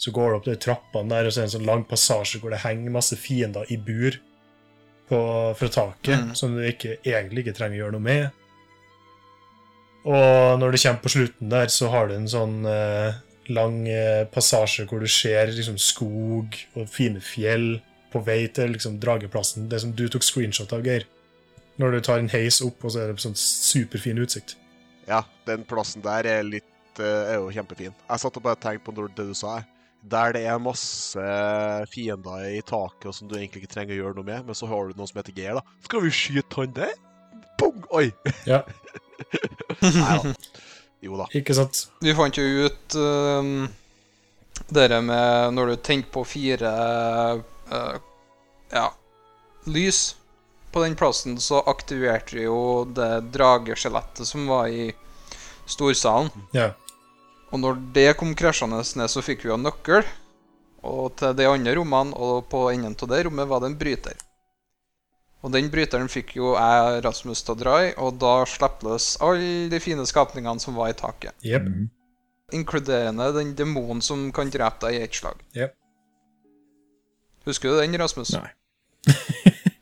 så går du opp de trappene der, og så er det en sånn lang passasje hvor det henger masse fiender i bur på, fra taket, Mm. som du ikke, egentlig ikke trenger å gjøre noe med. Og når det kommer på slutten der, så har du en sånn eh, lang eh, passasje hvor du ser liksom skog og fine fjell på vei til liksom drageplassen. Det som du tok screenshot av, Geir. Når du tar en heis opp, og så er det sånn superfin utsikt. Ja, den plassen der er litt er jo kjempefin. Jeg satt og bare tenkte på når- det du sa her. Der det er masse fiender i taket som du egentlig ikke trenger å gjøre noe med, men så har du noen som heter Geir, da. Skal vi skyte han der? Bong! Oi! Ja, Nei da. Jo da. ikke sant? Vi fant jo ut um, det med når du tenker på fire uh, ja, lys på den plassen, så aktiverte vi jo det drageskjelettet som var i storsalen. Ja. Og når det kom krasjende ned, så fikk vi jo en nøkkel. Og til de andre rommene, og på enden av det rommet var det en bryter. Og den bryteren fikk jo jeg Rasmus til å dra i, og da slapp løs alle de fine skapningene som var i taket. Yep. Inkluderende den demonen som kan drepe deg i ett slag. Jep. Husker du den, Rasmus? Nei.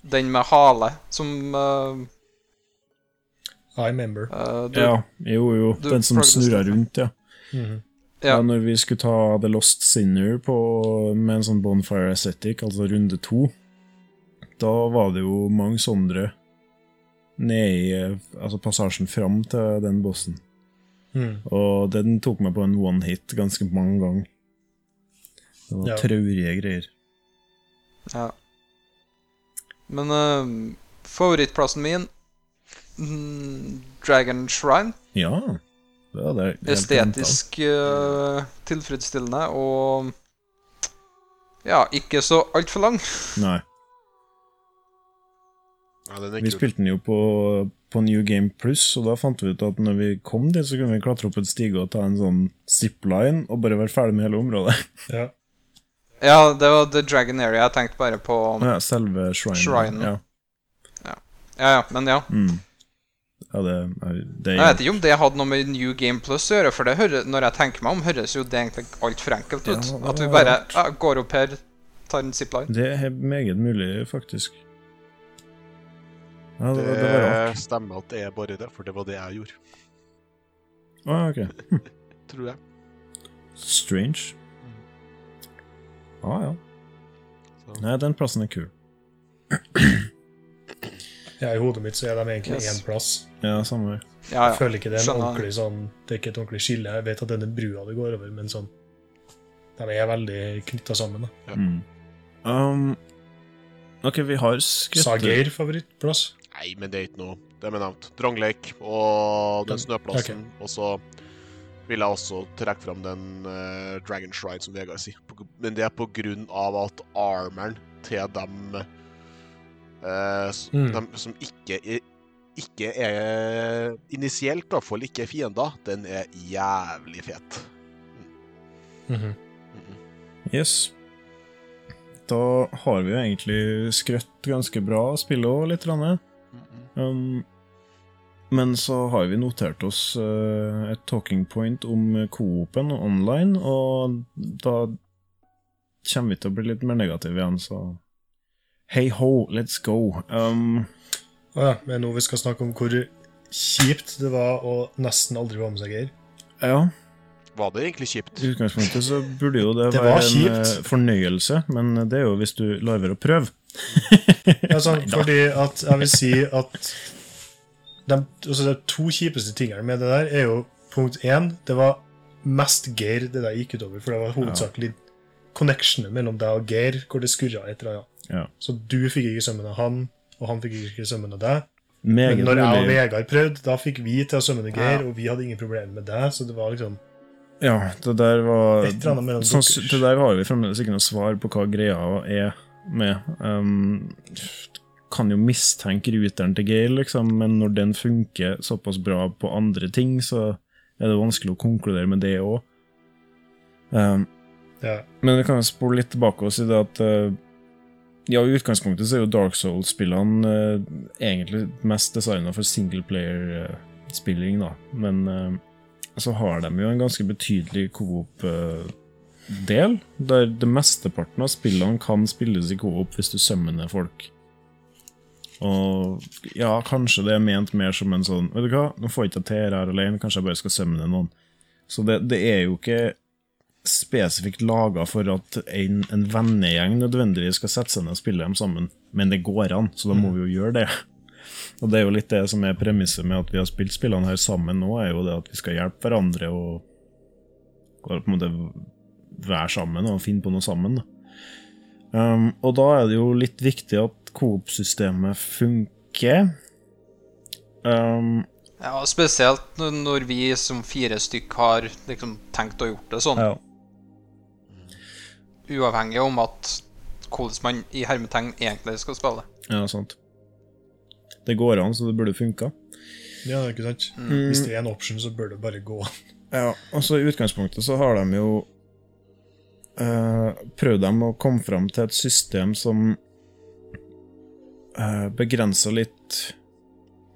Den med hale som uh, I remember. uh, du, Ja, jo, jo. Du Den som snurra rundt, ja. Mhm. ja. Ja. Når vi skulle ta The Lost Sinner på, med en sånn Bonfire Aesthetic, altså runde to, da var det jo mange sånne nede i eh, altså passasjen fram til den bossen. Mm. Og den tok meg på en one hit ganske mange ganger. Det var Ja. traurige greier. Ja. Men uh, favorittplassen min mm, Dragon Shrine. Ja. Av. Estetisk uh, tilfredsstillende og Ja, ikke så altfor lang. Nei. Ja, den er Vi kul. spilte den jo på, på New Game Plus, og da fant vi ut at når vi kom dit, så kunne vi klatre opp en stige og ta en sånn zipline og bare være ferdig med hele området. Ja. Ja, det var The Dragon Area. Jeg tenkte bare på Ja, selve shrine. Shrine. Ja. Ja, ja, men ja. Mm. Ja, det, det Jeg vet ikke om det hadde noe med New Game Plus å gjøre, for det hører, når jeg tenker meg om, høres jo det egentlig altfor enkelt ut. Ja, At vi bare ja, går opp her, tar en zipline. Det er meget mulig, faktisk. Ja, det, det Det stemmer at det er bare det, for det var det jeg gjorde. Ah, ok. Tror jeg. Strange. Ah, ja. Så. Nei, den plassen er kul. ja, I hodet mitt så er de egentlig Yes. én plass. Ja, samme her. Ja, Jeg føler ikke det er en ordentlig sånn Det er ikke et ordentlig skille. Jeg vet at denne brua det går over, men sånn De er veldig knytta sammen. da. Ja. Mm. Um, ok, vi har skrevet Sa Geir favorittplass? Nei, men det er ikke noe. Det er nevnt. Drangleik og den snøplassen. snøplassen. Og så vil jeg også trekke fram den uh, Dragon Shrine, som Vegard sier. Men det er på grunn av at armoren til dem, uh, Mm. dem som ikke er, ikke er Initielt, i hvert fall ikke er fiender, den er jævlig fet. Mhm. Mhm. Yes. Da har vi jo egentlig skrøtt ganske bra spillet òg, litt. Rann. Um, men så har vi notert oss uh, et talking point om Coop-en online, og da kommer vi til å bli litt mer negative igjen, så Hey ho, let's go. Um, Å ja, men nå vi skal snakke om hvor kjipt det var å nesten aldri være med seg Geir. ja, Var det egentlig kjipt? i utgangspunktet så burde jo det, Det være en kjipt. eh, fornøyelse, men det er jo hvis du lar være å prøve. Ja, sånn, fordi at jeg vil si at de, altså de to kjipeste tingene med det der er jo punkt én Det var mest Geir det der gikk utover, for det var hovedsakelig connectionet mellom deg og Geir hvor det skurra et eller annet. Ja. Så du fikk ikke sømmen av han, og han fikk ikke sømmen av deg. Men når jeg og. Vegard prøvde, da fikk vi til å sømme Geir, Ja. og vi hadde ingen problemer med det. Så det var liksom Ja, det der var Et eller annet mellom sånn. Det der har vi fremdeles ikke noe svar på hva greia er med. Um, kan jo mistenke ruteren til Geir, liksom, men når den funker såpass bra på andre ting, så er det vanskelig å konkludere med det òg. Um, ja. men vi kan jo spole litt tilbake og si det at eh, Ja, i utgangspunktet så er jo Dark Souls-spillene eh, egentlig mest designa for singleplayer-spilling, da. Men eh, så har de jo en ganske betydelig coop-del, der det mesteparten av spillene kan spilles i coop hvis du sømmer ned folk. Og ja, kanskje det er ment mer som en sånn Vet du hva, nå får jeg ikke til her alene, kanskje jeg bare skal sømme ned noen. Så det, det er jo ikke spesifikt laga for at en, en vennegjeng nødvendigvis skal sette seg ned og spille dem sammen, men det går an, så da må vi jo gjøre det. Og det er jo litt det som er premisset med at vi har spilt spillene her sammen nå, er jo det at vi skal hjelpe hverandre og og på en måte være sammen og finne på noe sammen. Um, og da er det jo litt viktig at coop-systemet funker. Um, Ja, Spesielt når vi som fire stykk har liksom tenkt å gjort det sånn. ja. Uavhengig om at hvordan man i hermetegn egentlig skal spille. ja, sant. Det går an, så det burde funka. Ja, ikke sant? Mm. Hvis det er en option, så bør det bare gå. Ja, altså I utgangspunktet så har de jo uh, prøvd dem å komme fram til et system som uh, begrenser litt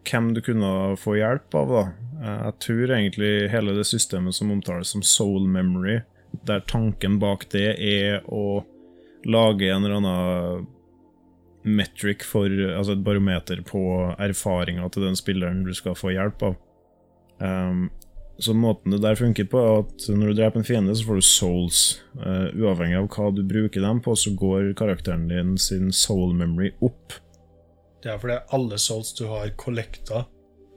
hvem du kunne få hjelp av. da. Uh, jeg tror egentlig hele det systemet som omtales som soul memory, der tanken bak det er å lage en eller annen metric for Altså et barometer på erfaringa til den spilleren du skal få hjelp av. Um, så måten det der funker på, er at når du dreper en fiende, så får du souls. Uh, uavhengig av hva du bruker dem på, så går karakteren din sin soul memory opp Det er fordi alle souls du har collecta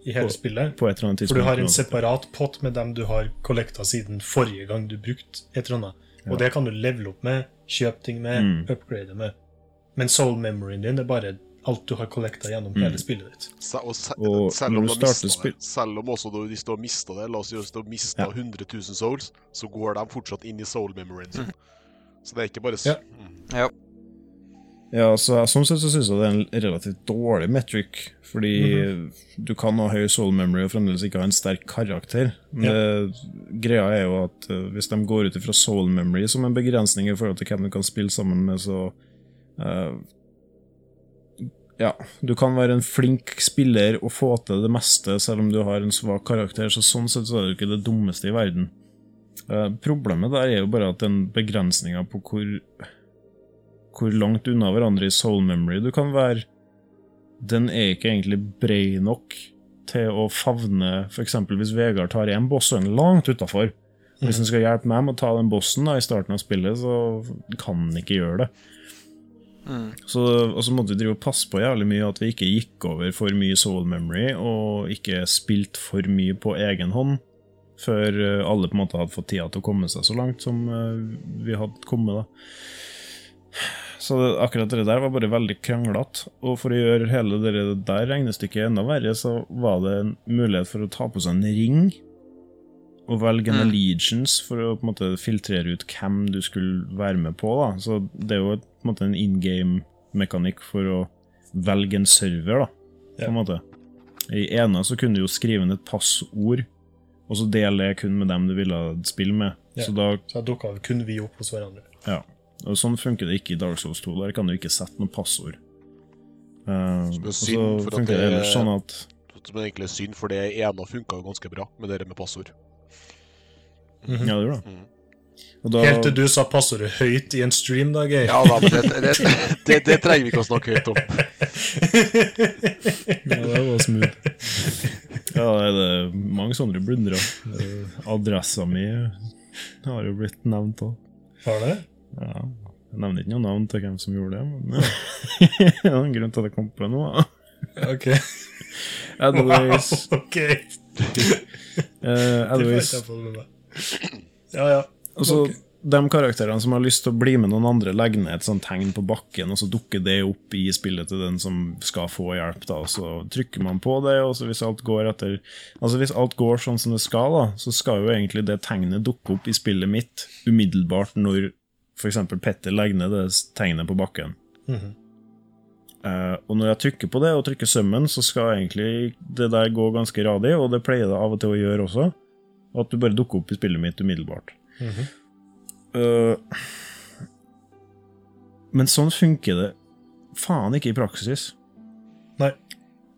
i hele På- spillet. på et eller annet For du har en separat pott med dem du har kollekta siden forrige gang du brukte et eller annet. Og det kan du levele opp med, kjøpe ting med, Mm. upgrade med. Men soul memoryen din er bare alt du har kollekta gjennom Mm. hele spillet ditt. Se, og, se, Og selv om det, selv om også hvis du har mista det, la oss si hvis du har mista Ja. 100 000 souls, så går de fortsatt inn i soul-memoryen sin. Så det er ikke bare Ja. Mm. Ja. Ja, så jeg- Sånn sett så syns jeg det er en relativt dårlig metric. Fordi du kan ha høy soul memory og fremdeles ikke ha en sterk karakter. Men det, greia er jo at eh, hvis de går ut ifra soul memory som en begrensning i forhold til hvem du kan spille sammen med, så uh, Ja, du kan være en flink spiller og få til det meste selv om du har en svak karakter, så sånn sett så er det jo ikke det dummeste i verden. Uh, problemet der er jo bare at den begrensninga på hvor hvor langt unna hverandre i soul memory du kan være, den er ikke egentlig brei nok til å favne F.eks. hvis Vegard tar en boss, og en langt utafor. Hvis han skal hjelpe meg med å ta den bossen da, i starten av spillet, så kan han ikke gjøre det. Mm. Så, og så måtte vi drive og passe på jævlig mye at vi ikke gikk over for mye soul memory, og ikke spilt for mye på egen hånd, før eh, alle på en måte hadde fått tida til å komme seg så langt som eh, vi hadde kommet. da. Så det, akkurat det der var bare veldig kranglete. Og for å gjøre hele det der regnestykket enda verre, så var det en mulighet for å ta på seg en ring. Og velge en Mm. allegiance for å på en måte filtrere ut hvem du skulle være med på. da Så det er jo på en måte en in game-mekanikk for å velge en server, da. På en måte I ena så kunne du jo skrive inn et passord, og så dele det kun med dem du ville spille med. Yeah. Så da Så da dukka kun vi opp hos hverandre. ja. Og Sånn funker det ikke i Dark Souls 2. Der kan du ikke sette noe passord. Uh, Som er så synd, for at funker det det- ellers sånn at Som er egentlig synd, for det ene funka ganske bra med det med passord. Ja, det gjør det. Mm. Og da, Helt til du sa passordet høyt i en stream, da, Geir. Ja da, men det, det, det, det trenger vi ikke å snakke høyt om. ja, det var smooth. Ja, det er mange sånne blundere. Adressa mi har jo blitt nevnt òg. Har det? Ja. Jeg nevner ikke noe navn til hvem som gjorde det, men ja. det er en grunn til at jeg kom på det nå. Ok. Edelweiss Wow, ok. eh, få med meg. Ja, Og så okay. De karakterene som har lyst til å bli med noen andre, legger ned et sånt tegn på bakken, og så dukker det opp i spillet til den som skal få hjelp. da, og Så trykker man på det, og så hvis alt går etter Altså hvis alt går sånn som det skal, da, så skal jo egentlig det tegnet dukke opp i spillet mitt umiddelbart når f.eks. Petter legger ned det tegnet på bakken. Mm -hmm. uh, og når jeg trykker på det, og trykker sømmen, så skal egentlig det der gå ganske radig, og det pleier det av og til å gjøre også. At du bare dukker opp i spillet mitt umiddelbart. Mm -hmm. uh, men sånn funker det faen ikke i praksis. Nei.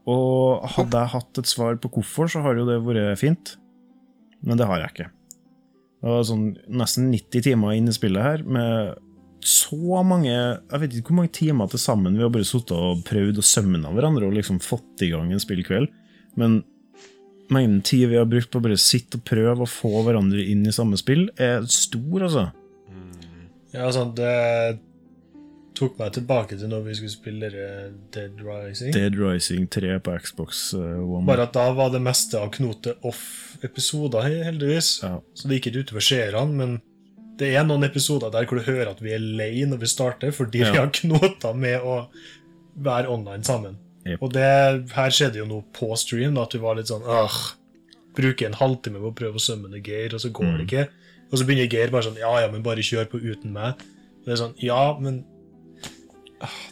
Og hadde jeg hatt et svar på hvorfor, så har jo det vært fint. Men det har jeg ikke. Det var sånn nesten 90 timer inn i spillet her, med så mange Jeg vet ikke hvor mange timer til sammen vi har bare sittet og prøvd å sømne hverandre og liksom fått i gang en spillkveld. Men mengden tid vi har brukt på å bare sitte og prøve å få hverandre inn i samme spill, er stor, altså. Mm. Ja, sånn, det tok meg tilbake til når vi skulle spille Dead Rising. Dead Rising 3 på Xbox eh, One. Bare at da var det meste av knotet off-episoder, heldigvis. Ja. Så det gikk ikke utover seerne, men det er noen episoder der hvor du hører at vi er lei når vi starter, fordi vi har knota med å være online sammen. Yep. Og det, her skjedde jo noe på stream, da, at vi var litt sånn Åh, Bruker en halvtime på å prøve å summone Geir, og så går Mm. det ikke. Og så begynner Geir bare sånn Ja, ja, men bare kjør på uten meg. Og det er sånn Ja, men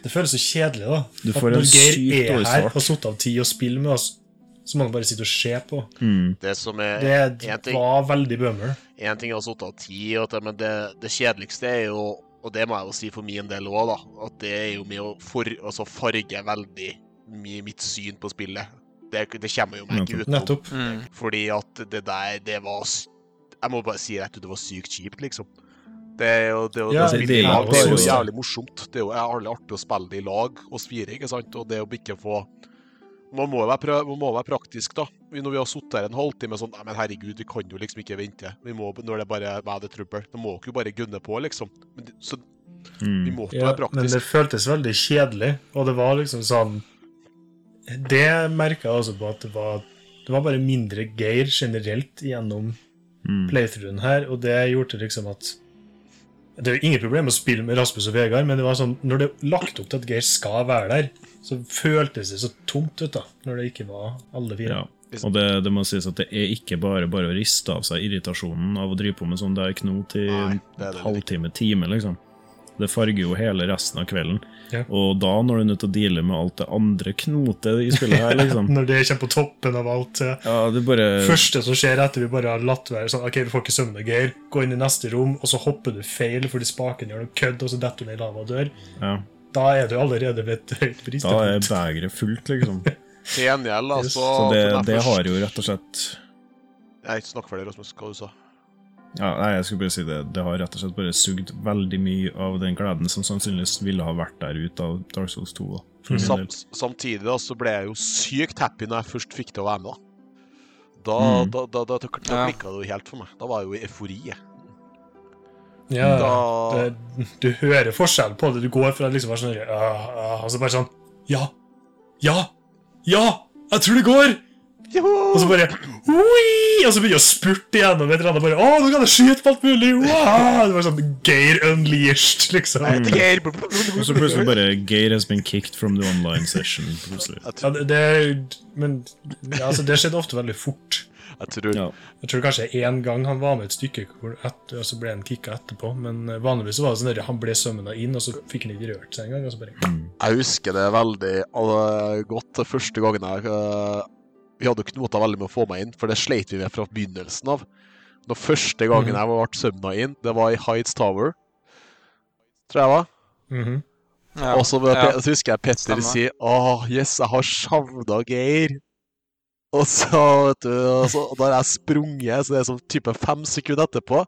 Det føles så kjedelig, da. Du At får at når Geir er her og har satt av tid og spiller med oss, så må han bare sitte og se på. Mm. Det som er Det en ting, var veldig bummer. en ting er å satt av tid, og det- men det, det kjedeligste er jo Og det må jeg jo si for min del òg, da. At det er jo med å for, altså farge veldig mye mitt syn på spillet. Det, det kommer jo meg ikke utenom. Nettopp. Mm. Fordi at det der, det var Jeg må bare si rett ut, det var sykt kjipt, liksom. Det er jo det, er jo- Ja, det, det er lag, det er jo jævlig morsomt. Det er jo er artig å spille det i lag, Og spire, ikke sant? Og det å ikke få Man må jo være, prøv, man må være praktisk, da. Når vi har sittet her en halvtime sånn Nei, men herregud, vi kan jo liksom ikke vente. Vi må, når det bare er det trøbbel. Da må dere jo bare gunne på, liksom. Men, det- mm. vi må Ja, være men det føltes veldig kjedelig, og det var liksom sånn Det merka jeg også på at det var Det var bare mindre Geir generelt gjennom Mm. playthroughen her, og det gjorde liksom at Det er jo ingen problem å spille med Rasmus og Vegard, men det var sånn, når det er lagt opp til at Geir skal være der, så føltes det så tomt ut, da, når det ikke var alle fire. Ja. Og det, det må sies at det er ikke bare bare å riste av seg irritasjonen av å drive på med sånn der knot i en det er halvtime, time, liksom. Det farger jo hele resten av kvelden. Ja. Og da, når du er nødt til å deale med alt det andre knotet i spillet her, liksom Når det kommer på toppen av alt. ja. Ja, det bare første som skjer etter vi bare har latt være sånn, ok, vi får ikke søvne, gøy. gå inn i neste rom, og så hopper du feil fordi spaken gjør noe kødd, og så detter du ned i lava og dør. Ja, Da er du allerede ved et høyt da er begeret fullt, liksom. Til gjengjeld, altså Så det, det har jo rett og slett Jeg er ikke snakk deg, Rasmus. Hva du sa Ja, nei, jeg skulle bare si det. Det har rett og slett bare sugd veldig mye av den gleden som sannsynligvis ville ha vært der ute av Dark Souls 2. Da. Samt, samtidig da, så ble jeg jo sykt happy når jeg først fikk til å være med. Da, da, Mm. da, da, da, da, da klikka det jo helt for meg. Da var jeg jo i eufori. jeg. Ja, Da det, du hører forskjell på det. Du går fra liksom bare sånn, ah, ah, og så bare sånn, ja, ja, ja, jeg tror det går! Og så bare Oi! Og så begynner jeg å spurte gjennom et eller annet. Bare, Å, nå kan jeg skyte på alt mulig! Wow! Det var sånn Geir unleashed, liksom. Og så plutselig bare Geir has been kicked from the online session. Ja, det, det, men ja, altså, det skjedde ofte veldig fort. Jeg tror Ja. Jeg tror kanskje én gang han var med et stykke, etter, og så ble han kicka etterpå. Men eh, vanligvis så var det sånn at han ble sømmende inn, og så fikk han ikke rørt seg engang. Bare Jeg husker det veldig uh, godt første gangen jeg uh, Vi hadde knota veldig med å få meg inn, for det sleit vi med fra begynnelsen av. Når første gangen Mhm. jeg ble sømna inn, det var i Hides Tower. Tror jeg var. mhm. Ja. Og så, ja. Så husker jeg Petter si Åh, yes, jeg har savna Geir. Og så, vet du, og så da har jeg sprunget, så det er sånn type fem sekunder etterpå,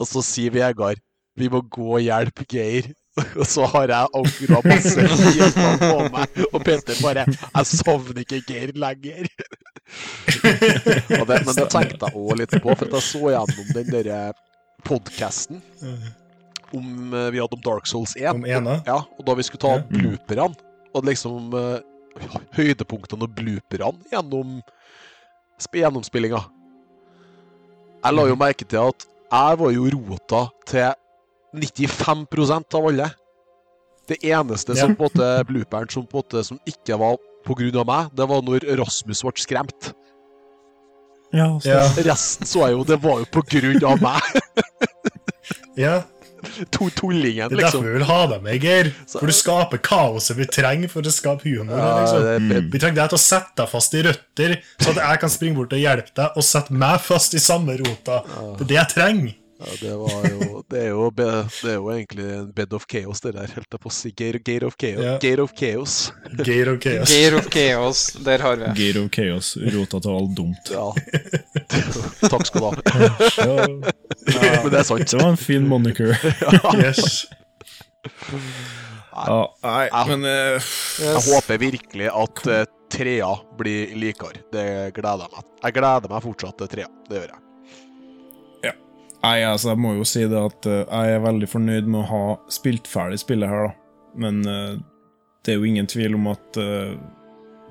og så sier Vegard vi må gå og hjelpe Geir. Og så har jeg angra masse hjelpa på meg, og Petter bare Jeg savner ikke Geir lenger. og det, men det tenkte jeg òg litt på, for at jeg så gjennom den derre podkasten om eh, vi hadde om Dark Souls 1. Om ena. Ja, og da vi skulle ta Ja. blooperne, og liksom eh, høydepunktene og blooperne gjennom gjennomspillinga Jeg la jo merke til at jeg var jo rota til 95% av alle. Det eneste som på en måte blooperen som på en måte som ikke var av meg, det var når Rasmus ble skremt. Ja, Ja, Resten så jeg jo, det var jo av meg. ja. To tullingen, Det er derfor liksom. vi vil ha deg med, Geir. For du skaper kaoset vi trenger for å skape humor. Ja, liksom. det, Vi trenger deg til å sette deg fast i røtter, så at jeg kan springe bort og hjelpe deg, og sette meg fast i samme rota. Det er det jeg trenger. Ja, det var jo Det er jo, det er jo egentlig en bed of chaos, det der. Helt på å si gate, gate of chaos. Ja. Gate of chaos. Gate of Chaos. Gate of Chaos, der har vi. Gate of Chaos, rota til alt dumt. Ja. Takk skal du ha. Men det er sant. Det var en fin moniker. Yes. Ja, nei, Ja. men eh, Jeg håper virkelig at uh, trea blir likere. Det gleder jeg meg. Jeg gleder meg fortsatt til trea. Det gjør jeg. Nei, altså, jeg må jo si det at eh, jeg er veldig fornøyd med å ha spilt ferdig spillet her, da. Men eh, det er jo ingen tvil om at eh,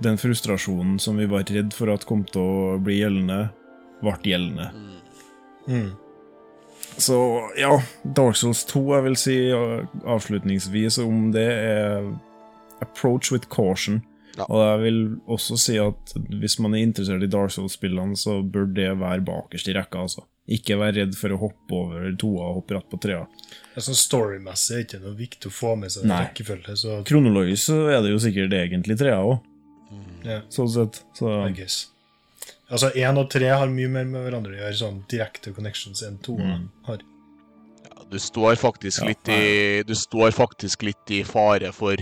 den frustrasjonen som vi var redd for at kom til å bli gjeldende, ble gjeldende. Mm. Så ja, Dark Souls 2, jeg vil si avslutningsvis om det er approach with caution. Ja. Og jeg vil også si at hvis man er interessert i Dark Souls-spillene, så bør det være bakerst i rekka, altså. Ikke vær redd for å hoppe over toa og hoppe rett på trea. Det er sånn Storymessig er ikke noe viktig å få med seg Nei. rekkefølge, så Kronologisk så er det jo sikkert egentlig trea òg, ja, sånn sett. Så I guess. Altså, én og tre har mye mer med hverandre å gjøre, sånn direkte connections enn to Mm. har. Ja, du står faktisk Ja, litt i Du står faktisk litt i fare for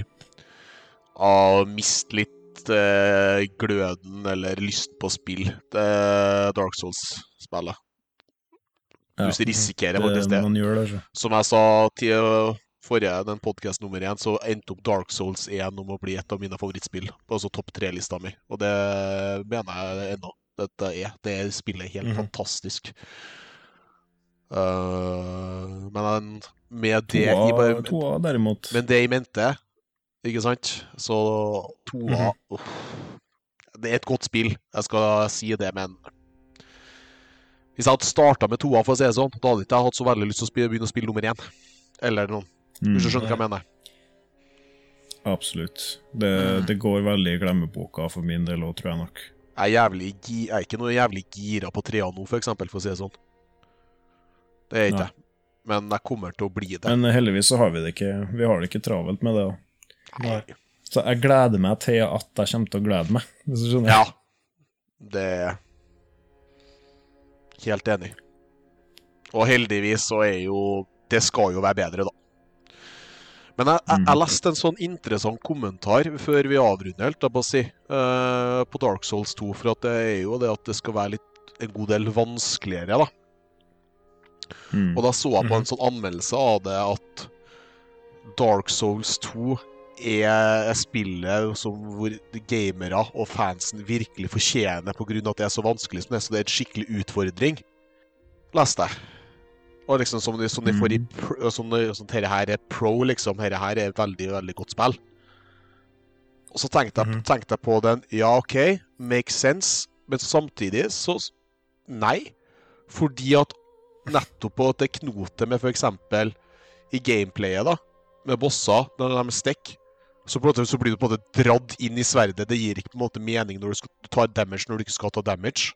å miste litt eh, gløden eller lyst på spill. Det er Dark Souls-spillet. Ja, Du risikerer faktisk det. Gjør det. Som jeg sa til forrige den podcast nummer én, så endte opp Dark Souls 1 om å bli et av mine favorittspill. Altså topp tre-lista mi. Og det mener jeg ennå. Dette er Det spillet helt Mhm. fantastisk. Uh, men med det i Toa, bare toa derimot Men det i mente, ikke sant? Så toa Mhm. uh, Det er et godt spill, jeg skal si det, men Hvis jeg hadde starta med toa, for å si det sånn, da hadde ikke jeg hatt så veldig lyst til å spille, begynne å spille nummer én. Eller noen. mm, Hvis du skjønner hva jeg mener. Absolutt. Det, det går veldig i glemmeboka for min del òg, tror jeg nok. Jeg er, jævlig, gi- jeg er ikke noe jævlig gira på trea nå, for eksempel, for å si det sånn. Det er ikke jeg. Men jeg kommer til å bli det. Men heldigvis så har vi det ikke Vi har det ikke travelt med det. da. Nei. Så jeg gleder meg til at jeg kommer til å glede meg, hvis du skjønner. Ja. Det Helt enig. Og heldigvis så er jo Det skal jo være bedre, da. Men jeg, jeg, jeg Mm. leste en sånn interessant kommentar før vi avrunder, helt jeg på å si, uh, på Dark Souls 2, for at det er jo det at det skal være litt en god del vanskeligere, da. Mm. Og da så jeg på en sånn anmeldelse av det at Dark Souls 2 er spillet som hvor gamere og fansen virkelig fortjener pga. at det er så vanskelig som det er. Så det er en skikkelig utfordring. Leste jeg. Og liksom som de, som de får i de, som dette her er pro, liksom. Dette her er et veldig, veldig godt spill. Og så tenkte jeg, Mhm. tenkte jeg på den. Ja, OK, makes sense. Men samtidig så Nei. Fordi at nettopp på at det knotet med f.eks. i gameplayet, da, med bosser, når de stikker, så, på en måte- så blir du på en måte dratt inn i sverdet. Det gir ikke på en måte mening når du skal ta damage når du ikke skal ta damage.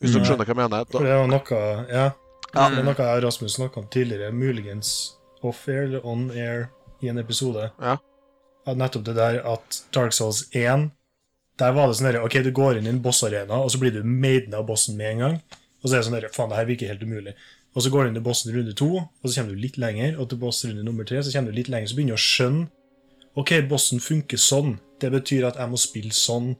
Hvis dere skjønner hva jeg mener? For Da, det var noe Ja, Ja. det er noe jeg og Rasmus snakka om tidligere, muligens off-air eller on-air i en episode. Ja. At nettopp det der at Dark Souls 1 Der var det sånn der, ok, du går inn i en bossarena, og så blir du maiden av bossen med en gang. Og så er det sånn der, faen, det her virker helt umulig. Og så går du inn i bossen runde to, og så kommer du litt lenger, og til boss runde nummer tre så kommer du litt lenger, så begynner du å skjønne Ok, bossen funker sånn. Det betyr at jeg må spille sånn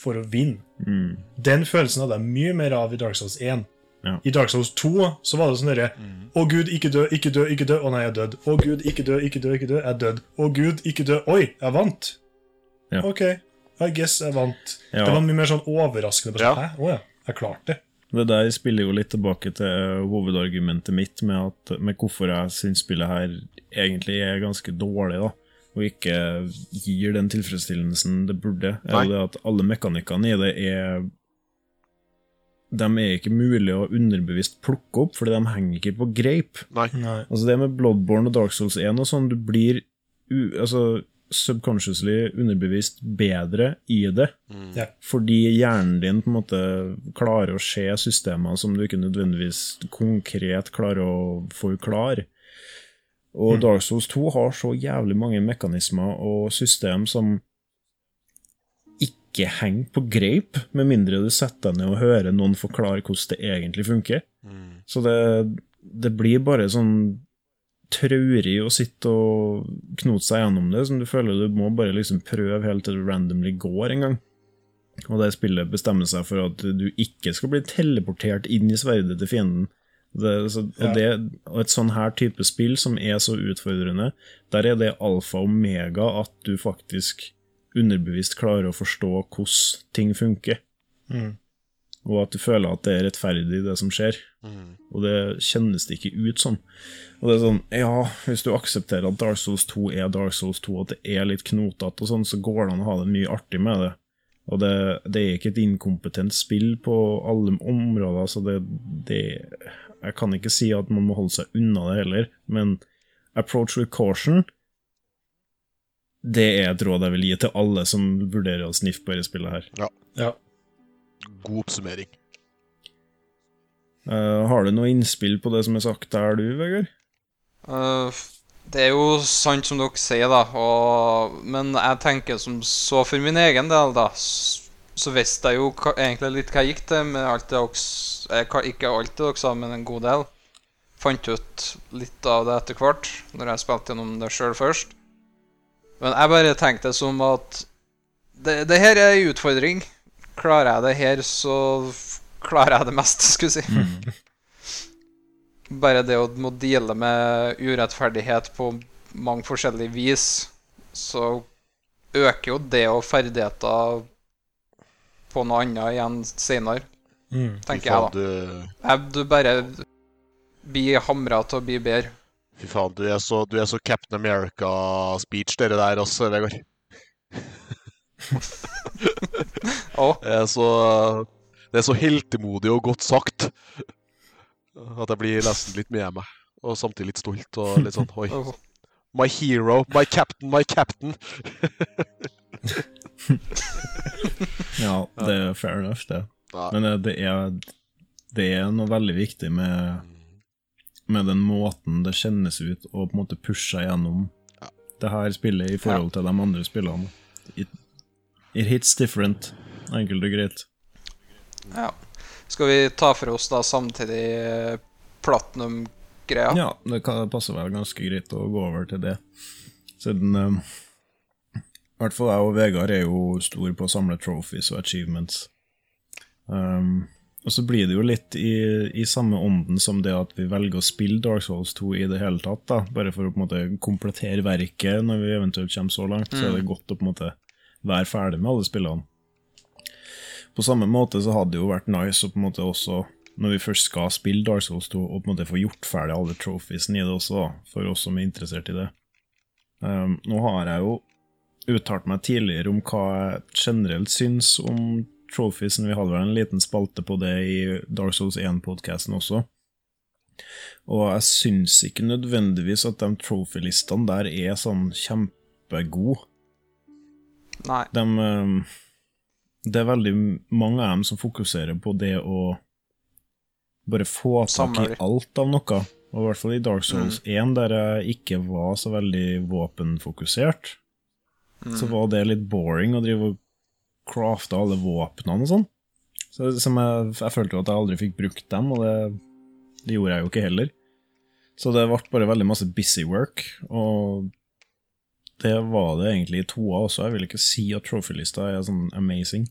for å vinne. Mm. Den følelsen hadde jeg mye mer av i Dark Souls 1. Ja. I Dark Souls 2 så var det sånn derre Å gud, ikke dø, ikke dø, ikke dø. Å nei, jeg er død. Å gud, ikke dø, ikke dø, ikke dø. Jeg er død. Å gud, ikke dø. Oi, jeg vant. Ja. OK, I guess jeg vant. Ja. Det var mye mer sånn overraskende. Ja. sånn, Hæ? Å ja, jeg klarte det. Det der spiller jo litt tilbake til hovedargumentet mitt med, at, med hvorfor jeg syns spillet her egentlig er ganske dårlig, da. Og ikke gir den tilfredsstillelsen det burde. Er Nei. det at alle mekanikkene i det er De er ikke mulig å underbevisst plukke opp, fordi de henger ikke på greip. nei. Nei. Altså Det med Bloodborne og Dark Souls 1 og sånn, du blir u, altså, subconsciously underbevisst bedre i det. Mm. Ja. Fordi hjernen din på en måte klarer å se systemer som du ikke nødvendigvis konkret klarer å forklare. Og Mm. Dark Souls 2 har så jævlig mange mekanismer og system som ikke henger på greip, med mindre du setter deg ned og hører noen forklare hvordan det egentlig funker. Mm. Så det, det blir bare sånn traurig å sitte og knote seg gjennom det, som du føler du må bare liksom prøve helt til det randomly går en gang. Og det spillet bestemmer seg for at du ikke skal bli teleportert inn i sverdet til fienden. Det, så, og, det, og et sånn her type spill som er så utfordrende, der er det alfa og omega at du faktisk underbevisst klarer å forstå hvordan ting funker. Mm. og at du føler at det er rettferdig, det som skjer. Mm. Og det kjennes det ikke ut som. Og det er sånn, ja, hvis du aksepterer at Dark Souls 2 er Dark Souls 2, at det er litt knotete og sånn, så går det an å ha det mye artig med det. Og det, det er ikke et inkompetent spill på alle områder, så det, det Jeg kan ikke si at man må holde seg unna det heller, men approach with caution det er et råd jeg vil gi til alle som vurderer å sniffe på dette spillet her. Ja. God oppsummering. Uh, har du noe innspill på det som er sagt der, du, Vegard? Uh, det er jo sant som dere sier, da, og, men jeg tenker som så for min egen del, da, så visste jeg jo egentlig litt hva jeg gikk til med alt det s- eh, Ikke alt det dere sa, men en god del. Fant ut litt av det etter hvert, når jeg spilte gjennom det sjøl først. Men jeg bare tenkte som at det, det her er en utfordring. Klarer jeg det her, så klarer jeg det meste, skulle jeg si. Bare det å må deale med urettferdighet på mange forskjellige vis, så øker jo det og ferdigheter på noe annet igjen senere, Mm. tenker jeg, da. Du, Jeg, du bare blir hamra til å bli bedre. fy faen, du er så, du er så Captain America-speech, dere der, også, Vegard. oh. Det er så Det er så heltemodig og godt sagt at jeg blir nesten litt med meg. Og samtidig litt stolt og litt sånn Oi. My hero, my captain, my captain. Ja, det er fair enough, det. Men eh, det er, det er noe veldig viktig med, med den måten det kjennes ut å på en måte pushe gjennom det her spillet i forhold til de andre spillene. It, it hits different, enkelt og greit. Ja. Skal vi ta for oss da samtidig eh, platinum-greia? Ja, det passer vel ganske greit å gå over til det. Siden eh, I hvert fall jeg og Vegard er jo stor på å samle trophies og achievements. Um, og så blir det jo litt i, i samme ånden som det at vi velger å spille Dark Souls 2 i det hele tatt, da, bare for å på en måte komplettere verket når vi eventuelt kommer så langt, så er det godt å på en måte være ferdig med alle spillene. På samme måte så hadde det jo vært nice å på en måte også, når vi først skal spille Dark Souls 2, å på en måte få gjort ferdig alle trophiesene i det også, da, for oss som er interessert i det. Um, nå har jeg jo uttalt meg tidligere om hva jeg generelt syns om trophiesen. Vi hadde vel en liten spalte på det i Dark Souls 1-podkasten også. Og jeg syns ikke nødvendigvis at de trophy-listene der er sånn kjempegode. Nei. De, eh, det er veldig mange av dem som fokuserer på det å bare få tak i alt av noe. Og i hvert fall i Dark Souls 1, der jeg ikke var så veldig våpenfokusert, så var det litt boring å drive og crafte alle våpnene og sånn. Så som jeg, jeg følte jo at jeg aldri fikk brukt dem, og det, det gjorde jeg jo ikke heller. Så det ble bare veldig masse busy work, og det var det egentlig i toa også. Jeg vil ikke si at trophy-lista er sånn amazing.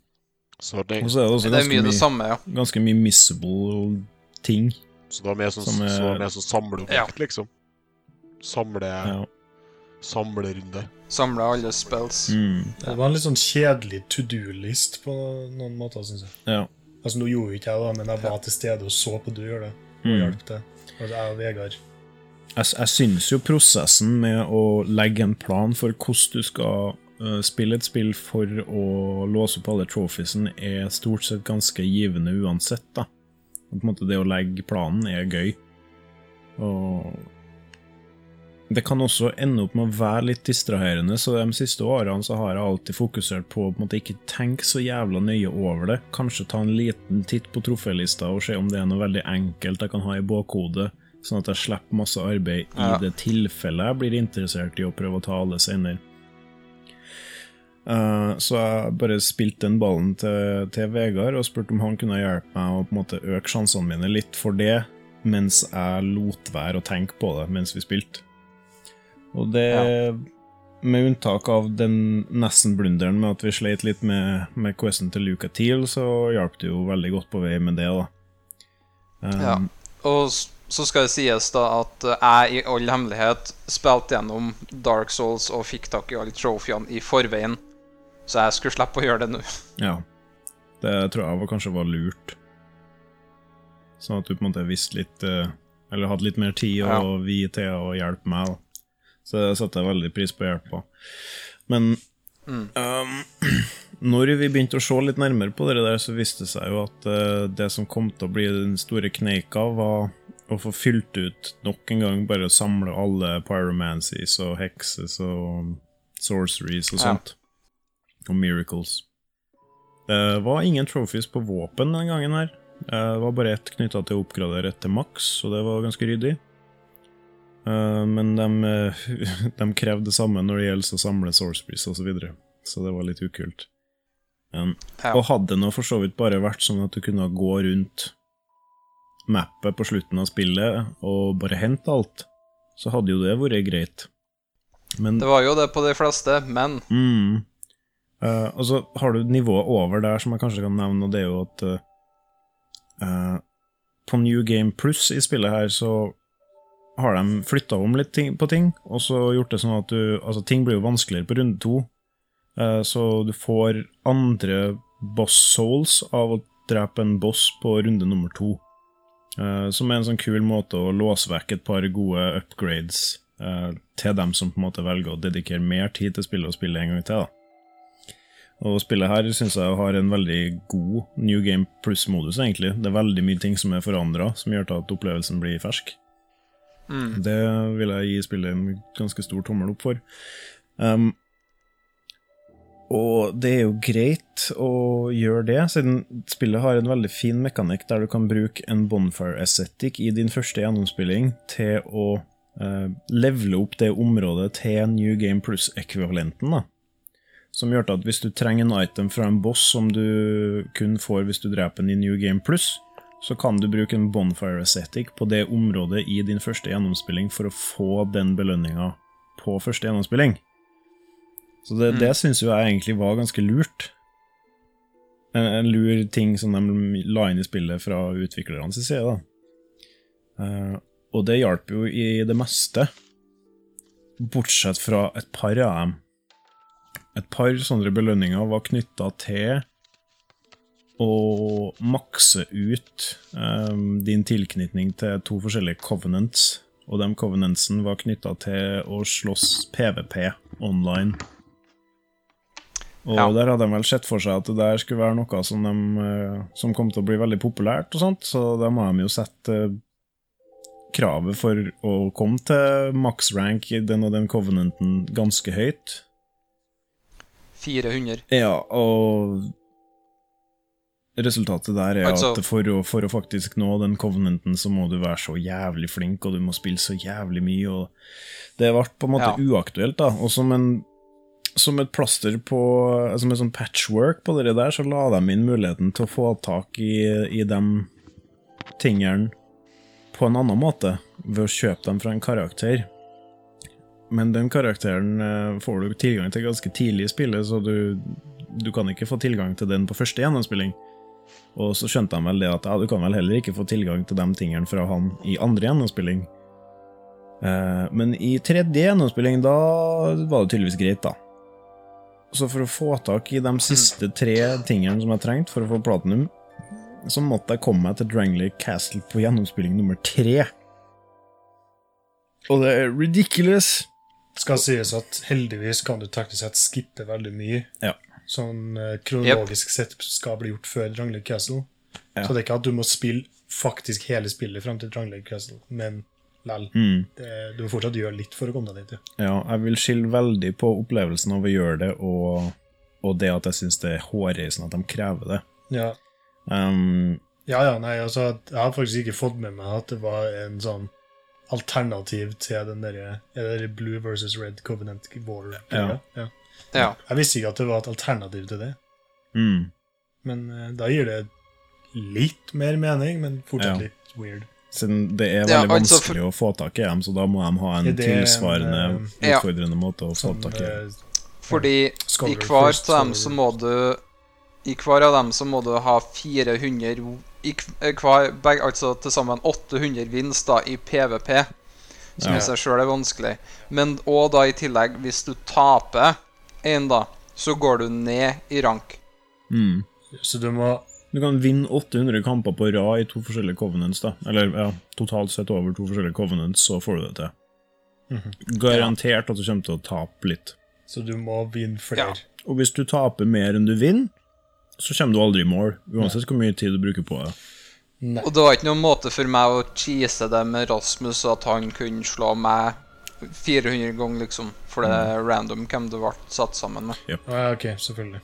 Så det, Og så er det også Det er mye det samme, ja. ganske mye missable ting. så det var mer sånn, Som er- så sånn liksom. Samle, Ja. Samlerunde. Samle alle spells. Mm, Det var en litt sånn kjedelig to do-list på noen måter, syns jeg. ja. Altså, Nå gjorde jo ikke jeg det, men jeg var til stede og så på du gjøre det, og Mm. hjalp til. Altså, jeg og Vegard. Jeg, jeg syns jo prosessen med å legge en plan for hvordan du skal øh, spille et spill for å låse opp alle trophiesene, er stort sett ganske givende uansett, da. Og på en måte det å legge planen er gøy. Og det kan også ende opp med å være litt distraherende, så de siste årene så har jeg alltid fokusert på å på en måte ikke tenke så jævla nøye over det. Kanskje ta en liten titt på trofélista og se om det er noe veldig enkelt jeg kan ha i bakhodet, sånn at jeg slipper masse arbeid i Ja. det tilfellet jeg blir interessert i å prøve å ta alle senere. Uh, så jeg bare spilte den ballen til, til Vegard og spurte om han kunne hjelpe meg å på en måte øke sjansene mine litt for det, mens jeg lot være å tenke på det mens vi spilte. Og det Med unntak av den nesten-blunderen med at vi sleit litt med, med questen til Luca Teal, så hjalp det jo veldig godt på vei med det, da. Um, Ja. Og så skal det sies da at jeg i all hemmelighet spilte gjennom Dark Souls og fikk tak i alle trofeene i forveien, så jeg skulle slippe å gjøre det nå. ja. Det tror jeg var, kanskje var lurt. Sånn at du på en måte visste litt eh, Eller hadde litt mer tid Ja. vie vi til å hjelpe meg. da. Så det satte jeg veldig pris på hjelp på. Men Mm. um, når vi begynte å se litt nærmere på det der, så viste det seg jo at uh, det som kom til å bli den store kneika, var å få fylt ut nok en gang bare å samle alle pyromancies og hekses og sorceries og Ja. sånt. Og miracles. Det var ingen trophies på våpen den gangen her. Eh, Det var bare ett knytta til å oppgradere ett til maks, og det var ganske ryddig. Eh, Men de, eh, de krevde det samme når det gjelder å samle Sourcebreeze osv., så, videre. så det var litt ukult. Men, Ja. Og hadde det nå for så vidt bare vært sånn at du kunne gå rundt mappet på slutten av spillet og bare hente alt, så hadde jo det vært greit. Men Det var jo det på de fleste, men Mm. uh, og så har du nivået over der som jeg kanskje kan nevne, og det er jo at uh, eh, På New Game Plus i spillet her så har de flytta om litt ting, på ting, og så gjort det sånn at du Altså, ting blir jo vanskeligere på runde to, eh, så du får andre boss souls av å drepe en boss på runde nummer to. Eh, som er en sånn kul måte å låse vekk et par gode upgrades eh, til dem som på en måte velger å dedikere mer tid til spillet og spille en gang til. da. Og spillet her syns jeg har en veldig god New Game Plus-modus, egentlig. Det er veldig mye ting som er forandra, som gjør at opplevelsen blir fersk. Mm, Det vil jeg gi spillet en ganske stor tommel opp for. Um, og det er jo greit å gjøre det, siden spillet har en veldig fin mekanikk der du kan bruke en bonfire aesthetic i din første gjennomspilling til å uh, levele opp det området til New Game Plus-ekvivalenten. Som gjør at hvis du trenger en item fra en boss som du kun får hvis du dreper den i New Game Plus, så kan du bruke en bonfire aesthetic på det området i din første gjennomspilling for å få den belønninga på første gjennomspilling. Så det, det syns jo jeg egentlig var ganske lurt. En, en lur ting som de la inn i spillet fra utviklerne sin side. da. Uh, og det hjalp jo i det meste, bortsett fra et par av dem. Et par sånne belønninger var knytta til å makse ut um, din tilknytning til to forskjellige covenants. Og de covenantsen var knytta til å slåss PVP online. Og Ja. der hadde de vel sett for seg at det der skulle være noe som, de, eh, som kom til å bli veldig populært, og sånt, så da må de jo sette eh, kravet for å komme til maks rank i den og den covenanten ganske høyt. 400. Ja, og resultatet der er Altså- at for å, for å faktisk nå den covenanten, så må du være så jævlig flink, og du må spille så jævlig mye, og det ble på en måte Ja. uaktuelt, da. Og som en som et plaster på Som et sånn patchwork på det der, så la de inn muligheten til å få tak i, i de tingene på en annen måte, ved å kjøpe dem fra en karakter. Men den karakteren eh, får du tilgang til ganske tidlig i spillet, så du, du kan ikke få tilgang til den på første gjennomspilling. Og så skjønte han vel det at ja, du kan vel heller ikke få tilgang til de tingene fra han i andre gjennomspilling. Eh, men i tredje gjennomspilling, da var det tydeligvis greit, da. Så for å få tak i de siste tre tingene som jeg trengte for å få platinum, så måtte jeg komme meg til Drangley Castle på gjennomspilling nummer tre. Og det er ridiculous. Skal sies at heldigvis kan du teknisk sett skippe veldig mye. Ja. Sånn eh, kronologisk sett skal bli gjort før Drangler Castle. Ja. Så det er ikke at du må spille faktisk hele spillet frem til Drangler Castle, men lell. Mm. Det, du må fortsatt gjøre litt for å komme deg dit. ja. Ja, jeg vil skille veldig på opplevelsen av å gjøre det, og, og det at jeg syns det er hårreisende at de krever det. Ja. Um, ja, ja, nei, altså, jeg har faktisk ikke fått med meg at det var en sånn alternativ til den derre er Blue versus Red Covenant War. Ja. ja. Ja. Jeg visste ikke at det var et alternativ til det, mm. men eh, da gir det litt mer mening, men fortsatt Ja. litt weird. Siden det er Ja, veldig altså, vanskelig å få tak i dem, så da må de ha en det en, tilsvarende eh, Ja. utfordrende måte å få tak i. eh, Fordi i hver first, av dem så må du I hver av dem så må du ha 400 i hver, begge, Altså til sammen 800 vinst da i PVP, som Ja. i seg sjøl er vanskelig. Men òg da i tillegg, hvis du taper en, da, så går du ned i rank. Mm. Så du må Du kan vinne 800 kamper på rad i to forskjellige covenants, da. Eller ja, totalt sett over to forskjellige covenants, så får du det til. Mhm. Garantert at du kommer til å tape litt. Så du må vinne flere. Og hvis du taper mer enn du vinner, så kommer du aldri i mål. Uansett hvor mye tid du bruker på det. Nei. Og det var ikke noen måte for meg å cheese det med Rasmus, at han kunne slå meg 400 ganger, liksom. For det er random hvem du ble satt sammen med. Ah, ja, ok, selvfølgelig.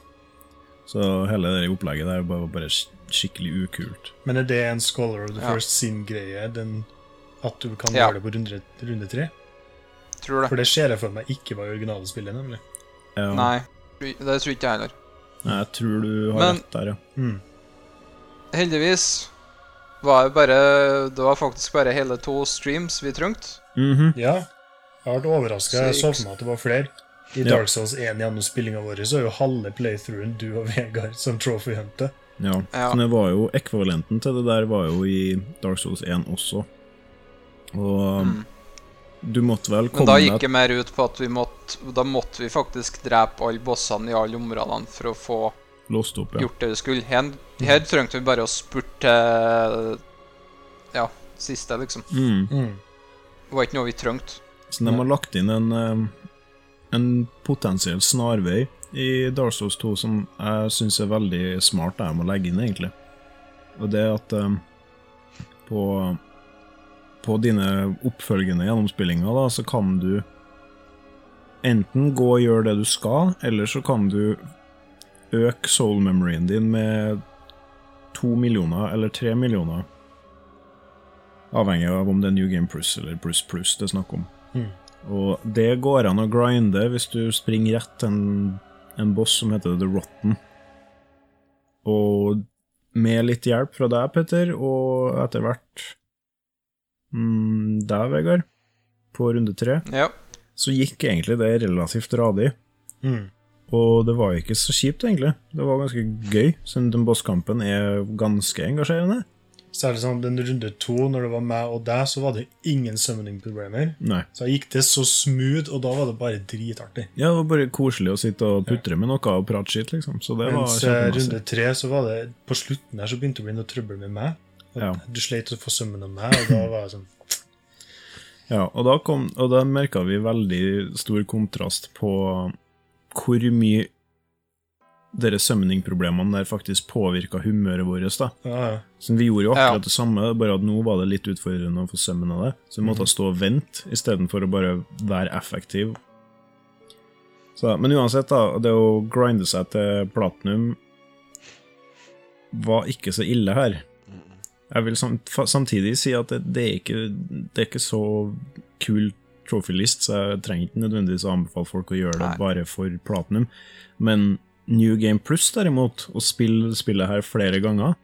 Så hele det opplegget der var bare skikkelig ukult. Men er det en Scholar of the Ja. First Sin-greie? Den At du kan Ja. gjøre det på runde, runde tre? Tror det. For det ser jeg for meg ikke var i originale spillet, nemlig. Ja. Nei, det tror ikke jeg heller. Nei, jeg tror du har Men- rett der, ja. Mm. Heldigvis var det bare Det var faktisk bare hele to streams vi trengte. Mhm. Ja. Jeg ble overraska. Jeg så for meg at det var flere. I Ja. Dark Souls 1 gjennom spillinga vår så er jo halve playthroughen du og Vegard som trophy hunter. Ja. Ja. Så det var jo ekvivalenten til det der var jo i Dark Souls 1 også. Og Mm. du måtte vel komme Men da gikk det mer ut på at vi måtte Da måtte vi faktisk drepe alle bossene i alle områdene for å få låst opp, ja. gjort det vi skulle. Her, her trengte vi bare å spurte Ja, siste, liksom. Mm. Mm. Det var ikke noe vi trengte. Så de har lagt inn en, eh, en potensiell snarvei i Dark Souls 2 som jeg syns er veldig smart der, å legge inn, egentlig. Og det at um, på, på dine oppfølgende gjennomspillinger, da, så kan du enten gå og gjøre det du skal, eller så kan du øke soul memoryen din med to millioner eller tre millioner. Avhengig av om det er New Game Plus eller Plus Plus det er snakk om. Mm. Og det går an å grinde hvis du springer rett til en, en boss som heter The Rotten. Og med litt hjelp fra deg, Petter, og etter hvert mm, deg, Vegard, på runde tre, Ja. så gikk egentlig det relativt radig. Mm. Og det var ikke så kjipt, egentlig. Det var ganske gøy, siden den bosskampen er ganske engasjerende. Særlig sånn den runde to, når det var meg og deg, så var det ingen summoning-problemer. Så gikk det så smooth, og da var det bare dritartig. Ja, det var bare koselig å sitte og putre med noe og prate skitt, liksom. Så var Mens eh, runde tre, så var det på slutten her så begynte det å bli noe trøbbel med meg. Ja. Du sleit å få sømmen av meg, og da var jeg sånn Ja, og da, kom, og da merka vi veldig stor kontrast på hvor mye dere summoning-problemene der faktisk påvirka humøret vårt. da. Ja, ja. Så Vi gjorde jo akkurat Ja. det samme, bare at nå var det litt utfordrende å få sømmen av det. Så vi måtte stå og vente istedenfor å bare være effektiv. Så, men uansett, da, det å grinde seg til platinum var ikke så ille her. Jeg vil samtidig si at det, det, er ikke, det er ikke så kul trophy-list, så jeg trenger ikke nødvendigvis å anbefale folk å gjøre det Nei. bare for platinum. Men New Game Plus, derimot, å spille spillet her flere ganger,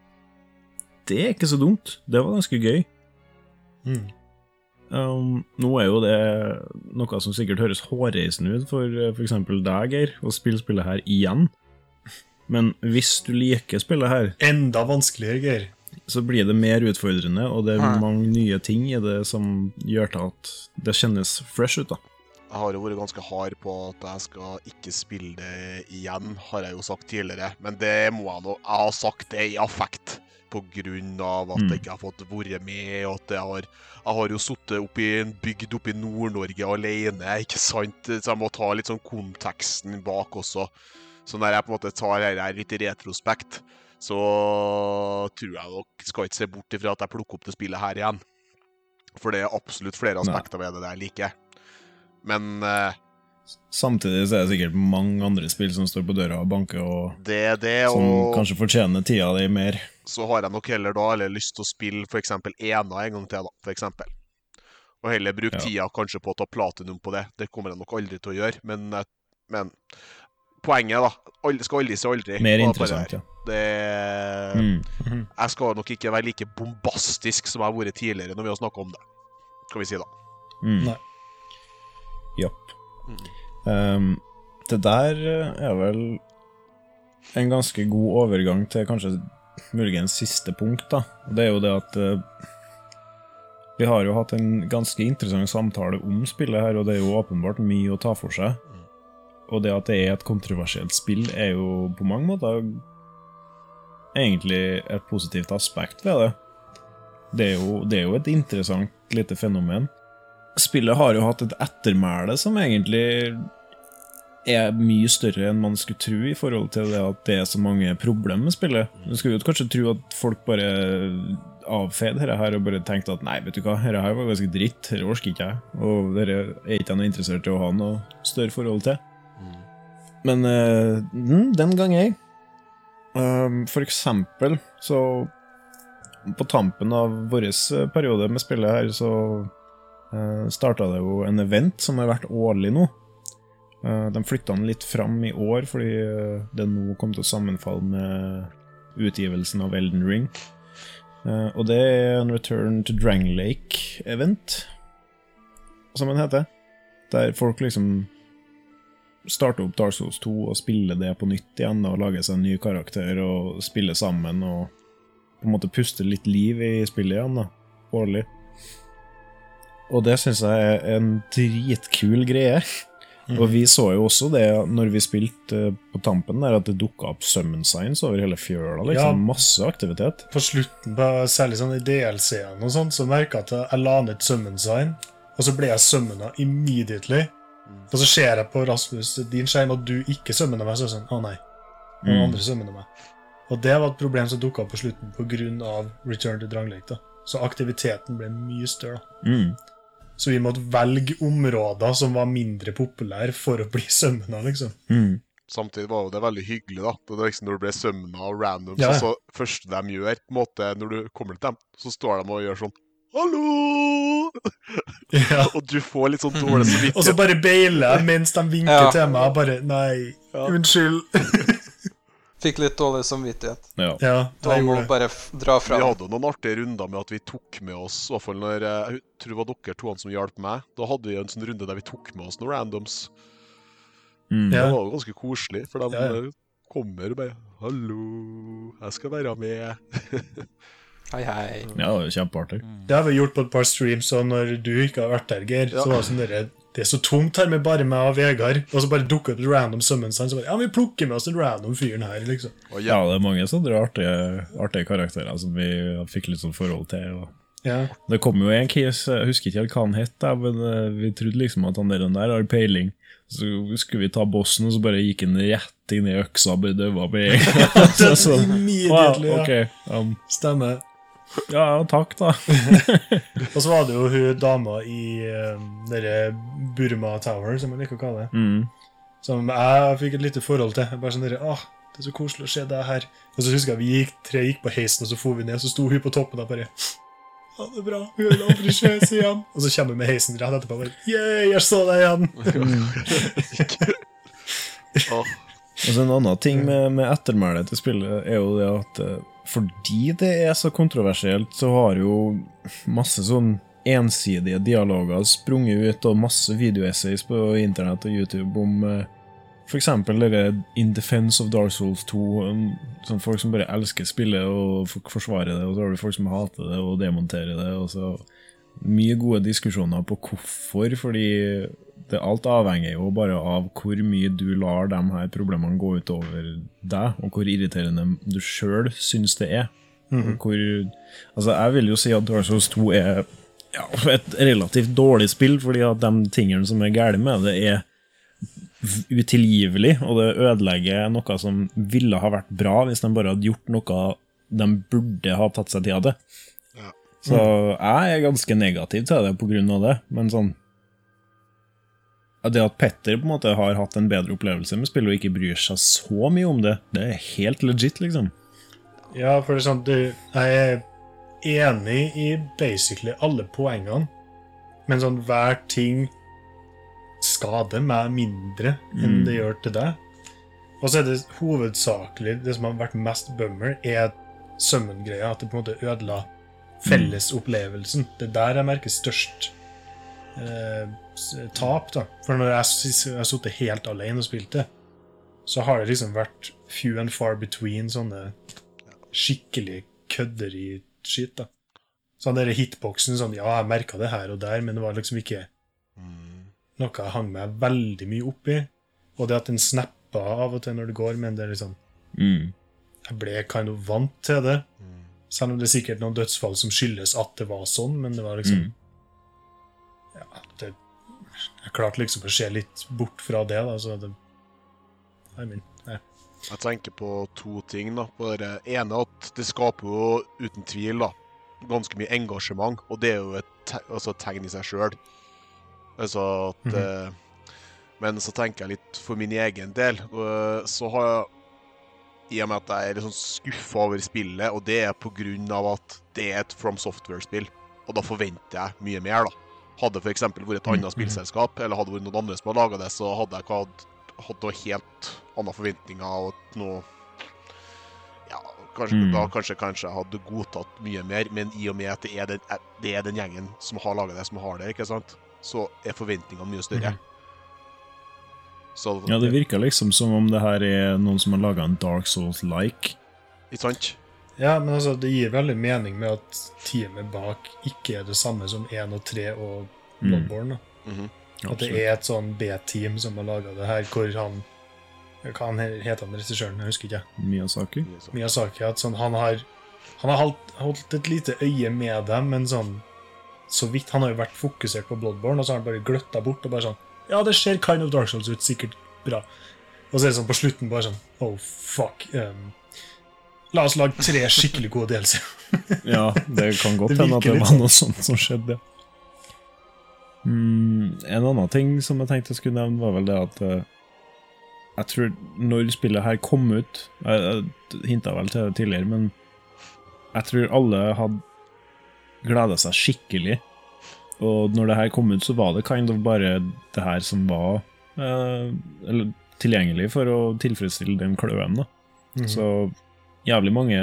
det er ikke så dumt. Det var ganske gøy. Mm. Um, nå er jo det noe som sikkert høres hårreisende ut for f.eks. deg, Geir, å spille spillet her igjen. Men hvis du liker spillet her, Enda vanskeligere, Geir. så blir det mer utfordrende, og det er mange nye ting i det som gjør til at det kjennes fresh ut. da. Jeg har jo vært ganske hard på at jeg skal ikke spille det igjen, har jeg jo sagt tidligere. Men det må jeg nå Jeg har sagt det i affekt. Av at Mm. jeg ikke har fått være med, og at jeg har Jeg har jo sittet i en bygd oppe i Nord-Norge alene, ikke sant? Så jeg må ta litt sånn konteksten bak også. Så når jeg på en måte tar dette litt i retrospekt, så tror jeg nok skal ikke se bort ifra at jeg plukker opp det spillet her igjen. For det er absolutt flere aspekter ved det jeg liker. Men uh, Samtidig så er det sikkert mange andre spill som står på døra og banker, og det det, som og kanskje fortjener tida di mer. så har jeg nok heller da eller lyst til å spille f.eks. Ena en gang til, da, for eksempel. Og heller bruke Ja. tida kanskje på å ta platinum på det. Det kommer jeg nok aldri til å gjøre, men, eh, men poenget, da Aldri, skal aldri si aldri. Mer interessant, ja. Det Mm. Jeg skal nok ikke være like bombastisk som jeg har vært tidligere når vi har snakka om det, kan vi si da. Mm. Nei. Japp. Um, det der eh, er vel en ganske god overgang til kanskje muligens siste punkt, da. Det er jo det at uh, vi har jo hatt en ganske interessant samtale om spillet her, og det er jo åpenbart mye å ta for seg. Og det at det er et kontroversielt spill, er jo på mange måter egentlig et positivt aspekt ved det. Det er jo, det er jo et interessant lite fenomen. Spillet har jo hatt et ettermæle som egentlig er mye større enn man skulle tro, i forhold til det at det er så mange problemer med spillet. Du skulle jo kanskje tro at folk bare avfeide dette her og bare tenkte at nei, vet du hva, dette her var ganske dritt, dette orker ikke jeg, og dette er ikke jeg noe interessert i å ha noe større forhold til. Men eh, mm, den gang jeg um, For eksempel så På tampen av vår periode med spillet her, så uh, starta det jo en event som har vært årlig nå. Eh, de flytta den litt fram i år fordi eh, det nå kom til å sammenfalle med utgivelsen av Elden Ring. Eh, og det er en Return to Dranglake-event, som den heter. Der folk liksom starter opp Dark Souls 2 og spiller det på nytt igjen og lager seg en ny karakter og spiller sammen og på en måte puster litt liv i spillet igjen, da, årlig. Og det syns jeg er en dritkul greie. Og vi så jo også det når vi spilte eh, på tampen, der at det dukka opp summon signs over hele fjøla. Liksom. Ja. Masse aktivitet. På slutten, på, særlig sånn i DLC-ene og sånn, så merka jeg at jeg la ned et summon sign, og så ble jeg summona immediately. Og så ser jeg på Rasmus din skjerm at du ikke summona meg, så er det sånn Å nei. Noen Mm. andre summona meg. Og det var et problem som dukka opp på slutten pga. Return to Dranglake. da. Så aktiviteten ble mye større. da. Mm. Så vi måtte velge områder som var mindre populære for å bli sømmene, liksom. Mm. Samtidig var jo det veldig hyggelig, da. Det var liksom Når du ble sømna og random, Ja. så, så første de gjør, på en måte, når du kommer til dem, så står de og gjør sånn Hallo! Ja. Og du får litt sånn dårlig Og så bare beiler jeg mens de vinker Ja. til meg. Bare Nei, Ja. unnskyld. Fikk litt dårlig samvittighet. Ja. Ja, Da må du det. bare dra dra Vi fra. hadde noen artige runder med at vi tok med oss i hvert fall når eh, Jeg tror det var dere to som hjalp meg. Da hadde vi en sånn runde der vi tok med oss noen randoms. Mm. Ja. Det var ganske koselig, for de Ja, ja. eh, kommer og bare 'Hallo, jeg skal være med'. Hei, hei. ja, det er kjempeartig. Det har vi gjort på et par streams, og når du ikke har vært der, Geir, Ja. så var det sånn derre Det er så tomt her med bare meg og Vegard. Og så bare dukker det opp et random summons. Så bare, ja, vi plukker med oss den random fyren her, liksom. Og Ja, det er mange sånne artige, artige karakterer som vi fikk litt sånn forhold til. Og Ja. det kom jo en case, jeg husker ikke helt hva han het, men eh, vi trodde liksom at han der, den der har peiling. Så skulle vi ta bossen, og så bare gikk han rett inn i øksa og bare døva med en gang. Stemmer. ja, takk da. Og så var det jo hun dama i uh, Burma Tower, som jeg liker å kalle det. Mm. Som jeg fikk et lite forhold til. Bare sånn dere, åh, det er så koselig å se deg her. Og så husker jeg vi gikk, tre gikk på heisen, og så for vi ned, så sto hun på toppen og bare Ha det bra. Hun vil aldri ses igjen. Og så kommer hun med heisen rett etterpå og bare Yeah, jeg så deg igjen! Åh, Og så En annen ting med, med ettermælet til spillet er jo det at eh, fordi det er så kontroversielt, så har jo masse sånn ensidige dialoger sprunget ut, og masse videoessays på internett og YouTube om f.eks. eksempel dere In Defense of Dark Souls 2. um, Sånn folk som bare elsker spillet og forsvarer det, og så har du folk som hater det og demonterer det. og så Mye gode diskusjoner på hvorfor, fordi det alt avhenger jo bare av hvor mye du lar de her problemene gå utover deg, og hvor irriterende du sjøl syns det er. Og Hvor, altså jeg vil jo si at Dark Souls 2 er ja, et relativt dårlig spill, fordi at de tingene som er gærne med det, er utilgivelig, og det ødelegger noe som ville ha vært bra hvis de bare hadde gjort noe de burde ha tatt seg tida til. Så jeg er ganske negativ til det av det, men sånn Det at Petter på en måte har hatt en bedre opplevelse med spillet og ikke bryr seg så mye om det, det er helt legit, liksom. Ja, for det er sånn, du, jeg er enig i basically alle poengene, men sånn hver ting skader meg mindre enn Mm. det gjør til deg. Og så er det hovedsakelig det som har vært mest bummer, er sømmengreia. At det på en måte ødela fellesopplevelsen. Det er der jeg merker størst eh, tap. da. For når jeg har sittet helt alene og spilt det, så har det liksom vært few and far between sånne skikkelig kødderi-skitt. da. Sånn den hitboxen sånn, Ja, jeg merka det her og der, men det var liksom ikke noe jeg hang meg veldig mye opp i. Og det at den snapper av og til når det går, men det er liksom Mm. jeg ble kind of vant til det. Selv om det er sikkert noen dødsfall som skyldes at det var sånn, men det var liksom Mm. Ja, det Jeg klarte liksom å se litt bort fra det, da, så det I mean, nei. Jeg tenker på to ting. da. På det ene at det skaper jo uten tvil da, ganske mye engasjement, og det er jo et te altså, tegn i seg sjøl. Altså at Mhm. eh, Men så tenker jeg litt for min egen del. eh, så har jeg I og med at jeg er litt sånn skuffa over spillet, og det er av at det er et From Software-spill, og da forventer jeg mye mer, da. Hadde det f.eks. vært et annet Mhm. spillselskap, eller hadde det vært noen andre som hadde laga det, så hadde jeg ikke hatt hatt noe helt andre forventninger og noe Ja, kanskje, Mm. da kanskje, kanskje jeg hadde godtatt mye mer, men i og med at det er den, det er den gjengen som har laga det, som har det, ikke sant, så er forventningene mye større. Mhm. Så Ja, det virker liksom som om det her er noen som har laga en Dark Souls-like. Ikke sant? Ja, men altså, det gir veldig mening med at teamet bak ikke er det samme som 1 og 3 og Mm. Bloodborne. da. Mhm. At det er et sånn B-team som har laga det her, hvor han Hva han heter han regissøren? Jeg husker ikke. Miyazaki. Miyazaki. At sånn, han har Han har holdt, holdt et lite øye med dem, men sånn Så vidt Han har jo vært fokusert på Bloodborne, og så har han bare gløtta bort og bare sånn Ja, det ser kind of Dark Souls ut. Sikkert bra. Og så er det sånn på slutten bare sånn Oh, fuck. Um, la oss lage tre skikkelig gode DLC. Ja, det kan godt hende at det var sånn. noe sånt som skjedde. Mm, en annen ting som jeg tenkte jeg skulle nevne, var vel det at uh, Jeg tror når spillet her kom ut Jeg, jeg hinta vel til det tidligere, men jeg tror alle hadde gleda seg skikkelig. Og når det her kom ut, så var det kind of bare det her som var eh, eller, tilgjengelig for å tilfredsstille den kløen. da. Mm. Så jævlig mange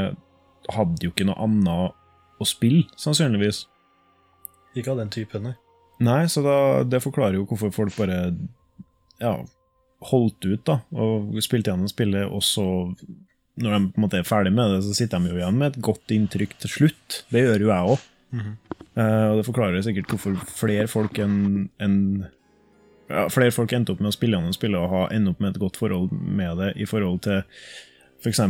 hadde jo ikke noe annet å spille, sannsynligvis. Ikke av den typen, nei. Nei, så da, det forklarer jo hvorfor folk bare ja, holdt ut da, og spilte gjennom spillet, og så, når de på en måte er ferdig med det, så sitter de jo igjen med et godt inntrykk til slutt. Det gjør jo jeg òg. Mhm. og det forklarer sikkert hvorfor flere folk enn en, ja, flere folk endte opp med å spille gjennom spillet og ha ende opp med et godt forhold med det, i forhold til f.eks.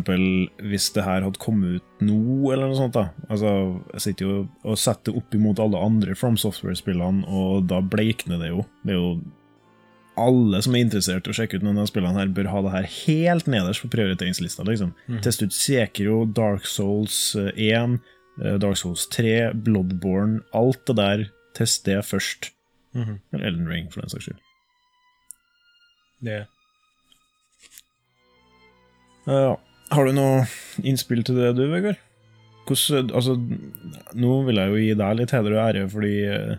hvis det her hadde kommet ut nå, eller noe sånt. da. Altså, Jeg sitter jo og setter opp imot alle andre From Software-spillene, og da bleikner det jo. Det er jo alle som er interessert i å sjekke ut noen av spillene her, bør ha det her helt nederst på prioriteringslista. liksom. Mhm. Teste ut Sekiro, Dark Souls eh, 1, eh, Dark Souls 3, Bloodborne, alt det der. Test det først. Mhm. Eller Elden Ring, for den saks skyld. Det Ja. Har du noe innspill til det, du, Vegard? Hvordan, altså, nå vil jeg jo gi deg litt heder og ære, fordi, eh,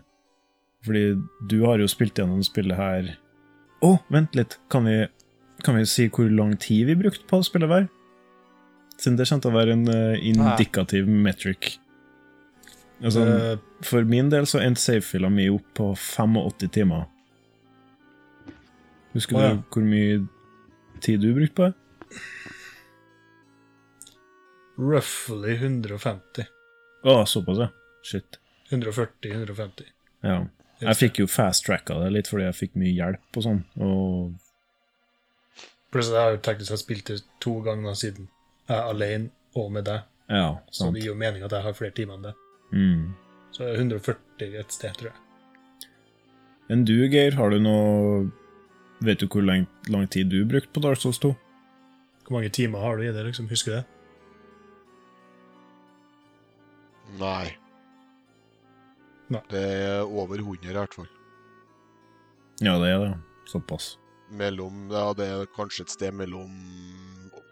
fordi du har jo spilt gjennom spillet her Å, vent litt! Kan vi, kan vi si hvor lang tid vi brukte på å spille hver? Siden det kjente å være en uh, indikativ metric. Altså, uh, for min del så endte savefila mi opp på 85 timer. Husker ja. du hvor mye tid du brukte på det? roughly 150. Å, såpass, ja. Shit. 140-150. Ja. Jeg fikk jo fast-tracka det litt fordi jeg fikk mye hjelp og sånn. Og Pluss jeg jo teknisk sett spilt det to ganger siden jeg er alene og med deg. ja, Så det gir jo mening at jeg har flere timer enn det. Mm. Så det er 140 et sted, tror jeg. Enn du, Geir, har du noe Vet du hvor lang, lang tid du brukte på Dark Souls 2? Hvor mange timer har du i det, liksom? Husker du det? Nei. Nei. Det er over 100 i hvert fall. Ja, det er det. Såpass. Mellom, ja, det er kanskje et sted mellom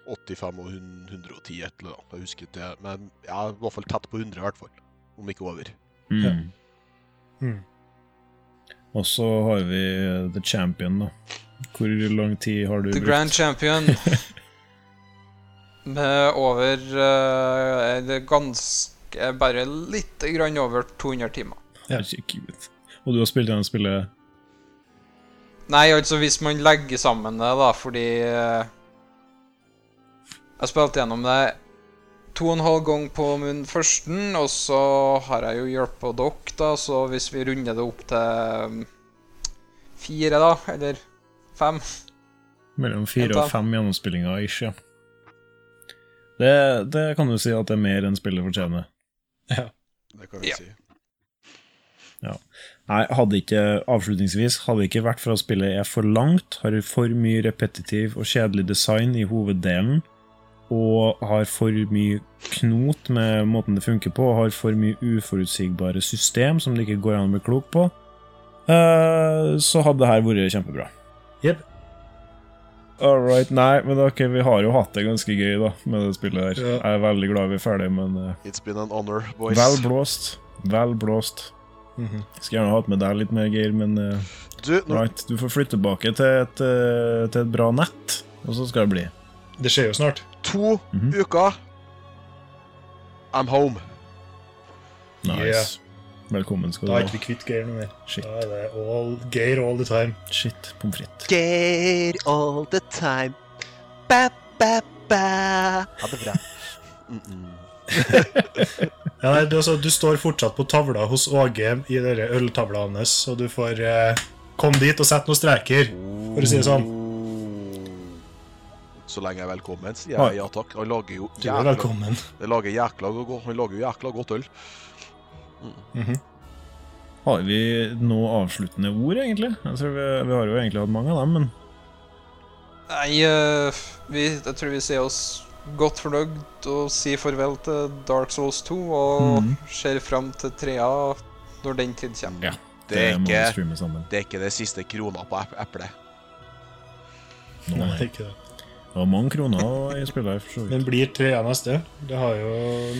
85 og 110 et eller annet. Jeg husker ikke det, men ja, i hvert fall tett på 100 i hvert fall. Om ikke over. Mm. Ja. Mm. Og så har vi The Champion, da. Hvor lang tid har du The brukt? Grand Champion. Med over eh, det er ganske Bare litt grann over 200 timer. Ja. Herregud. Og du har spilt gjennom spillet Nei, altså hvis man legger sammen det, da, fordi eh, Jeg spilte gjennom det to og en halv gang på min første, og så har jeg jo hjulpet dere, da, så hvis vi runder det opp til um, fire, da, eller fem mellom fire og fem gjennomspillinger ish, ja. Det, det kan du si at det er mer enn spillet fortjener. Ja, Det kan vi Ja. si. Nei, hadde ikke, avslutningsvis, hadde det ikke vært for at spillet er for langt, har for mye repetitiv og kjedelig design i hoveddelen, og har for mye knot med måten det funker på, og har for mye uforutsigbare system som det ikke går an å bli klok på, eh, så hadde det her vært kjempebra. Yep All right, nei, men ok, vi har jo hatt det ganske gøy da, med det spillet her. Ja. Jeg er veldig glad vi er ferdig, men eh, It's been an honor, boys. vel blåst. Vel blåst. Mhm. Skulle gjerne hatt med deg litt mer, Geir, men uh, Du, nå, right, du får flytte tilbake til et, uh, til et bra nett, og så skal det bli. Det skjer jo snart. To Mhm. uker I'm home. Nice. Yeah. Velkommen skal Da du er ha. ikke vi kvitt Geir noe mer. Shit. Da er det all Geir all the time. Shit, pommes frites. Geir all the time. Ba, ba, ba. Ha det bra. Mm -mm. Ja, nei, du, altså, du står fortsatt på tavla hos Åge i dere øltavla hans, og du får eh, komme dit og sette noen streker. For å si det sånn. Så lenge jeg er velkommen, sier jeg ja takk. Han lager jo jækla, det lager jækla, han lager jo jækla godt øl. Mhm. Har vi noe avsluttende ord, egentlig? Altså, vi, vi har jo egentlig hatt mange av dem, men Nei, eh, vi, jeg tror vi sier oss godt fornøyd og sier farvel til Dark Souls 2 og Mhm. ser fram til trea når den tid kommer. Ja. Det er ikke, det er ikke det siste krona på ep- eplet. Nei. Nei, er ikke det. Det var mange kroner i spillet her, for så vidt. Men blir tre neste? Det har jo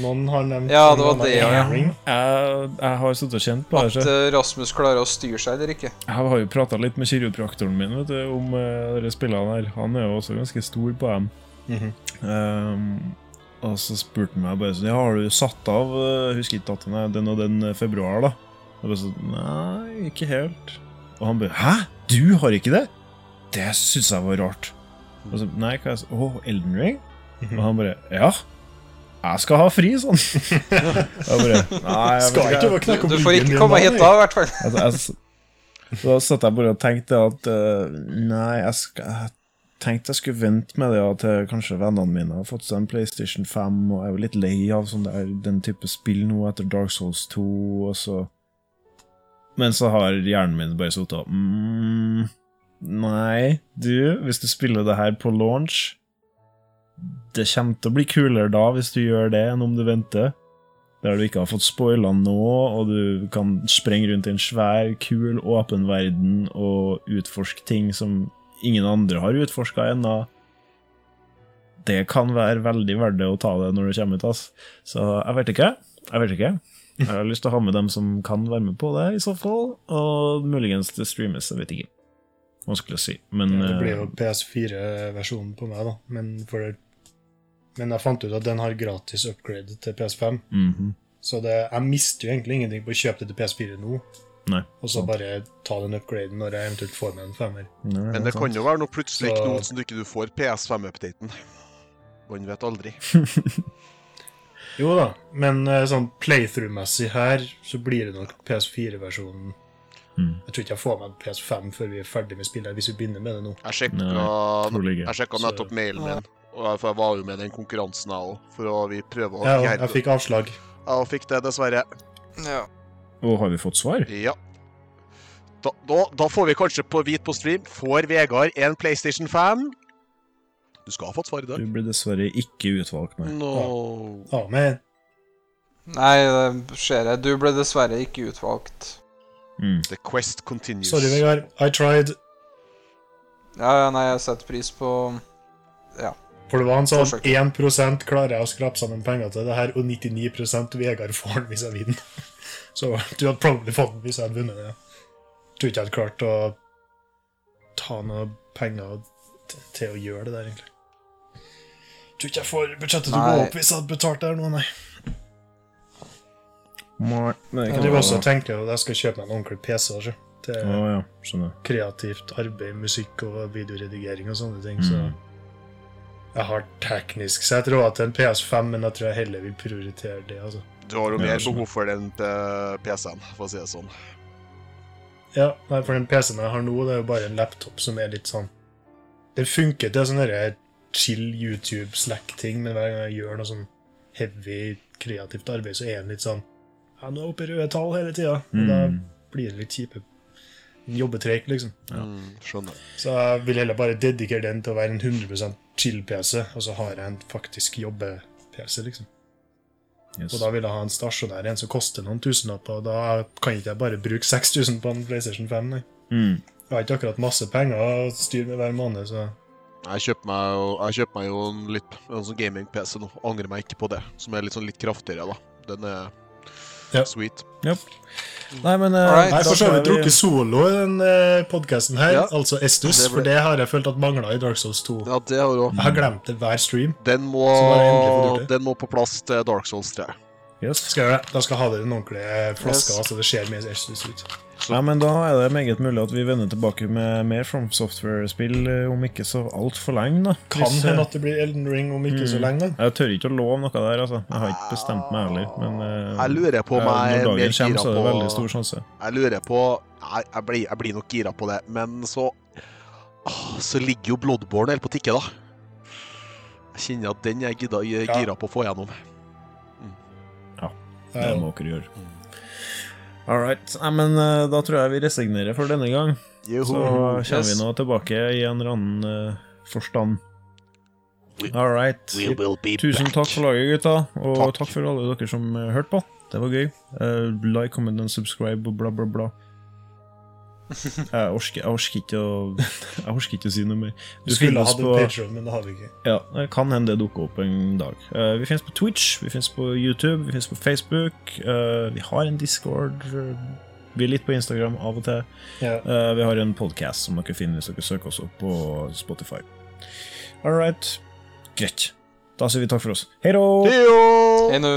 Noen har nevnt Ja, det var det, ja. Jeg, jeg har sittet og kjent på det. At eh, Rasmus klarer å styre seg eller ikke. Jeg har jo prata litt med kiropraktoren min vet du, om uh, de spillene her. Han er jo også ganske stor på dem. Mm -hmm. um, og så spurte han meg bare sånn Ja, har du satt av eh, Husker ikke datoen er den og den eh, februar, da? Og bare sånn Nei, ikke helt. Og han bare Hæ? Du har ikke det? Det syns jeg var rart. Og så, Nei, hva er? Å, Elden Ring? Og han bare Ja. Jeg skal ha fri, sånn. Jeg bare Nei, jeg Skal ikke ikke. Du, opp du får ikke komme hit da, i hvert fall. Altså, jeg, så da satt jeg bare og tenkte at uh, Nei, jeg, skal, jeg tenkte jeg skulle vente med det ja, til kanskje vennene mine har fått seg en PlayStation 5, og jeg er jo litt lei av sånn der, den type spill nå etter Dark Souls 2, og så Men så har hjernen min bare sittet og mm, Nei, du, hvis du spiller det her på launch Det kommer til å bli kulere da hvis du gjør det, enn om du venter. Der du ikke har fått spoila nå, og du kan sprenge rundt i en svær, kul, åpen verden og utforske ting som ingen andre har utforska ennå. Det kan være veldig verdt å ta det når det kommer ut. ass. Så jeg vet ikke. Jeg vet ikke. Jeg har lyst til å ha med dem som kan være med på det, i så fall. Og muligens det streames, jeg vet ikke. Vanskelig å si. Men Ja, det blir jo eh, PS4-versjonen på meg, da. Men, for, men jeg fant ut at den har gratis upgrade til PS5. mhm. Så det, jeg mister jo egentlig ingenting på å kjøpe det til PS4 nå, Nei. og så sant. bare ta den upgraden når jeg eventuelt får meg en femmer. Nei, Men det sant. kan jo være noe plutselig Så- noe som du ikke får PS5-updaten. Man vet aldri. Jo da, men eh, sånn playthrough-messig her, så blir det nok PS4-versjonen. Mm. Jeg tror ikke jeg får meg en PS5 før vi er ferdig med spillet, hvis vi begynner med det nå. Jeg sjekka, jeg nettopp mailen min, og for jeg var jo med i den konkurransen, jeg òg. For å vi prøve å Ja, gjøre jeg fikk avslag. Ja, fikk det, dessverre. Ja. Og har vi fått svar? Ja. Da, da, da får vi kanskje på hvit på stream. Får Vegard en PlayStation 5? Du skal ha fått svar i dag. Du blir dessverre ikke utvalgt, nei. No. Ja, men Nei, det ser jeg. Du ble dessverre ikke utvalgt. Mm. The quest continues. sorry, Vegard. I tried. Ja, ja, nei, jeg setter pris på Ja. For det var han sånn Forsøk. 1% klarer jeg å skrape sammen penger til det her, og 99 Vegard får den hvis jeg vinner. Så du hadde probably fått den hvis jeg hadde vunnet. Jeg tror ikke jeg hadde klart å ta noe penger til å gjøre det der, egentlig. Jeg tror ikke jeg får budsjettet til å gå opp hvis jeg hadde betalt det her nå, nei. Men Jeg driver også og tenker at jeg skal kjøpe meg en ordentlig PC også, til oh, ja, skjønner. kreativt arbeid, musikk og videoredigering og sånne ting, så Mm. jeg har teknisk sett råd til en PS5, men jeg tror jeg heller vil prioritere det, altså. Du har jo mer behov for den eh, PC-en, for å si det sånn. Ja, nei, for den PC-en jeg har nå, det er jo bare en laptop som er litt sånn Den funker til sånne der chill YouTube-slack-ting, men hver gang jeg gjør noe sånn heavy kreativt arbeid, så er den litt sånn Ja, nå er jeg oppe i røde tall hele tida. Og da Mm. blir det litt kjipe jobbetreik, liksom. Mm. Så jeg vil heller bare dedikere den til å være en 100% chill-PC, og så har jeg en faktisk jobbe-PC, liksom. Yes. Og da vil jeg ha en stasjonær en som koster noen tusenlapper, og da kan ikke jeg bare bruke 6000 på en PlayStation 5. Nei. Mm. Jeg har ikke akkurat masse penger å styre med hver måned, så Jeg kjøper meg jo, jeg kjøper meg jo en, litt, en sånn gaming-PC nå. Angrer meg ikke på det. Som er litt sånn litt kraftigere, da. Den er Ja. sweet. Nei, men uh, Jeg har for så vidt drukket solo i den podkasten podcasten her, Ja. altså Estus, Det ble- for det har jeg følt at mangla i Dark Souls 2. Ja, det har du. Jeg har glemt det hver stream. Den må, den må på plass til Dark Souls 3. Yes. Skal jeg gjøre det? Da skal jeg ha det i den ordentlige flaska, Yes. så det ser mer Estus ut. Ja, men da er det meget mulig at vi vender tilbake med mer From Software-spill eh, om ikke så altfor lenge. da. Kan Hvis, eh, hende at det blir Elden Ring om ikke så Mm. lenge. da. Jeg tør ikke å love noe der, altså. Jeg har ikke bestemt meg heller. Men eh, Jeg lurer på om jeg når dagen kommer, så er det veldig stor sjanse. Jeg lurer på Jeg, jeg blir, jeg blir nok gira på det, men så Åh, Så ligger jo Bloodborne helt på tikke, da. Jeg kjenner at den er jeg Ja. gira på å få gjennom. Det Ja, må dere gjøre. All right. Nei, men eh, da tror jeg vi resignerer for denne gang. Juhu. Så kommer Yes. vi nå tilbake i en eller annen uh, forstand. All right. Tusen takk for laget, gutta. Og Takk. takk, for alle dere som eh, hørte på. Det var gøy. Uh, like, comment and subscribe og bla, bla, bla. Jeg orsker, jeg orsker ikke å Jeg orsker ikke å si noe mer. Du skulle finner hatt en på- Patreon, men det har vi ikke. Ja, det kan hende det dukker opp en dag. Uh, vi finnes på Twitch, vi finnes på YouTube, vi finnes på Facebook. Uh, vi har en Discord. eh, vi er litt på Instagram av og til. Yeah. Uh, vi har en podcast som dere finner hvis dere søker oss opp på Spotify. All right. Greit. Da sier vi takk for oss. Hei då! Hei nå.